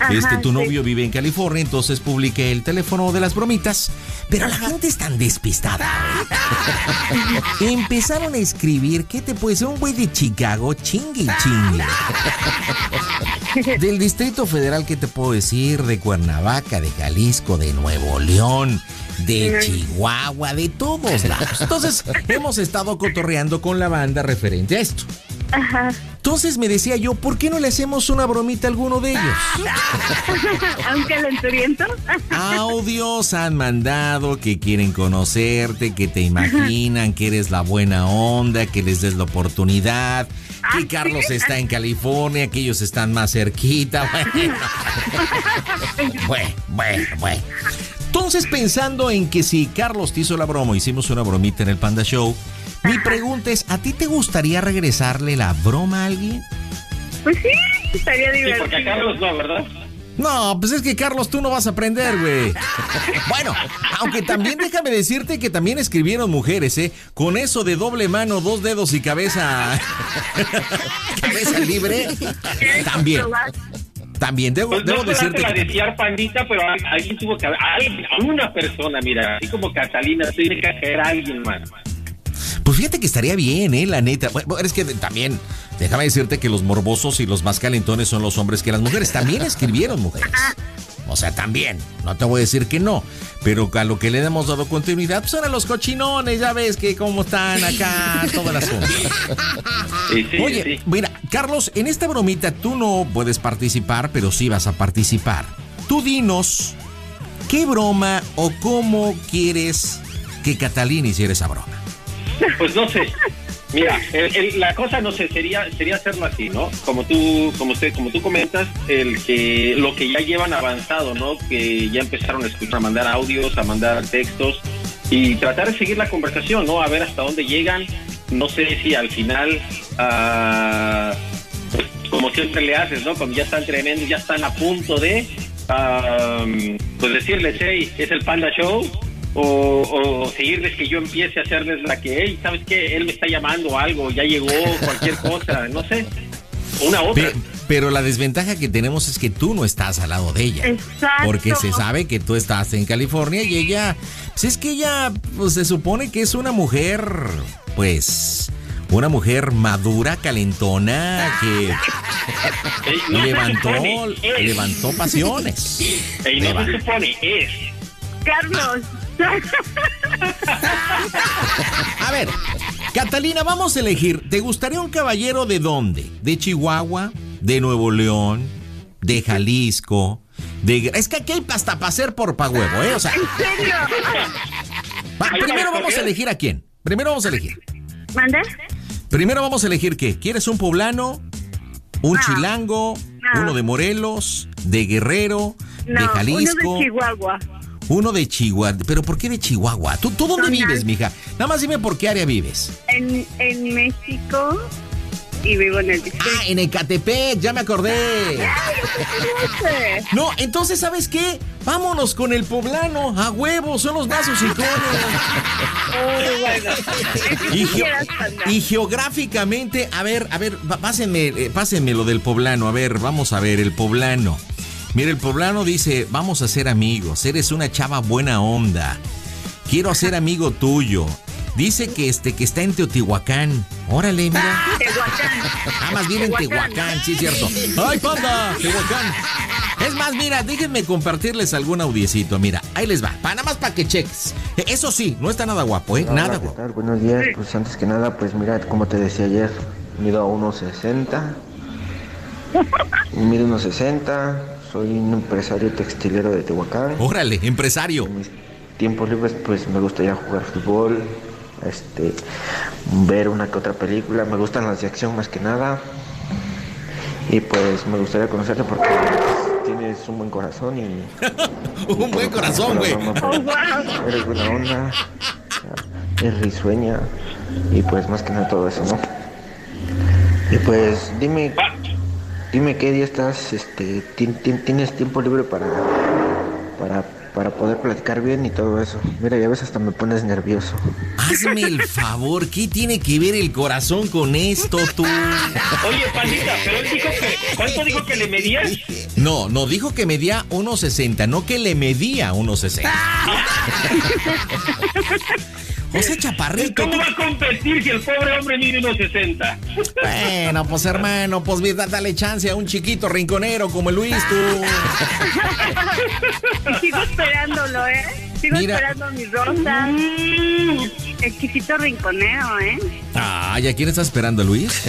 Ajá, este, tu sí. novio vive en California, entonces publiqué el teléfono de las bromitas. Pero la gente es tan despistada. [LAUGHS] Empezaron a escribir, ¿qué te puede ser? Un güey de Chicago, chingue chingue. [LAUGHS] Del Distrito Federal, ¿qué te puedo decir? De Cuernavaca, de Jalisco, de Nuevo León, de Chihuahua, de todos lados. Entonces, hemos estado cotorreando con la banda referente a esto. Ajá. Entonces me decía yo, ¿por qué no le hacemos una bromita a alguno de ellos? [LAUGHS] Aunque lenturiento. Audios han mandado que quieren conocerte, que te imaginan que eres la buena onda, que les des la oportunidad, que Carlos está en California, que ellos están más cerquita. [LAUGHS] Bueno, bueno, bueno. Entonces, pensando en que si Carlos te hizo la broma, hicimos una bromita en el Panda Show, mi pregunta es, ¿a ti te gustaría regresarle la broma a alguien? Pues sí, estaría Sí, divertido. porque a Carlos no, ¿verdad? No, pues es que Carlos, tú no vas a aprender, güey. [LAUGHS] Bueno, aunque también déjame decirte que también escribieron mujeres, ¿eh? Con eso de doble mano, dos dedos y cabeza. [LAUGHS] cabeza libre. También. También debo, Pues debo no decirte la que. decía Pandita, pero al- alguien tuvo que haber, alguien, una persona, mira, así como Catalina, tiene que caer alguien, mano. Pues fíjate que estaría bien, ¿eh? La neta. Bueno, es que también, déjame decirte que los morbosos y los más calentones son los hombres que las mujeres. También escribieron mujeres. O sea, también. No te voy a decir que no. Pero a lo que le hemos dado continuidad, pues son a los cochinones. Ya ves que cómo están acá, todo el asunto. Sí, sí, Oye, sí. mira, Carlos, en esta bromita tú no puedes participar, pero sí vas a participar. Tú dinos, ¿qué broma o cómo quieres que Catalina hiciera esa broma? Pues no sé. Mira, el- la cosa no sé, sería sería hacerlo así, ¿no? Como tú como usted como tú comentas, el que lo que ya llevan avanzado, ¿no? Que ya empezaron a escuchar, a mandar audios, a mandar textos y tratar de seguir la conversación, ¿no? A ver hasta dónde llegan. No sé si al final pues, como siempre le haces, ¿no? Cuando ya están tremendos, ya están a punto de ah, pues decirles, hey, es el Panda Show o, o seguirles que yo empiece a hacerles la que, hey, ¿sabes qué? Él me está llamando o algo, ya llegó, cualquier cosa, no sé. Una otra. Pe- pero la desventaja que tenemos es que tú no estás al lado de ella. Exacto. Porque se sabe que tú estás en California y ella, pues es que ella, pues se supone que es una mujer, pues, una mujer madura, calentona, que Ey, no se levantó, supone, levantó pasiones. Ey, no Leva- se supone, es. Carlos. A ver, Catalina, vamos a elegir. ¿Te gustaría un caballero de dónde? ¿De Chihuahua? ¿De Nuevo León? ¿De Jalisco? De... Es que aquí hay hasta para hacer por pa' huevo, ¿eh? O sea, ¿En serio? va, primero vamos a elegir a quién. Primero vamos a elegir. ¿Manda? Primero vamos a elegir qué. ¿Quieres un poblano? ¿Un No. chilango? No. ¿Uno de Morelos? ¿De Guerrero? No, ¿De Jalisco? uno de Chihuahua. Uno de Chihuahua. ¿Pero por qué de Chihuahua? ¿Tú, tú dónde Sonal. vives, mija? Nada más dime por qué área vives. En, en México y vivo en el distrito. Ah, en Ecatepec, ya me acordé. [LAUGHS] No, entonces, ¿sabes qué? Vámonos con el poblano, a huevo, son los más hocicones. Oh, bueno. Y, Y, geo- y geográficamente, a ver, a ver, pásenme, eh, pásenme lo del poblano, a ver, vamos a ver, el poblano. Mira, el poblano dice, vamos a ser amigos, eres una chava buena onda, quiero ser [LAUGHS] amigo tuyo. Dice que este que está en Teotihuacán. Órale, mira. Tehuacán. Ah, más bien en Tehuacán, sí es cierto. ¡Ay, panda! Tehuacán. Es más, mira, déjenme compartirles algún audiecito. Mira, ahí les va. Pa, nada más para que cheques. Eso sí, no está nada guapo, ¿eh? Hola, Nada ¿qué guapo. tal? Buenos días. Pues antes que nada, pues mira, como te decía ayer, mido 1.60. [LAUGHS] Mido 1.60. Soy un empresario textilero de Tehuacán. Órale, empresario. En mis tiempos libres, pues me gustaría jugar fútbol, este, ver una que otra película. Me gustan las de acción más que nada. Y pues me gustaría conocerte porque tienes un buen corazón y [LAUGHS] Un buen corazón, güey. Eres buena onda, eres risueña y pues más que nada todo eso, ¿no? Y pues dime, dime qué día estás, este, ti- ti- tienes tiempo libre para, para, para poder platicar bien y todo eso. Mira, ya ves hasta me pones nervioso. Hazme el favor, ¿qué tiene que ver el corazón con esto, tú? Oye, Pandita, pero él dijo que. ¿Cuánto dijo que le medías? No, no, dijo que medía 1.60, no que le medía 1.60. [LAUGHS] José Chaparrito. ¿Cómo tú- va a competir si el pobre hombre mide unos 60? Bueno, pues hermano, pues dale chance a un chiquito rinconero como el Luis, tú. [LAUGHS] Sigo esperándolo, ¿eh? Sigo Mira. esperando mi rosa. el chiquito rinconero, ¿eh? Ah, ¿ya quién está esperando, Luis?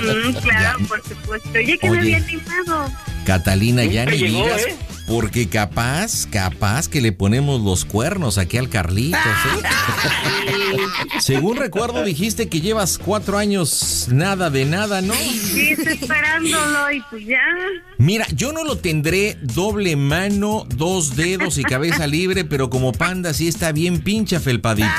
Mm, claro, [LAUGHS] por supuesto. Oye, que me Oye. había animado. Catalina, ya ni Llegó, digas, ¿eh? Porque capaz, capaz que le ponemos los cuernos aquí al Carlitos, ¿eh? [LAUGHS] Según recuerdo, dijiste que llevas cuatro años nada de nada, ¿no? Sí, estoy esperándolo y pues ya. Mira, yo no lo tendré doble mano, dos dedos y cabeza libre, pero como panda sí está bien pincha felpadito. [LAUGHS]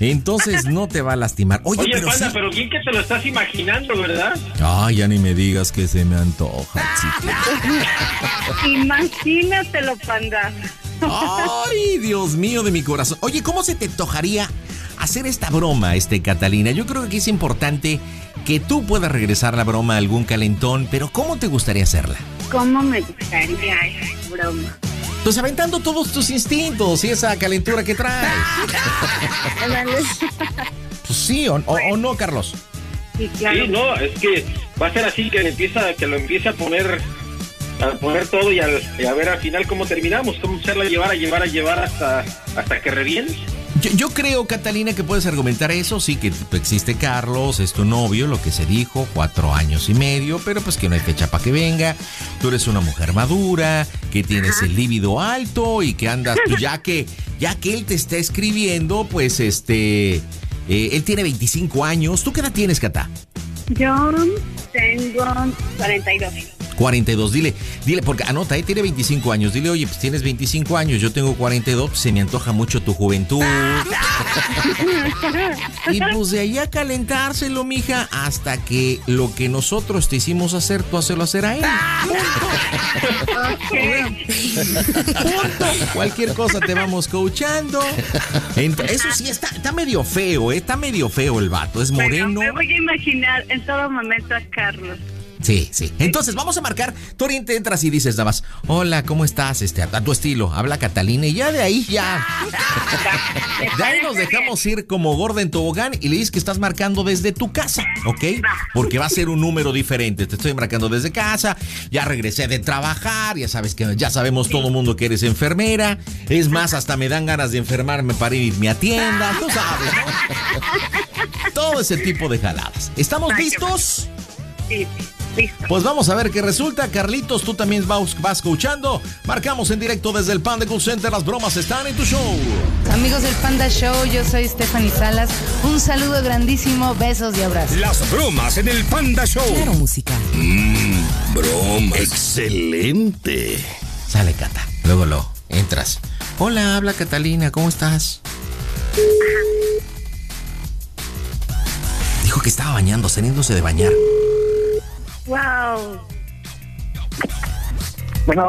Entonces no te va a lastimar. Oye, Oye, pero panda, sí. pero bien que te lo estás imaginando, ¿verdad? Ay, ya ni me digas que se me antoja, Imagínatelo, panda. Ay, Dios mío de mi corazón. Oye, ¿cómo se te antojaría hacer esta broma, este Catalina? Yo creo que es importante que tú puedas regresar la broma a algún calentón, pero ¿cómo te gustaría hacerla? ¿Cómo me gustaría esa broma? Pues aventando todos tus instintos y esa calentura que traes. [LAUGHS] Pues sí, o, o- o no, Carlos. Sí, Sí, no, es que va a ser así que empieza, que lo empiece a poner, a poner todo y, a ver al final cómo terminamos, cómo hacerla llevar, a llevar, a llevar hasta, hasta que reviente. Yo, yo creo, Catalina, que puedes argumentar eso. Sí, que existe Carlos, es tu novio, lo que se dijo, cuatro años y medio, pero pues que no hay fecha para que venga. Tú eres una mujer madura, que tienes el líbido alto y que andas, pues [LAUGHS] ya que, ya que él te está escribiendo, pues este, eh, él tiene 25 años. ¿Tú qué edad tienes, Cata? Yo tengo 42. 42, dile, dile, porque anota, eh, tiene 25 años. Dile, oye, pues tienes 25 años, yo tengo 42, pues, se me antoja mucho tu juventud. [LAUGHS] Y pues de ahí a calentárselo, mija, hasta que lo que nosotros te hicimos hacer, tú hazlo hacer a él. Cualquier cosa te vamos coachando. Eso sí, está, está medio feo, ¿eh? Está medio feo el vato. Es moreno. me voy a imaginar en todo momento a Carlos. Sí, sí. Entonces vamos a marcar. Tú ahorita entras y dices nada más, hola, ¿cómo estás? Este, a tu estilo. Habla Catalina y ya de ahí ya. [LAUGHS] De ahí nos dejamos ir como gorda en tobogán y le dices que estás marcando desde tu casa, ¿ok? Porque va a ser un número diferente. Te estoy marcando desde casa. Ya regresé de trabajar. Ya sabes que ya sabemos todo el mundo que eres enfermera. Es más, hasta me dan ganas de enfermarme para irme a tienda. Tú sabes. Todo ese tipo de jaladas. ¿Estamos listos? Sí, listo. Pues vamos a ver qué resulta. Carlitos, tú también vas, vas escuchando. Marcamos en directo desde el Panda Cool Center. Las bromas están en tu show. Amigos del Panda Show, yo soy Stephanie Salas. Un saludo grandísimo, besos y abrazos. Las bromas en el Panda Show. Claro, música. Mmm, broma. Excelente. Sale, Cata. Luego lo entras. Hola, habla Catalina, ¿cómo estás? Dijo que estaba bañando, saliéndose de bañar. Wow. Bueno,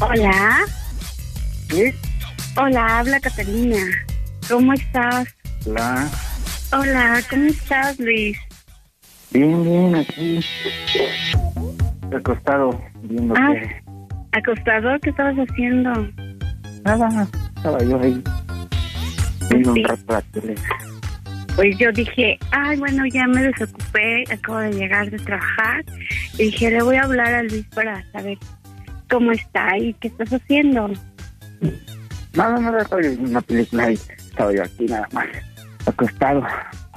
Hola. ¿sí? Hola, habla Catalina. ¿Cómo estás? Hola. Hola, ¿cómo estás, Luis? Bien, bien, aquí. Acostado, viendo Ah. ¿acostado? ¿Qué estabas haciendo? Nada, estaba yo ahí. Viendo un rato la tele. Pues yo dije, ay, bueno, ya me desocupé, acabo de llegar de trabajar. Y dije, le voy a hablar a Luis para saber cómo está y qué estás haciendo. Nada, nada, estaba yo viendo una película y estaba yo aquí nada más. Acostado.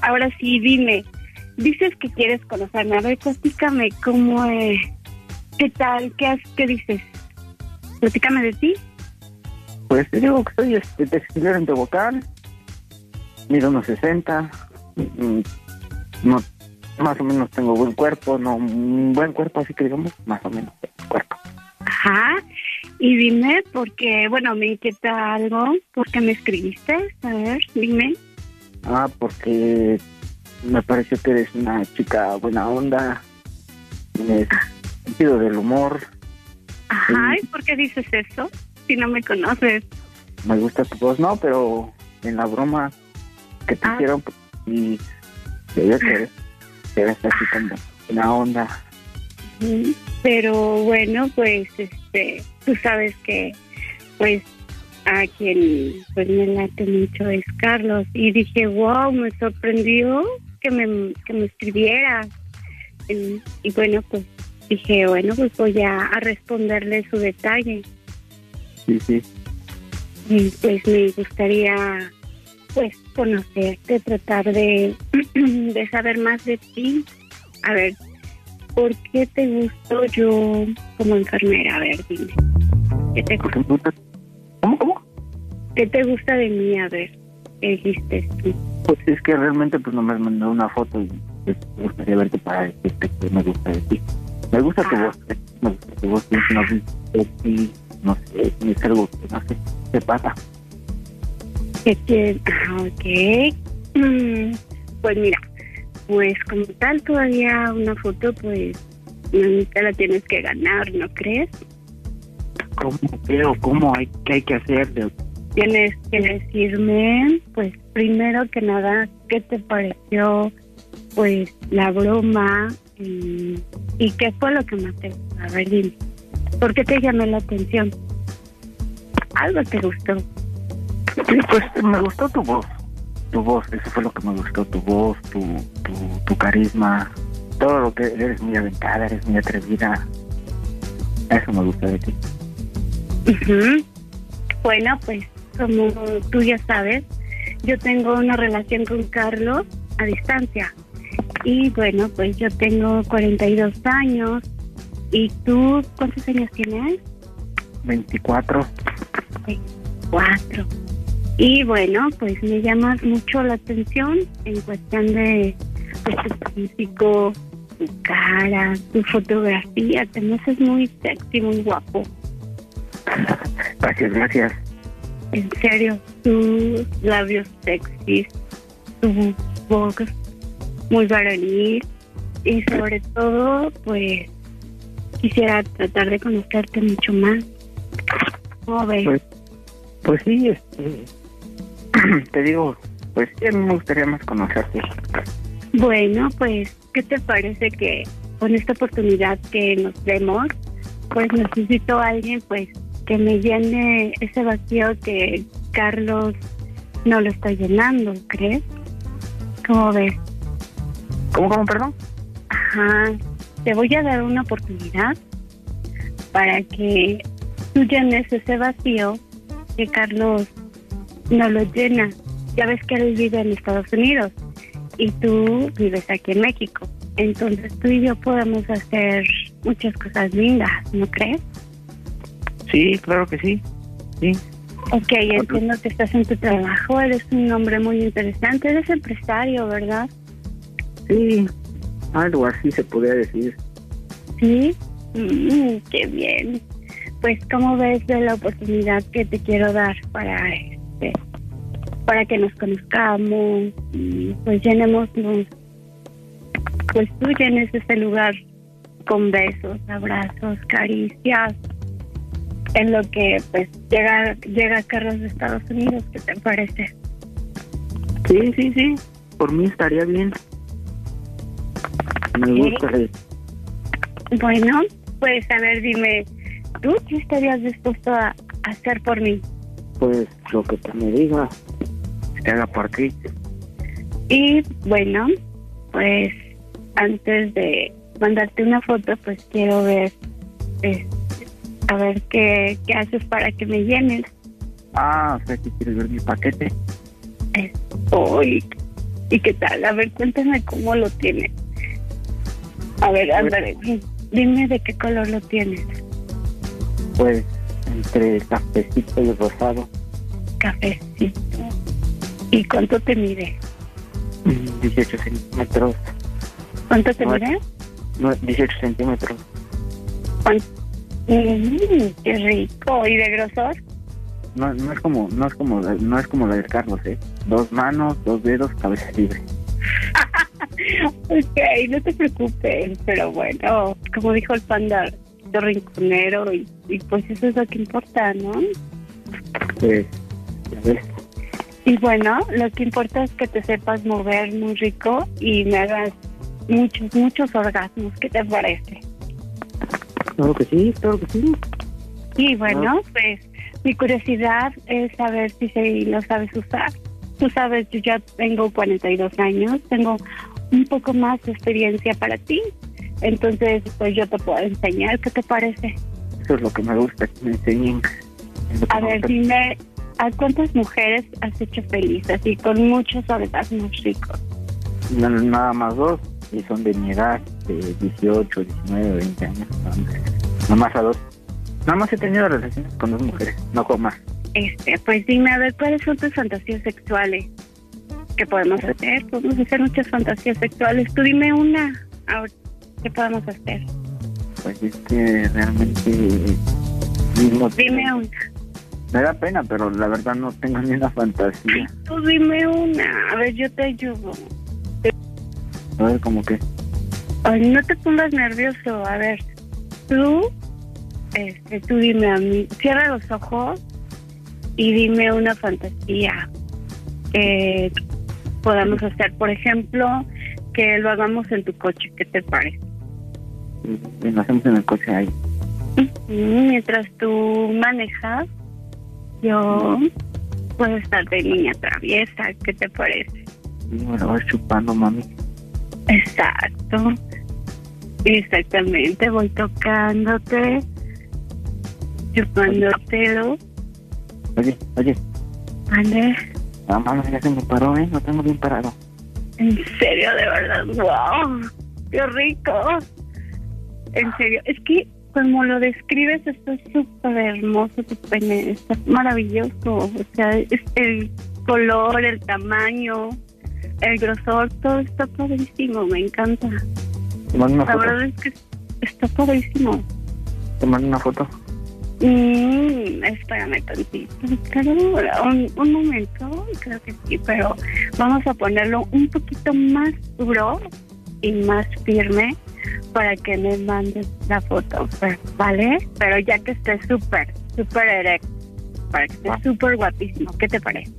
Ahora sí, dime, dices que quieres conocerme. A ver, platícame cómo, eh, qué tal, qué, has- qué dices. Platícame de ti. Pues te digo que soy este, textilero en Tehuacán. Mido unos 60. mm, No, más o menos tengo buen cuerpo. No, un buen cuerpo, así que digamos, más o menos cuerpo. Ajá. Y dime, porque, bueno, me inquieta algo, ¿por qué me escribiste? A ver, dime. Ah, porque me pareció que eres una chica buena onda. Tienes sentido del humor. Ajá, ¿y por qué dices eso? Si no me conoces. Me gusta tu voz, no, pero en la broma que te hicieron pues, y yo que que eres así como una onda. Pero bueno, pues este, tú sabes que pues a quien pues me late mucho es Carlos y dije, wow, me sorprendió que me, que me escribiera. Y, y bueno, pues dije, bueno, pues voy a, a responderle su detalle. Sí, sí. Y pues me gustaría pues conocerte, tratar de, [CLEARS THROAT] de saber más de ti. A ver, ¿por qué te gustó yo como enfermera? A ver, dime. ¿Qué te gusta? ¿Cómo, cómo? ¿Qué te gusta de mí? A ver, ¿qué dijiste tú? Pues es que realmente pues no me mandado una foto y pues, me gustaría verte para decirte que me gusta de ti. Me gusta tu voz, eh, me gusta tu voz, voz sexy, no sé, es algo que no sé, ¿qué pasa? ¿Qué quieres? Ah, ok. Mm, pues mira, pues como tal todavía una foto, pues te la tienes que ganar, ¿no crees? ¿Cómo creo? ¿Cómo hay, qué hay que hacer? Tienes que decirme, pues primero que nada, ¿qué te pareció, pues la broma y, y qué fue lo que más te gustó? A ver, dime, ¿por qué te llamó la atención? Algo te gustó. Sí, pues me gustó tu voz, tu voz, eso fue lo que me gustó, tu voz, tu, tu, tu carisma, todo lo que eres muy aventada, eres muy atrevida. Eso me gusta de ti. Ujú. Bueno, pues como tú ya sabes, yo tengo una relación con Carlos a distancia. Y bueno, pues yo tengo 42 años. ¿Y tú cuántos años tienes? 24. Cuatro. Y bueno, pues me llamas mucho la atención en cuestión de, de tu físico, tu cara, tu fotografía. Te me haces muy sexy, muy guapo. Gracias, gracias. En serio, tus labios sexys, tu voz muy varonil y sobre todo, pues quisiera tratar de conocerte mucho más. ¿Cómo ves? Pues, pues sí, este, [CLEARS THROAT] te digo, pues a mí me gustaría más conocerte. Bueno, pues, ¿qué te parece que con esta oportunidad que nos demos, pues necesito a alguien, pues, que me llene ese vacío que Carlos no lo está llenando, ¿crees? ¿Cómo ves? ¿Cómo, cómo, perdón? Ajá, te voy a dar una oportunidad para que tú llenes ese vacío que Carlos no lo llena. Ya ves que él vive en Estados Unidos y tú vives aquí en México. Entonces tú y yo podemos hacer muchas cosas lindas, ¿no crees? Sí, claro que sí. Sí. Ok, entiendo que estás en tu trabajo, eres un hombre muy interesante, eres empresario, ¿verdad? Sí, algo así se podría decir. Sí, Mm, qué bien. Pues, ¿cómo ves de la oportunidad que te quiero dar para este, para que nos conozcamos y pues llenemos, pues tú llenes ese lugar con besos, abrazos, caricias, en lo que pues llega llega Carlos de Estados Unidos, ¿qué te parece? Sí, sí, sí. Por mí estaría bien. Me gusta. Bueno, pues a ver, dime, ¿tú qué estarías dispuesto a hacer por mí? Pues lo que tú me digas, que haga por ti. Y bueno, pues antes de mandarte una foto, pues quiero ver, eh, a ver qué, qué haces para que me llenes. Ah, o sea, que quieres ver mi paquete. Uy, ¿y qué tal? A ver, cuéntame cómo lo tienes. A ver, ándale, dime de qué color lo tienes. Pues entre cafecito y rosado. Cafecito. ¿Y cuánto te mide? mm, 18 centímetros. ¿Cuánto te No, mide? No, 18 centímetros. ¿Cuán- Mm, qué rico. ¿Y de grosor? No, no es como, no es como, no es como la del Carlos, eh. Dos manos, dos dedos, cabeza libre. [LAUGHS] Ok, no te preocupes, pero bueno, como dijo el panda, rinconero y, y pues eso es lo que importa, ¿no? Pues, ya ves. Y bueno, lo que importa es que te sepas mover muy rico y me hagas muchos, muchos orgasmos. ¿Qué te parece? Claro que sí, claro que sí. Y bueno, pues mi curiosidad es saber si se lo sabes usar. Tú sabes, yo ya tengo 42 años, tengo un poco más de experiencia para ti. Entonces, pues yo te puedo enseñar. ¿Qué te parece? Eso es lo que me gusta, que me enseñen. A me ver, dime, ¿a cuántas mujeres has hecho feliz? Así, con muchos orgasmos ricos. No, Nada más dos, y son de mi edad, de 18, 19, 20 años. Nada más a dos. Nada más he tenido relaciones con dos mujeres, no con más. Este, pues dime, a ver, ¿cuáles son tus fantasías sexuales? ¿Qué podemos hacer? Podemos hacer muchas fantasías sexuales. Tú dime una. Ahora, ¿qué podemos hacer? Pues es que realmente mismo Dime una. me da pena, pero la verdad no tengo ni una fantasía. Tú dime una. A ver, yo te ayudo. A ver, como que Ay, no te pongas nervioso. A ver, tú, este, tú dime a mí. Cierra los ojos y dime una fantasía que podamos hacer. Por ejemplo, que lo hagamos en tu coche. ¿Qué te parece? Lo hacemos en el coche ahí. Mientras tú manejas, yo puedo estar de niña traviesa. ¿Qué te parece? Y me lo vas chupando, mami. Exacto. Exactamente. Voy tocándote, chupándotelo. Oye, oye, Ande. la mano ya se me paró, ¿eh? No tengo bien parado. En serio, de verdad. ¡Wow! ¡Qué rico! En serio. Es que, como lo describes, está súper hermoso tu pene. Está maravilloso. O sea, es el color, el tamaño, el grosor, todo está padrísimo. Me encanta. Una La foto. verdad es que está padrísimo. Te mando una foto. Mm, espérame tantito. Claro, un, un momento, creo que sí, pero vamos a ponerlo un poquito más duro y más firme para que me mandes la foto, pues, ¿vale? Pero ya que esté súper, súper erecto, para que esté súper guapísimo, ¿qué te parece?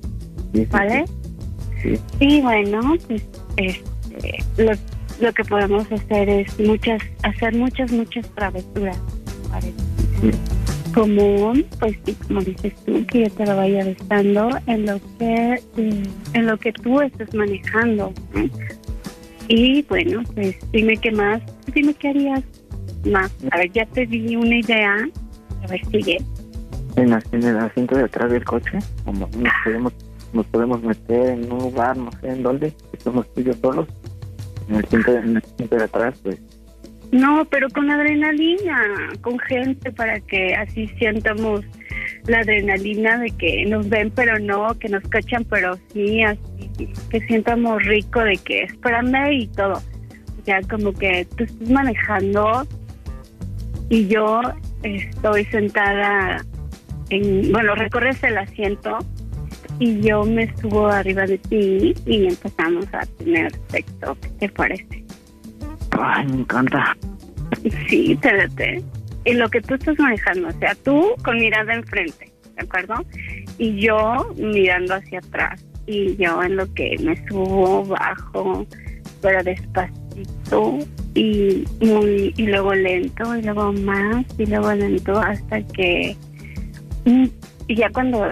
¿Vale? Sí. Y bueno, pues este, lo, lo que podemos hacer es muchas, hacer muchas, muchas travesuras, ¿vale? Como, pues sí, como dices tú, que yo te lo vaya besando en lo que, eh, en lo que tú estés manejando. ¿no? Y bueno, pues dime qué más, dime qué harías más. A ver, ya te di una idea, a ver, sigue. En, en el asiento de atrás del coche, como nos podemos, nos podemos meter en un lugar, no sé en dónde, somos yo solos. En el asiento de, en el asiento de atrás, pues, No, pero con adrenalina, con gente para que así sientamos la adrenalina de que nos ven pero no, que nos cachan pero sí, así, que sientamos rico de que espérame y todo. Ya como que tú estás manejando y yo estoy sentada en, bueno, recorres el asiento y yo me subo arriba de ti y empezamos a tener sexo. ¿Qué te parece? Ay, me encanta. Sí, TDT. Y lo que tú estás manejando, o sea, tú con mirada enfrente, ¿de acuerdo? Y yo mirando hacia atrás. Y yo en lo que me subo, bajo, pero despacito y muy y luego lento y luego más y luego lento hasta que mm, y ya cuando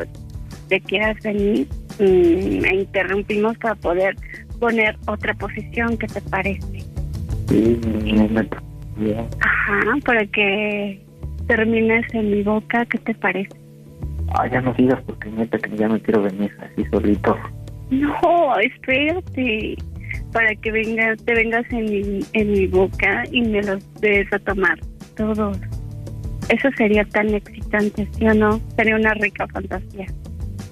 te quieras venir mm, me interrumpimos para poder poner otra posición que te parece Sí, me. Ajá, para que termines en mi boca, ¿qué te parece? Ah, ya no sigas porque neta que ya me quiero venir así solito. No, espérate, para que vengas, te vengas en mi, en mi boca y me los des a tomar todos. Eso sería tan excitante, ¿sí o no? Sería una rica fantasía.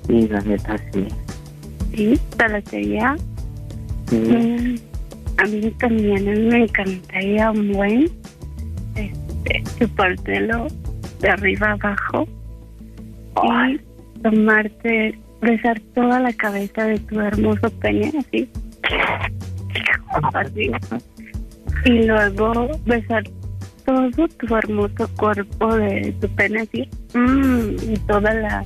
Sí, la neta, sí. ¿Sí? ¿Te la sería? Sí. Mm, a mí también me encantaría un buen este, chupártelo de arriba abajo y tomarte, besar toda la cabeza de tu hermoso pene, así. Así. Y luego besar todo tu hermoso cuerpo de tu pene, así. Mm, y toda la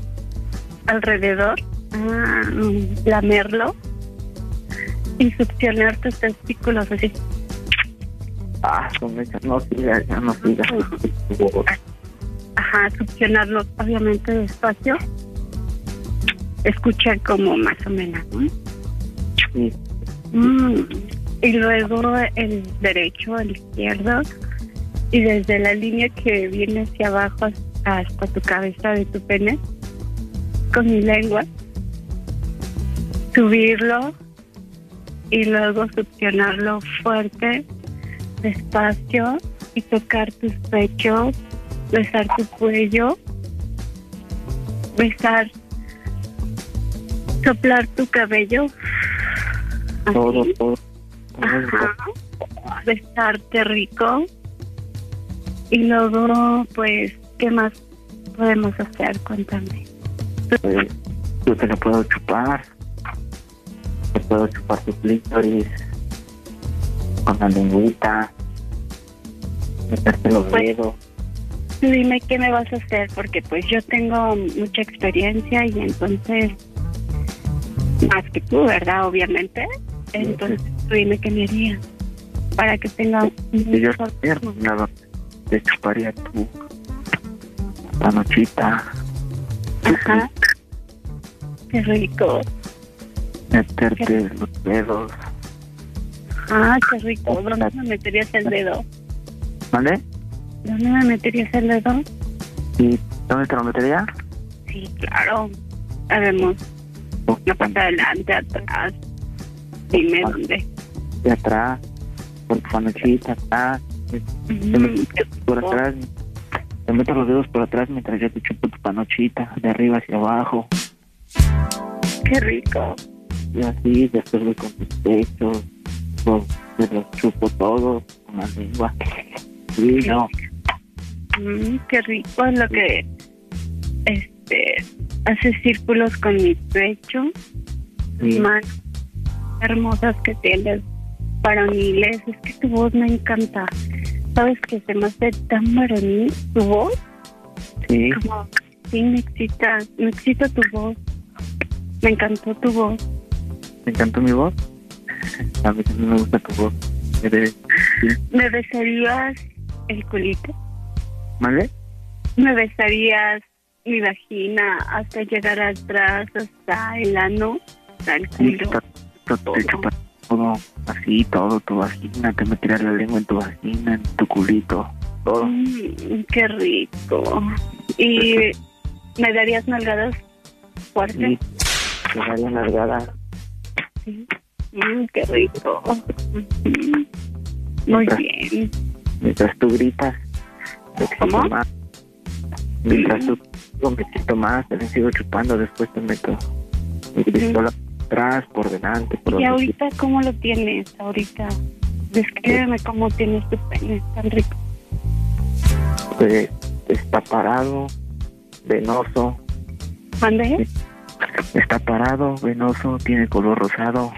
alrededor. Ah, lamerlo y succionar tus testículos así. Ah, no sigas, ya no sigas. Ajá, succionarlos obviamente despacio. Escucha como más o menos, ¿no? Sí. Mm, Y luego el derecho, el izquierdo. Y desde la línea que viene hacia abajo hasta tu cabeza de tu pene, con mi lengua, subirlo y luego succionarlo fuerte, despacio y tocar tus pechos, besar tu cuello, besar, soplar tu cabello. así. Todo, todo. Ajá. Besarte rico. Y luego, pues, ¿qué más podemos hacer? Cuéntame. Pues, yo te lo puedo chupar. Te puedo chupar tu clítoris. Con la lengüita. Meterte los Pues, dedos. Dime qué me vas a hacer, porque pues yo tengo mucha experiencia y entonces, más que tú, ¿verdad? Obviamente. Entonces, tú dime qué me harías para que tenga Y yo nada, te chuparía tu panochita. Ajá. Qué rico. Meterte los dedos. Ah, qué rico. ¿Dónde me meterías el dedo? ¿Vale? ¿Dónde me meterías el dedo? ¿Y dónde te lo metería? Sí, claro. Sabemos. Una parte adelante, atrás. Dime dónde. De atrás, por tu panochita, atrás. Te por atrás. Te meto los dedos por atrás mientras yo te chupo tu panochita, de arriba hacia abajo. Qué rico. Y así, después voy con tus pechos. los- Te los chupo todos con la lengua. Sí, no. Mm, qué rico es lo que este hace círculos con mi pecho, Sí. manos hermosas que tienes varoniles. Es que tu voz me encanta. ¿Sabes que se me hace tan varonil tu voz? Sí. Como, sí, me excita, me excita tu voz. Me encantó tu voz. ¿Te encantó mi voz? [LAUGHS] A mí también me gusta tu voz. Sí. ¿Me besarías el culito? ¿Vale? ¿Me besarías mi vagina hasta llegar atrás, hasta el ano, hasta el Sí, culo? te chupa todo, así, todo, tu vagina, te metería la lengua en tu vagina, en tu culito, todo. Mm, qué rico. ¿Y me darías nalgadas fuertes? Sí, te daría nalgada. Sí. Mm, qué rico. Muy bien. Mientras tú gritas, ¿Cómo? más. Mientras tú me excito más, te le sigo chupando, después te meto mi pistola atrás, por delante, por ¿Y ahorita cómo lo tienes? Ahorita. Descríbeme cómo tienes tu pene tan rico. Pues, está parado, venoso, ¿Mande? Está parado, venoso, tiene color rosado.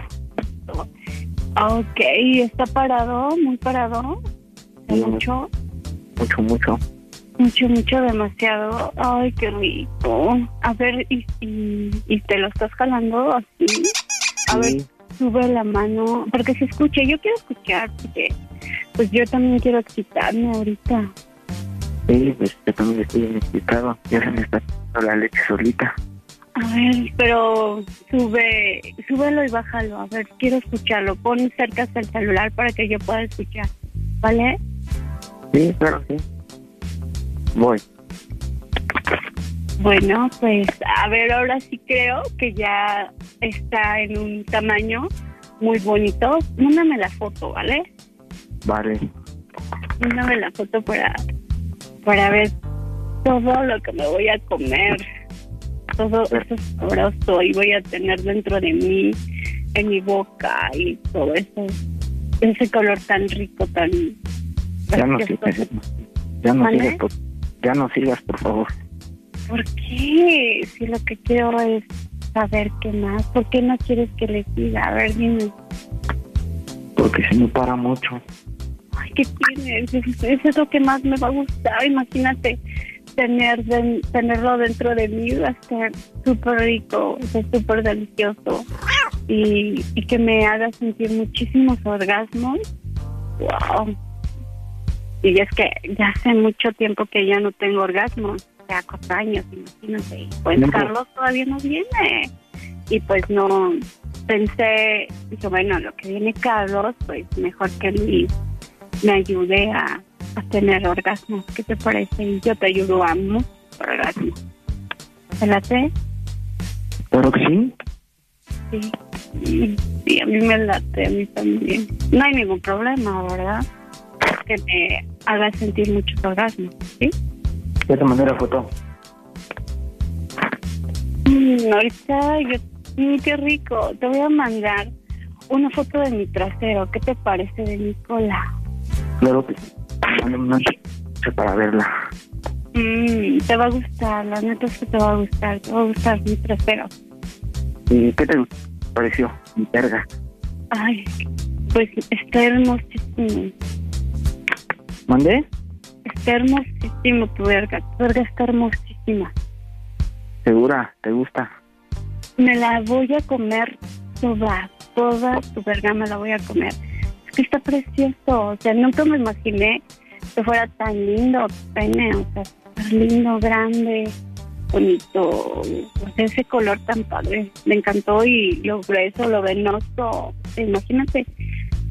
Ok, está parado, muy parado. Sí, Mucho, Mucho, mucho. mucho, mucho, demasiado. Ay, qué rico. A ver, ¿y, y, y te lo estás jalando así? A ver, sube la mano, porque se escuche. Yo quiero escuchar, porque pues yo también quiero excitarme ahorita. Sí, pues yo también estoy bien excitado. Ya se me está la leche solita. A ver, pero sube, súbelo y bájalo. A ver, quiero escucharlo. Pon cerca hasta el celular para que yo pueda escuchar. ¿Vale? Sí, claro, sí. Voy. Bueno, pues a ver, ahora sí creo que ya está en un tamaño muy bonito. Mándame la foto, ¿vale? Vale. Mándame la foto para, para ver todo lo que me voy a comer. Todo eso sabroso y voy a tener dentro de mí, en mi boca y todo eso. Ese color tan rico, tan... Ya no sigas, ya no sigas, por, ya no sigas, por favor. ¿Por qué? Si lo que quiero es saber qué más. ¿Por qué no quieres que le siga? A ver, dime. Porque se me para mucho. Ay, ¿qué tienes? Eso es lo que más me va a gustar. Imagínate tener tenerlo dentro de mí. Va a ser súper rico, va a ser súper delicioso. Y, y que me haga sentir muchísimos orgasmos. Wow. Y es que ya hace mucho tiempo que ya no tengo orgasmos. Ya cuatro años, imagínate. Y Pues. Carlos todavía no viene. Y pues no pensé, dije, bueno, lo que viene Carlos, pues mejor que Luis me ayude a, a tener orgasmos. ¿Qué te parece? Y yo te ayudo a muchos orgasmos. ¿Te late? Claro que sí. Sí. Sí, a mí me late, a mí también. No hay ningún problema, ¿verdad? Que me haga sentir mucho orgasmo, ¿sí? Ya te mandé la foto. Mm, ahorita yo... Mm, qué rico. Te voy a mandar una foto de mi trasero. ¿Qué te parece de mi cola? Claro que sí. Una noche para verla. Mm, te va a gustar, la neta es que te va a gustar. Te va a gustar mi trasero. ¿Y qué te pareció? Mi verga. Ay, pues está hermosísimo. ¿Mandé? Está hermosísimo tu verga. Tu verga está hermosísima. ¿Segura? ¿Te gusta? Me la voy a comer toda, toda tu verga me la voy a comer. Es que está precioso. O sea, nunca me imaginé que fuera tan lindo pene. O sea, tan lindo, grande, bonito. O sea, ese color tan padre. Me encantó y lo grueso, lo venoso. Imagínate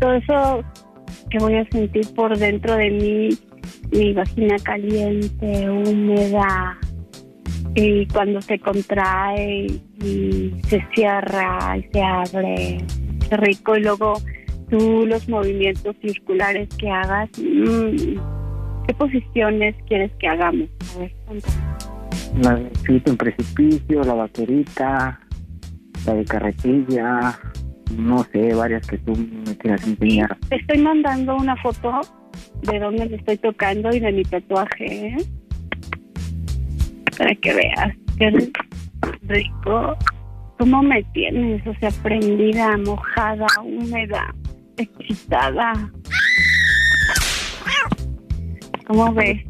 todo eso que voy a sentir por dentro de mí. Mi vagina caliente, húmeda, y cuando se contrae y se cierra y se abre, qué rico. Y luego tú los movimientos circulares que hagas, mm, ¿qué posiciones quieres que hagamos? A ver. La de Chivito en precipicio, la vaquerita, la de carretilla, no sé, varias que tú me quieras enseñar. Te estoy mandando una foto de dónde estoy tocando y de mi tatuaje, ¿eh? Para que veas qué rico. ¿Cómo me tienes? O sea, prendida, mojada, húmeda, excitada. ¿Cómo ves?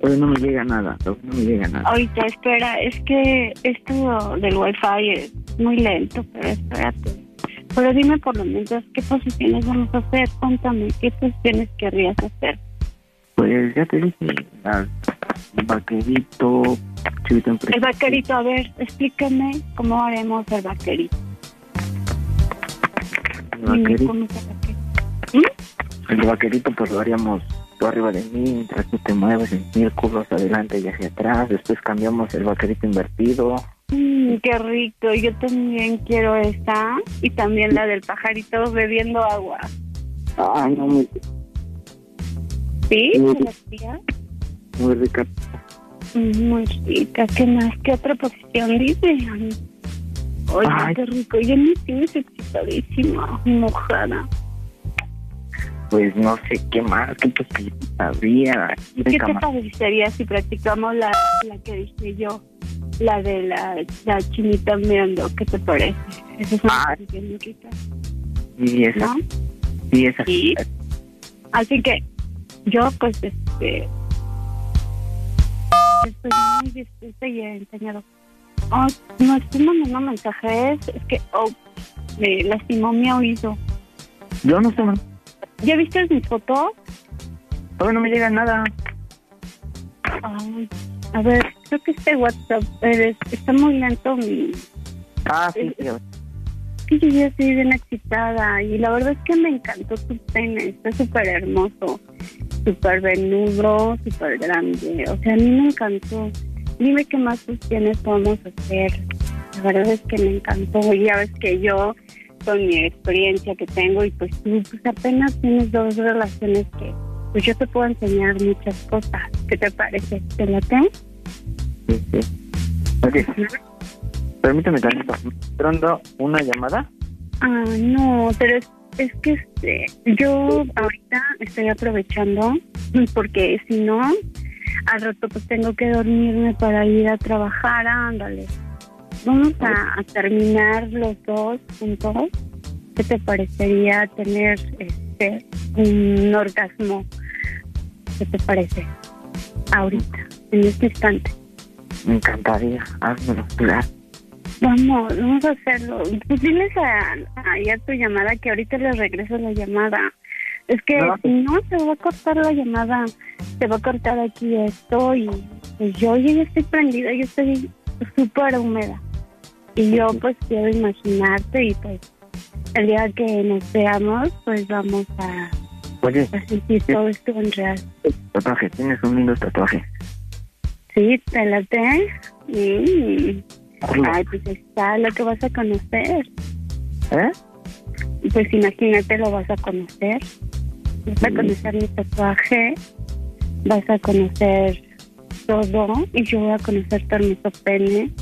Hoy no me llega nada, no me llega nada. Ahorita, espera, es que esto del wifi es muy lento, pero espérate. Pero dime por lo menos qué posiciones vamos a hacer. Cuéntame, ¿qué posiciones querrías hacer? Pues ya te dije, el vaquerito, chivito en El vaquerito, a ver, explícame cómo haremos el vaquerito. El Dime vaquerito, cómo es el vaquerito. pues lo haríamos tú arriba de mí, mientras tú te mueves en círculos adelante y hacia atrás, después cambiamos el vaquerito invertido. Mm, qué rico, yo también quiero esta y también la del pajarito bebiendo agua. Ay, no, muy, ¿Sí? Mm. ¿Me tía? muy rica. Mm, Muy rica, ¿qué más? ¿Qué otra posición dice? Oye, Ay. qué rico, ya me tienes excitadísima, mojada. Pues no sé qué más, qué de ¿Qué te parecería si practicamos la, la que dije yo? La de la, la chinita mirando, ¿qué te parece? Esa es una Sí, esa. ¿no? Sí, esa. Sí. Así que yo, pues, este. Estoy muy dispuesta y he enseñado. Oh, no estoy mandando mensajes. Es que, oh, me lastimó mi oído. Yo no sé, man. ¿Ya viste mis fotos? Todavía no me llega nada. Ay, a ver, creo que este WhatsApp eh, está muy lento. Mi, Ah, sí, sí. que yo ya estoy bien excitada y la verdad es que me encantó tu pene, está súper hermoso, súper venudo, súper grande, o sea, a mí me encantó. Dime qué más posiciones podemos hacer. La verdad es que me encantó y ya ves que yo, con mi experiencia que tengo y pues tú pues apenas tienes dos relaciones que pues yo te puedo enseñar muchas cosas. ¿Qué te parece? ¿Te late? Sí, sí. Ok. Permíteme tantito. ¿Me está entrando una llamada? Ah, no, pero es, es que este, yo ahorita estoy aprovechando porque si no, al rato pues tengo que dormirme para ir a trabajar, ándale. Vamos a, a terminar los dos juntos. ¿Qué te parecería tener este un orgasmo? ¿Qué te parece? Ahorita, en este instante. Me encantaría. Házmelo, claro. Vamos, vamos a hacerlo. Pues diles a, a, a tu llamada que ahorita le regreso la llamada. Es que No. no, se va a cortar la llamada. Se va a cortar aquí esto y pues yo ya estoy prendida, yo estoy súper húmeda. Y yo pues quiero imaginarte y pues el día que nos veamos pues vamos a, Oye, a sentir todo esto en real. tatuaje, tienes un lindo tatuaje. Sí, te late. Mm. Ay, pues está lo que vas a conocer. ¿Eh? Pues imagínate, lo vas a conocer. Vas a conocer mi tatuaje, vas a conocer todo y yo voy a conocer tu hermoso pene,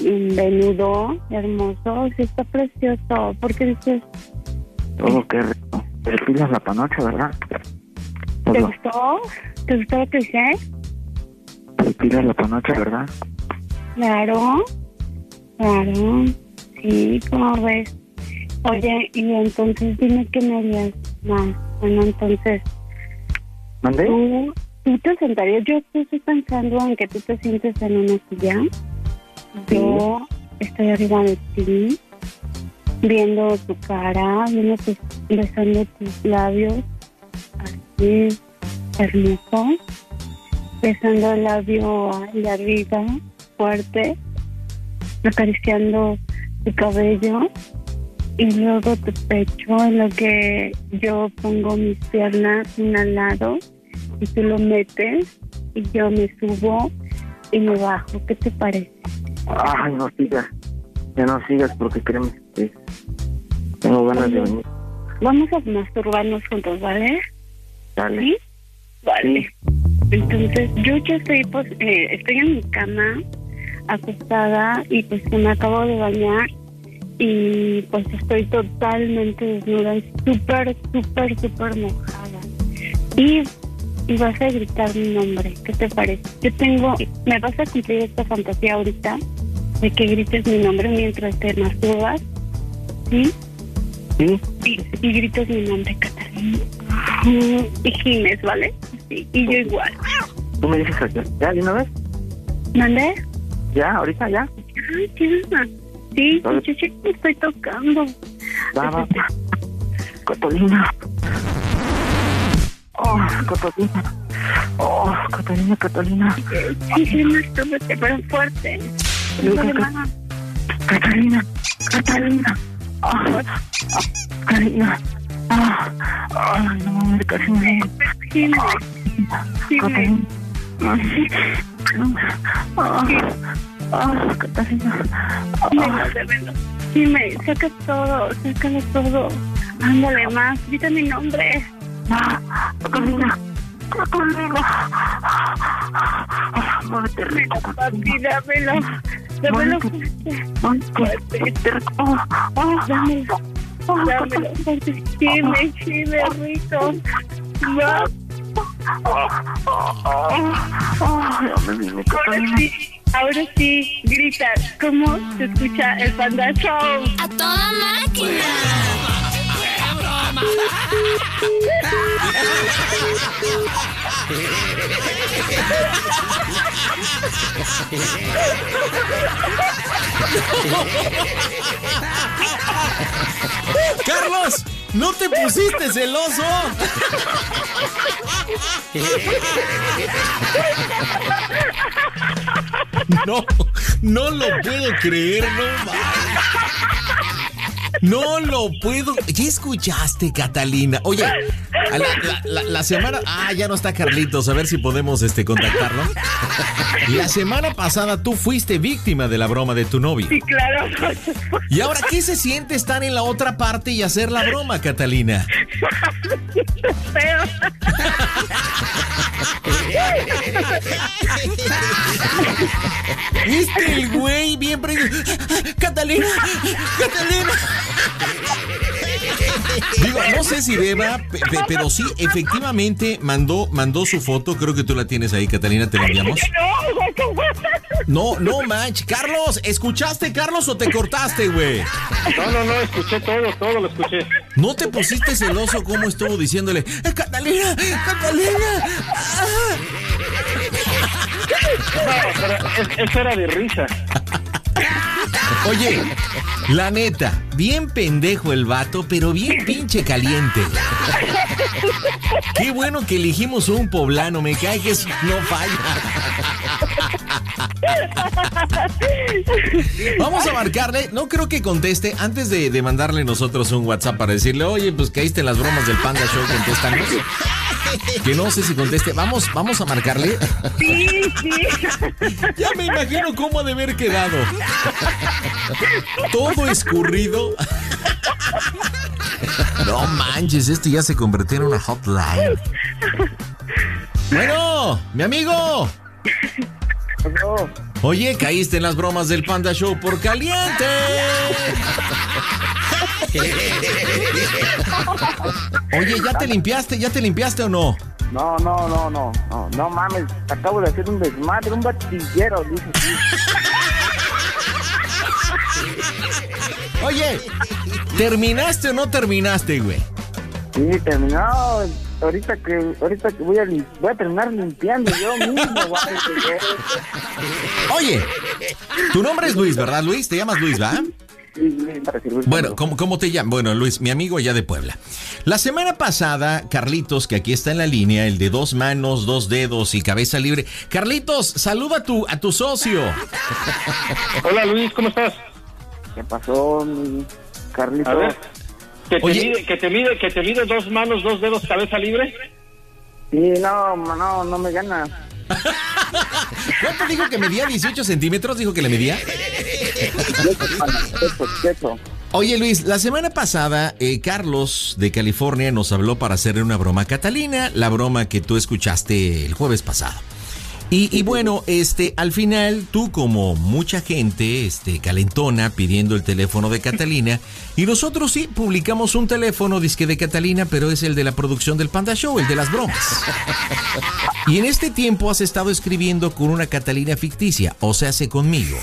un venudo, hermoso, sí está precioso. ¿Por qué dices, Todo qué rico. Te pilas la panocha, ¿verdad? ¿te gustó? ¿Te gustó lo que hice? Te pilas la panocha, ¿verdad? Claro, claro, sí, ¿cómo ves? Oye, y entonces dime qué me harías más. Bueno, entonces, ¿Mandé? ¿tú, tú te sentarías, yo estoy pensando en que tú te sientes en una silla, yo estoy arriba de ti, viendo tu cara, viendo tus, besando tus labios, así, hermoso, besando el labio de arriba, fuerte, acariciando tu cabello y luego tu pecho en lo que yo pongo mis piernas una al lado y tú lo metes y yo me subo y me bajo. ¿Qué te parece? Ay, no sigas. Ya no sigas porque créeme que tengo ganas de venir. Vamos a masturbarnos juntos, ¿vale? Dale. ¿Sí? Vale. Entonces, yo ya estoy, pues, eh, estoy en mi cama, acostada, y pues que me acabo de bañar, y pues estoy totalmente desnuda y súper, súper, súper mojada. Y, y vas a gritar mi nombre, ¿qué te parece? Yo tengo, me vas a cumplir esta fantasía ahorita, de que grites mi nombre mientras te masturbas, ¿sí? Sí. Y, y gritas mi nombre, Catalina. Mm, Y gimes, ¿vale? Sí, y yo igual. ¿Tú me dices? ¿Ya, de una vez? ¿Mandé? ¿Ya, ahorita, ya? Ay, tierna. Sí, yo sí me estoy tocando. Va, va, va. Catalina. Oh, Catalina. Oh, Catalina, Catalina. Sí, sí, mastúrbate, pero fuerte. No de más. Catalina, Catalina. Ah, ah, Catalina. Ay, no mames, casi me. Gime. Catalina. Catalina. Verlo. Dime, saca todo, sácalo todo. Ándale más, grita mi nombre. Catalina. Catalina. Muévete rico, Papi, dámelo. Dámelo fuerte. Oh, oh, Dámelo. Dámelo fuerte. Gime, gime, rico. Va. Ya me vine, Ahora sí, ahora sí, grita. ¿Cómo se escucha el Panda Show? ¡A toda máquina! Carlos, ¿no te pusiste celoso? No, no lo puedo creer, no. No lo puedo. ¿Ya escuchaste, Catalina? Oye, a la, la- la- la semana. Ah, ya no está Carlitos. A ver si podemos este, contactarlo. La semana pasada tú fuiste víctima de la broma de tu novio. Sí, claro. ¿Y ahora qué se siente estar en la otra parte y hacer la broma, Catalina? [LAUGHS] Feo. ¿Viste el güey bien prendido? Catalina, Catalina. Digo, no sé si beba, pe- pe- pero sí, efectivamente mandó, mandó su foto. Creo que tú la tienes ahí, Catalina, te la enviamos. No, no manch. Carlos, ¿escuchaste, Carlos, o te cortaste, güey? No, no, no, escuché todo, todo lo escuché. ¿No te pusiste celoso como estuvo diciéndole, "Eh, Catalina, Catalina? ah"? No, pero es- eso era de risa. [LAUGHS] Oye, la neta, bien pendejo el vato, pero bien pinche caliente. Qué bueno que elegimos un poblano, me cae que no falla. Vamos a marcarle, no creo que conteste, antes de, de mandarle nosotros un WhatsApp para decirle, oye, pues caíste en las bromas del Panda Show, contéstanos. que no sé si conteste. Vamos, vamos a marcarle. Sí, sí. Ya me imagino cómo ha de haber quedado. Todo escurrido. No manches, esto ya se convirtió en una hotline. Bueno, mi amigo. Oye, caíste en las bromas del Panda Show por caliente. Oye, ¿ya te limpiaste? ¿Ya te limpiaste o no? No, no, no, no, no, no mames, acabo de hacer un desmadre, un batillero, dice. Oye, ¿terminaste o no terminaste, güey? Sí, terminado. Ahorita que, ahorita que voy a, voy a terminar limpiando yo mismo. [LAUGHS] Oye, tu nombre es Luis, ¿verdad, Luis? ¿Te llamas Luis, va? Bueno, ¿cómo, ¿cómo te llamas? Bueno, Luis, mi amigo allá de Puebla. La semana pasada, Carlitos, que aquí está en la línea, el de dos manos, dos dedos y cabeza libre. Carlitos, saluda a tu, a tu socio. Hola Luis, ¿cómo estás? ¿Qué pasó, mi Carlito? A ver, ¿que te, Oye. mide, que, te mide, ¿que te mide dos manos, dos dedos, cabeza libre? Sí, no, no, no me gana. [LAUGHS] ¿Cuánto dijo que medía? ¿18 centímetros? ¿Dijo que le medía? Oye Luis, la semana pasada eh, Carlos de California nos habló para hacerle una broma a Catalina, la broma que tú escuchaste el jueves pasado. Y, bueno, este, al final, tú como mucha gente, este, calentona, pidiendo el teléfono de Catalina, y nosotros sí publicamos un teléfono, disque de Catalina, pero es el de la producción del Panda Show, el de las bromas. Y en este tiempo has estado escribiendo con una Catalina ficticia, o sea, hace conmigo.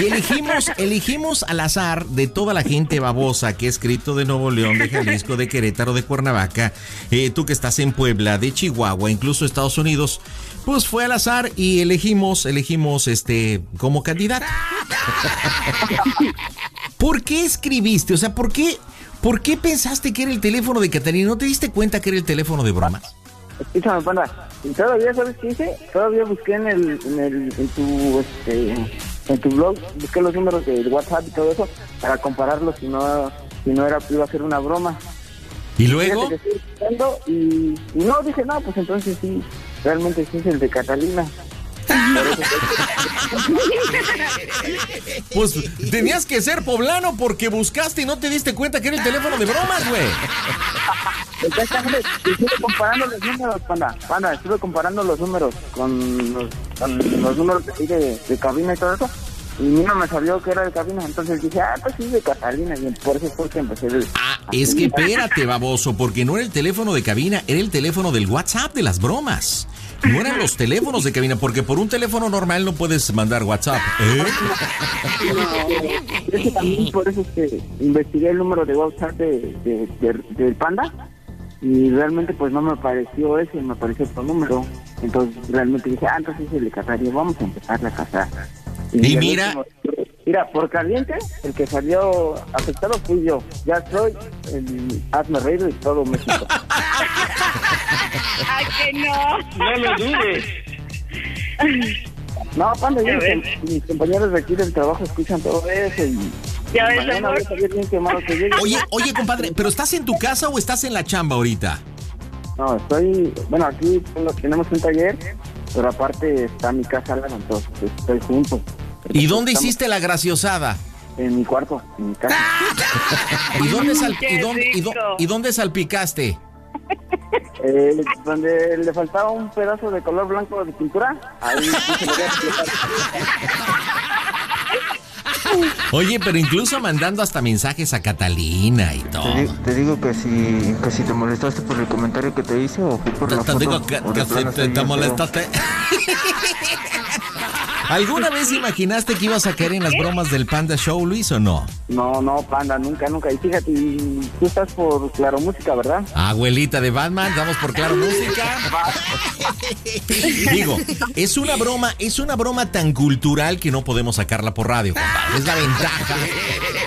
Y elegimos, elegimos al azar de toda la gente babosa que ha escrito de Nuevo León, de Jalisco, de Querétaro, de Cuernavaca, eh, tú que estás en Puebla, de Chihuahua, incluso Estados Unidos, pues fue al azar y elegimos, elegimos este como candidato. ¿Por qué escribiste? O sea, ¿por qué, ¿por qué pensaste que era el teléfono de Catalina? ¿No te diste cuenta que era el teléfono de bromas? Escúchame, panda. Y todavía, ¿sabes qué hice? Todavía busqué en el, en el, en tu, este, en tu blog, busqué los números de WhatsApp y todo eso para compararlos si no, si no era, iba a ser una broma. ¿Y luego? Y, y no, dije, no, pues entonces sí, realmente sí es el de Catalina. [LAUGHS] Pues tenías que ser poblano porque buscaste y no te diste cuenta que era el teléfono de bromas, güey. Estuve comparando los números, panda, panda, estuve comparando los números con los, con los números de, de, de cabina y todo eso, y no me salió que era de cabina, entonces dije, ah, pues sí, es de Catalina, y por eso fue que empecé el... Es que [LAUGHS] espérate, baboso, porque no era el teléfono de cabina, era el teléfono del WhatsApp de las bromas. No eran los teléfonos de cabina, porque por un teléfono normal no puedes mandar WhatsApp. ¿eh? [LAUGHS] Por eso es que investigué el número de WhatsApp de, de- de- del panda, y realmente pues no me apareció ese, me apareció otro número, entonces realmente dije, ah, entonces es el de Cataria, vamos a empezar a casar. Y mira- último- Mira, por caliente, el que salió afectado fui yo. Ya soy el hazme reír de todo México. [LAUGHS] Ay, que no. No lo dudes. No, cuando Ya yo, mis compañeros de aquí del trabajo escuchan todo eso y Ya ves, mañana. Oye, oye, compadre, ¿pero estás en tu casa o estás en la chamba ahorita? No, estoy, bueno, aquí tenemos un taller, pero aparte está mi casa al lado, entonces estoy junto. ¿Y dónde Estamos hiciste la graciosada? En mi cuarto, en mi casa. [LAUGHS] ¿Y dónde, y dónde- y dó- rico. y dónde salpicaste? Eh, donde le faltaba un pedazo de color blanco de pintura, ahí sí se [LAUGHS] Oye, pero incluso mandando hasta mensajes a Catalina y todo. Te, te digo que si, que si te molestaste por el comentario que te hice o fue por la Te foto. digo que, si te, te molestaste. [LAUGHS] ¿Alguna vez imaginaste que ibas a caer en las bromas del Panda Show, Luis, o no? No, no, panda, nunca, nunca. Y fíjate, tú estás por Claro Música, ¿verdad? Abuelita de Batman, vamos por Claro Música. Digo, es una broma, es una broma tan cultural que no podemos sacarla por radio, compadre. Es la ventaja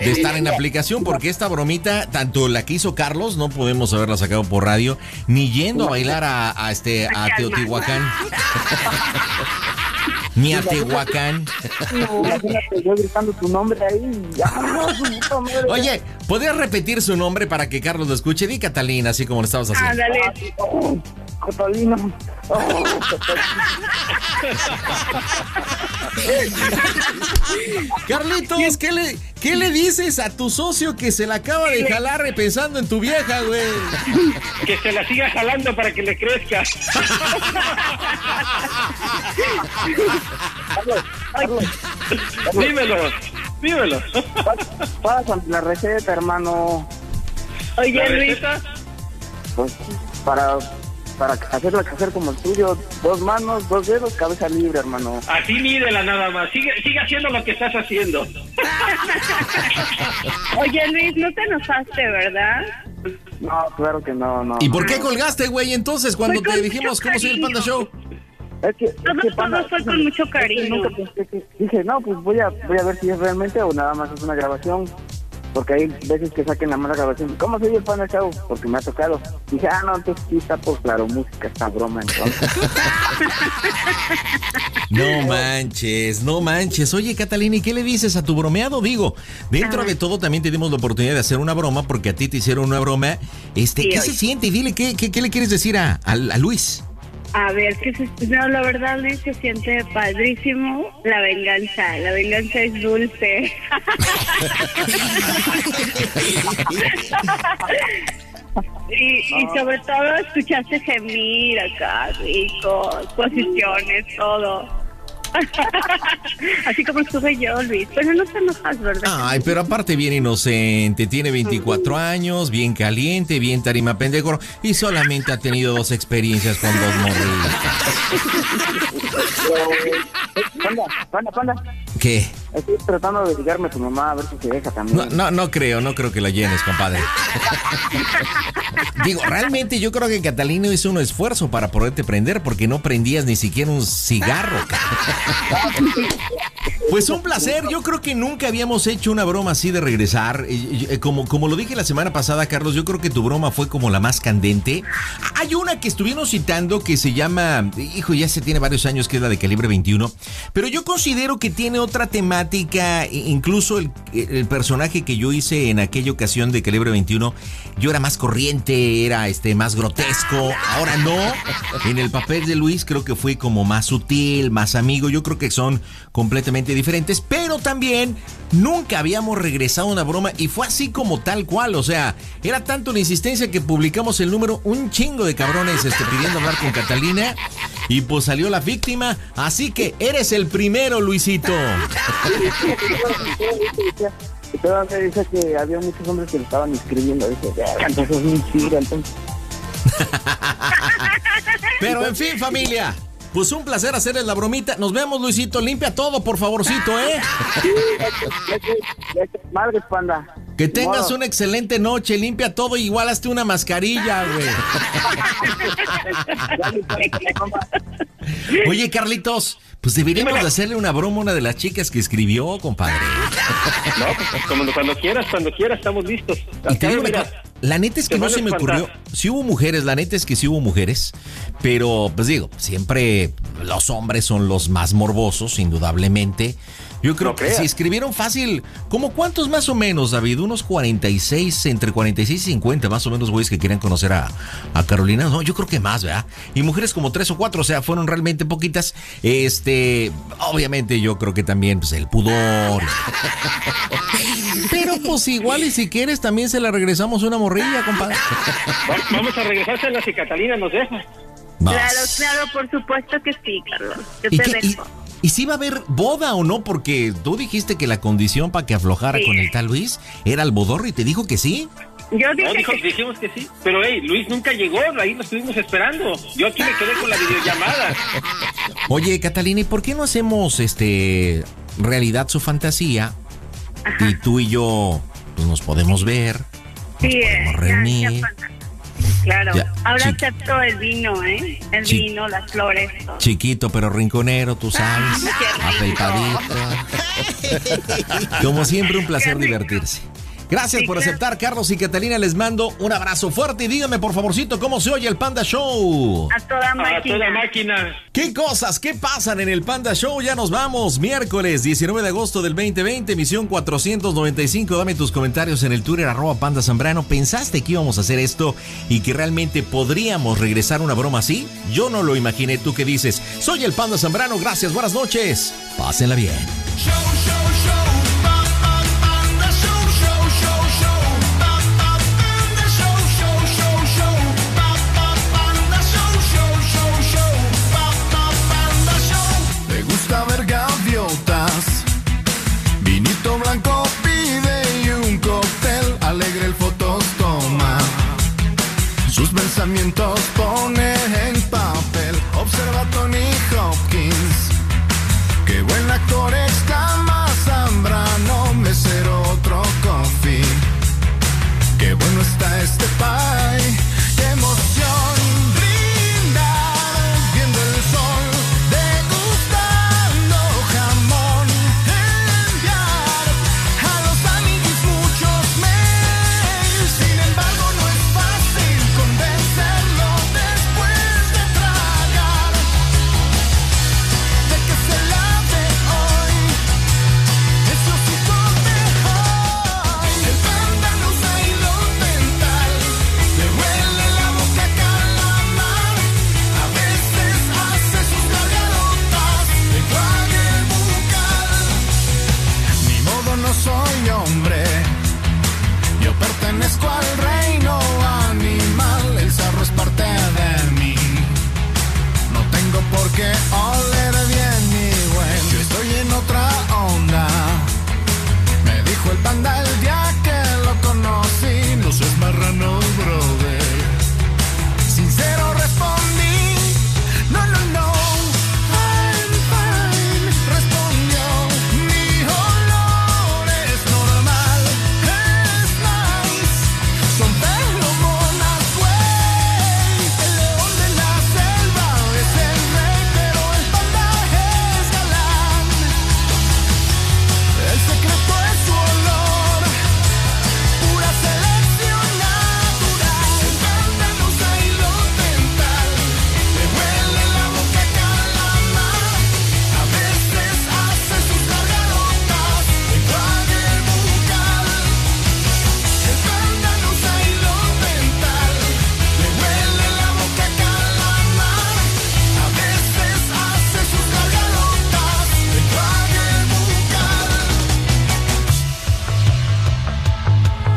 de estar en aplicación, porque esta bromita, tanto la que hizo Carlos, no podemos haberla sacado por radio, ni yendo a bailar a, a este a Teotihuacán. Ni a Tehuacán. No, imagínate yo gritando tu nombre ahí. Ya, su puta madre. Oye, ¿podrías repetir su nombre para que Carlos lo escuche? Di Catalina, así como lo estabas haciendo. Ándale. Oh, Catalina. Oh, [LAUGHS] Carlitos, ¿qué le, ¿qué le dices a tu socio que se la acaba de jalar pensando en tu vieja, güey? Que se la siga jalando para que le crezca. [LAUGHS] Carlos, Carlos. dímelo, dímelo. Pásame la receta, hermano. Oye, ¿La Luis. Pues para, para hacerla hacer como el tuyo. Dos manos, dos dedos, cabeza libre, hermano. Así mídela nada más. Sigue, sigue haciendo lo que estás haciendo. Oye, Luis, no te enojaste, ¿verdad? No, claro que no, no. ¿Y por qué colgaste, güey, entonces, cuando te dijimos cómo soy el Panda. Show? Es que, es Todo, que, Panda, todo fue con mucho es que cariño. nunca pensé que- dije, no, pues voy a, voy a ver si es realmente o nada más es una grabación. Porque hay veces que saquen la mala grabación. ¿Cómo soy el Panda Show? Porque me ha tocado. Dije, ah, no, entonces sí está por claro, música, está broma, entonces. [LAUGHS] No manches, no manches. Oye, Catalina, ¿y qué le dices a tu bromeado? Digo, dentro de todo también te dimos la oportunidad de hacer una broma porque a ti te hicieron una broma. Este, Sí, ¿Qué oye. se siente? Y dile, ¿qué, qué, qué le quieres decir a, a- a Luis? A ver, que se, no, la verdad, Luis, se siente padrísimo la venganza. La venganza es dulce. [LAUGHS] y, y sobre todo escuchaste gemir acá, rico, posiciones, todo. [LAUGHS] Así como estuve yo, Luis. Pero no te enojas, ¿verdad? Ay, pero aparte bien inocente, tiene 24 años, bien caliente, bien tarima pendejo y solamente ha tenido dos experiencias con dos morritas. [LAUGHS] Panda, panda, panda. ¿Qué? Estoy tratando de ligarme a tu mamá a ver si se deja también. No, no, no creo, no creo que la llenes, compadre. [LAUGHS] Digo, realmente yo creo que Catalina hizo un esfuerzo para poderte prender porque no prendías ni siquiera un cigarro. [LAUGHS] Pues un placer, yo creo que nunca habíamos hecho una broma así de regresar. Eh, eh, Como, como lo dije la semana pasada, Carlos, yo creo que tu broma fue como la más candente. Hay una que estuvieron citando que se llama, hijo, ya se tiene varios años, que es la de calibre 21, pero yo considero que tiene otra temática, i- incluso el, el personaje que yo hice en aquella ocasión de calibre 21, yo era más corriente, era este más grotesco, ahora no. En el papel de Luis creo que fue como más sutil, más amigo, yo creo que son completamente diferentes, pero también nunca habíamos regresado a una broma y fue así como tal cual, o sea, era tanto la insistencia que publicamos el número un chingo de cabrones este, pidiendo hablar con Catalina y pues salió la víctima, así que eres el primero, Luisito. Y [LAUGHS] todavía dice que había muchos hombres que le estaban. Dice, "Verga, entonces es mentira, entonces. [LAUGHS] Pero en fin, familia. Pues un placer hacerles la bromita. Nos vemos, Luisito. Limpia todo, por favorcito, ¿eh? [LAUGHS] Madre panda. Que tengas una excelente noche. Limpia todo. Igual hazte una mascarilla, güey. [LAUGHS] Oye, Carlitos, pues deberíamos de hacerle una broma a una de las chicas que escribió, compadre. No, pues como cuando quieras, cuando quieras, estamos listos. Y te digo mira, la neta es que no se me ocurrió. Si hubo mujeres, la neta es que sí hubo mujeres. Pero, pues digo, siempre los hombres son los más morbosos, indudablemente. Yo creo No que creas. si escribieron fácil, ¿como cuántos más o menos, David? Unos 46, entre 46 y 50 más o menos güeyes que quieran conocer a, a Carolina. No, yo creo que más, ¿verdad? Y mujeres como tres o cuatro, o sea, fueron realmente poquitas. Este, obviamente yo creo que también, pues el pudor. [LAUGHS] Pero pues igual y si quieres también se la regresamos una morrilla, compadre. Va- Vamos a regresárselas si Catalina nos deja. Claro, claro, por supuesto que sí, Carlos. Yo ¿Y, te qué- y- dejo. Y si va a haber boda o no? Porque tú dijiste que la condición para que aflojara Sí. con el tal Luis era el bodorro y te dijo que sí. Yo No, dije dijo- que dijimos que sí. Pero, hey, Luis nunca llegó, ahí lo estuvimos esperando. Yo aquí me quedé con la videollamada. Oye, Catalina, ¿y por qué no hacemos este realidad su fantasía? Y tú y yo pues, nos podemos ver. sí, eh, podemos ya- reunir. ya pasa. Claro. Ya, Ahora acepto el vino, ¿eh? El Chi- vino, las flores. todo. Chiquito pero rinconero, tú sabes. Rico. Apelpadito. [LAUGHS] Como siempre, un placer divertirse. Gracias por aceptar, Carlos y Catalina. Les mando un abrazo fuerte y díganme, por favorcito, cómo se oye el Panda Show. A toda máquina. A toda máquina. ¿Qué cosas, qué pasan en el Panda Show? Ya nos vamos. Miércoles 19 de agosto del 2020, emisión 495. Dame tus comentarios en el Twitter, arroba Panda Zambrano. ¿Pensaste que íbamos a hacer esto y que realmente podríamos regresar una broma así? Yo no lo imaginé. ¿Tú qué dices? Soy el Panda Zambrano. Gracias, buenas noches. Pásenla bien. Show, show, show. banco pide un cóctel, alegre el fotos toma, sus pensamientos pone.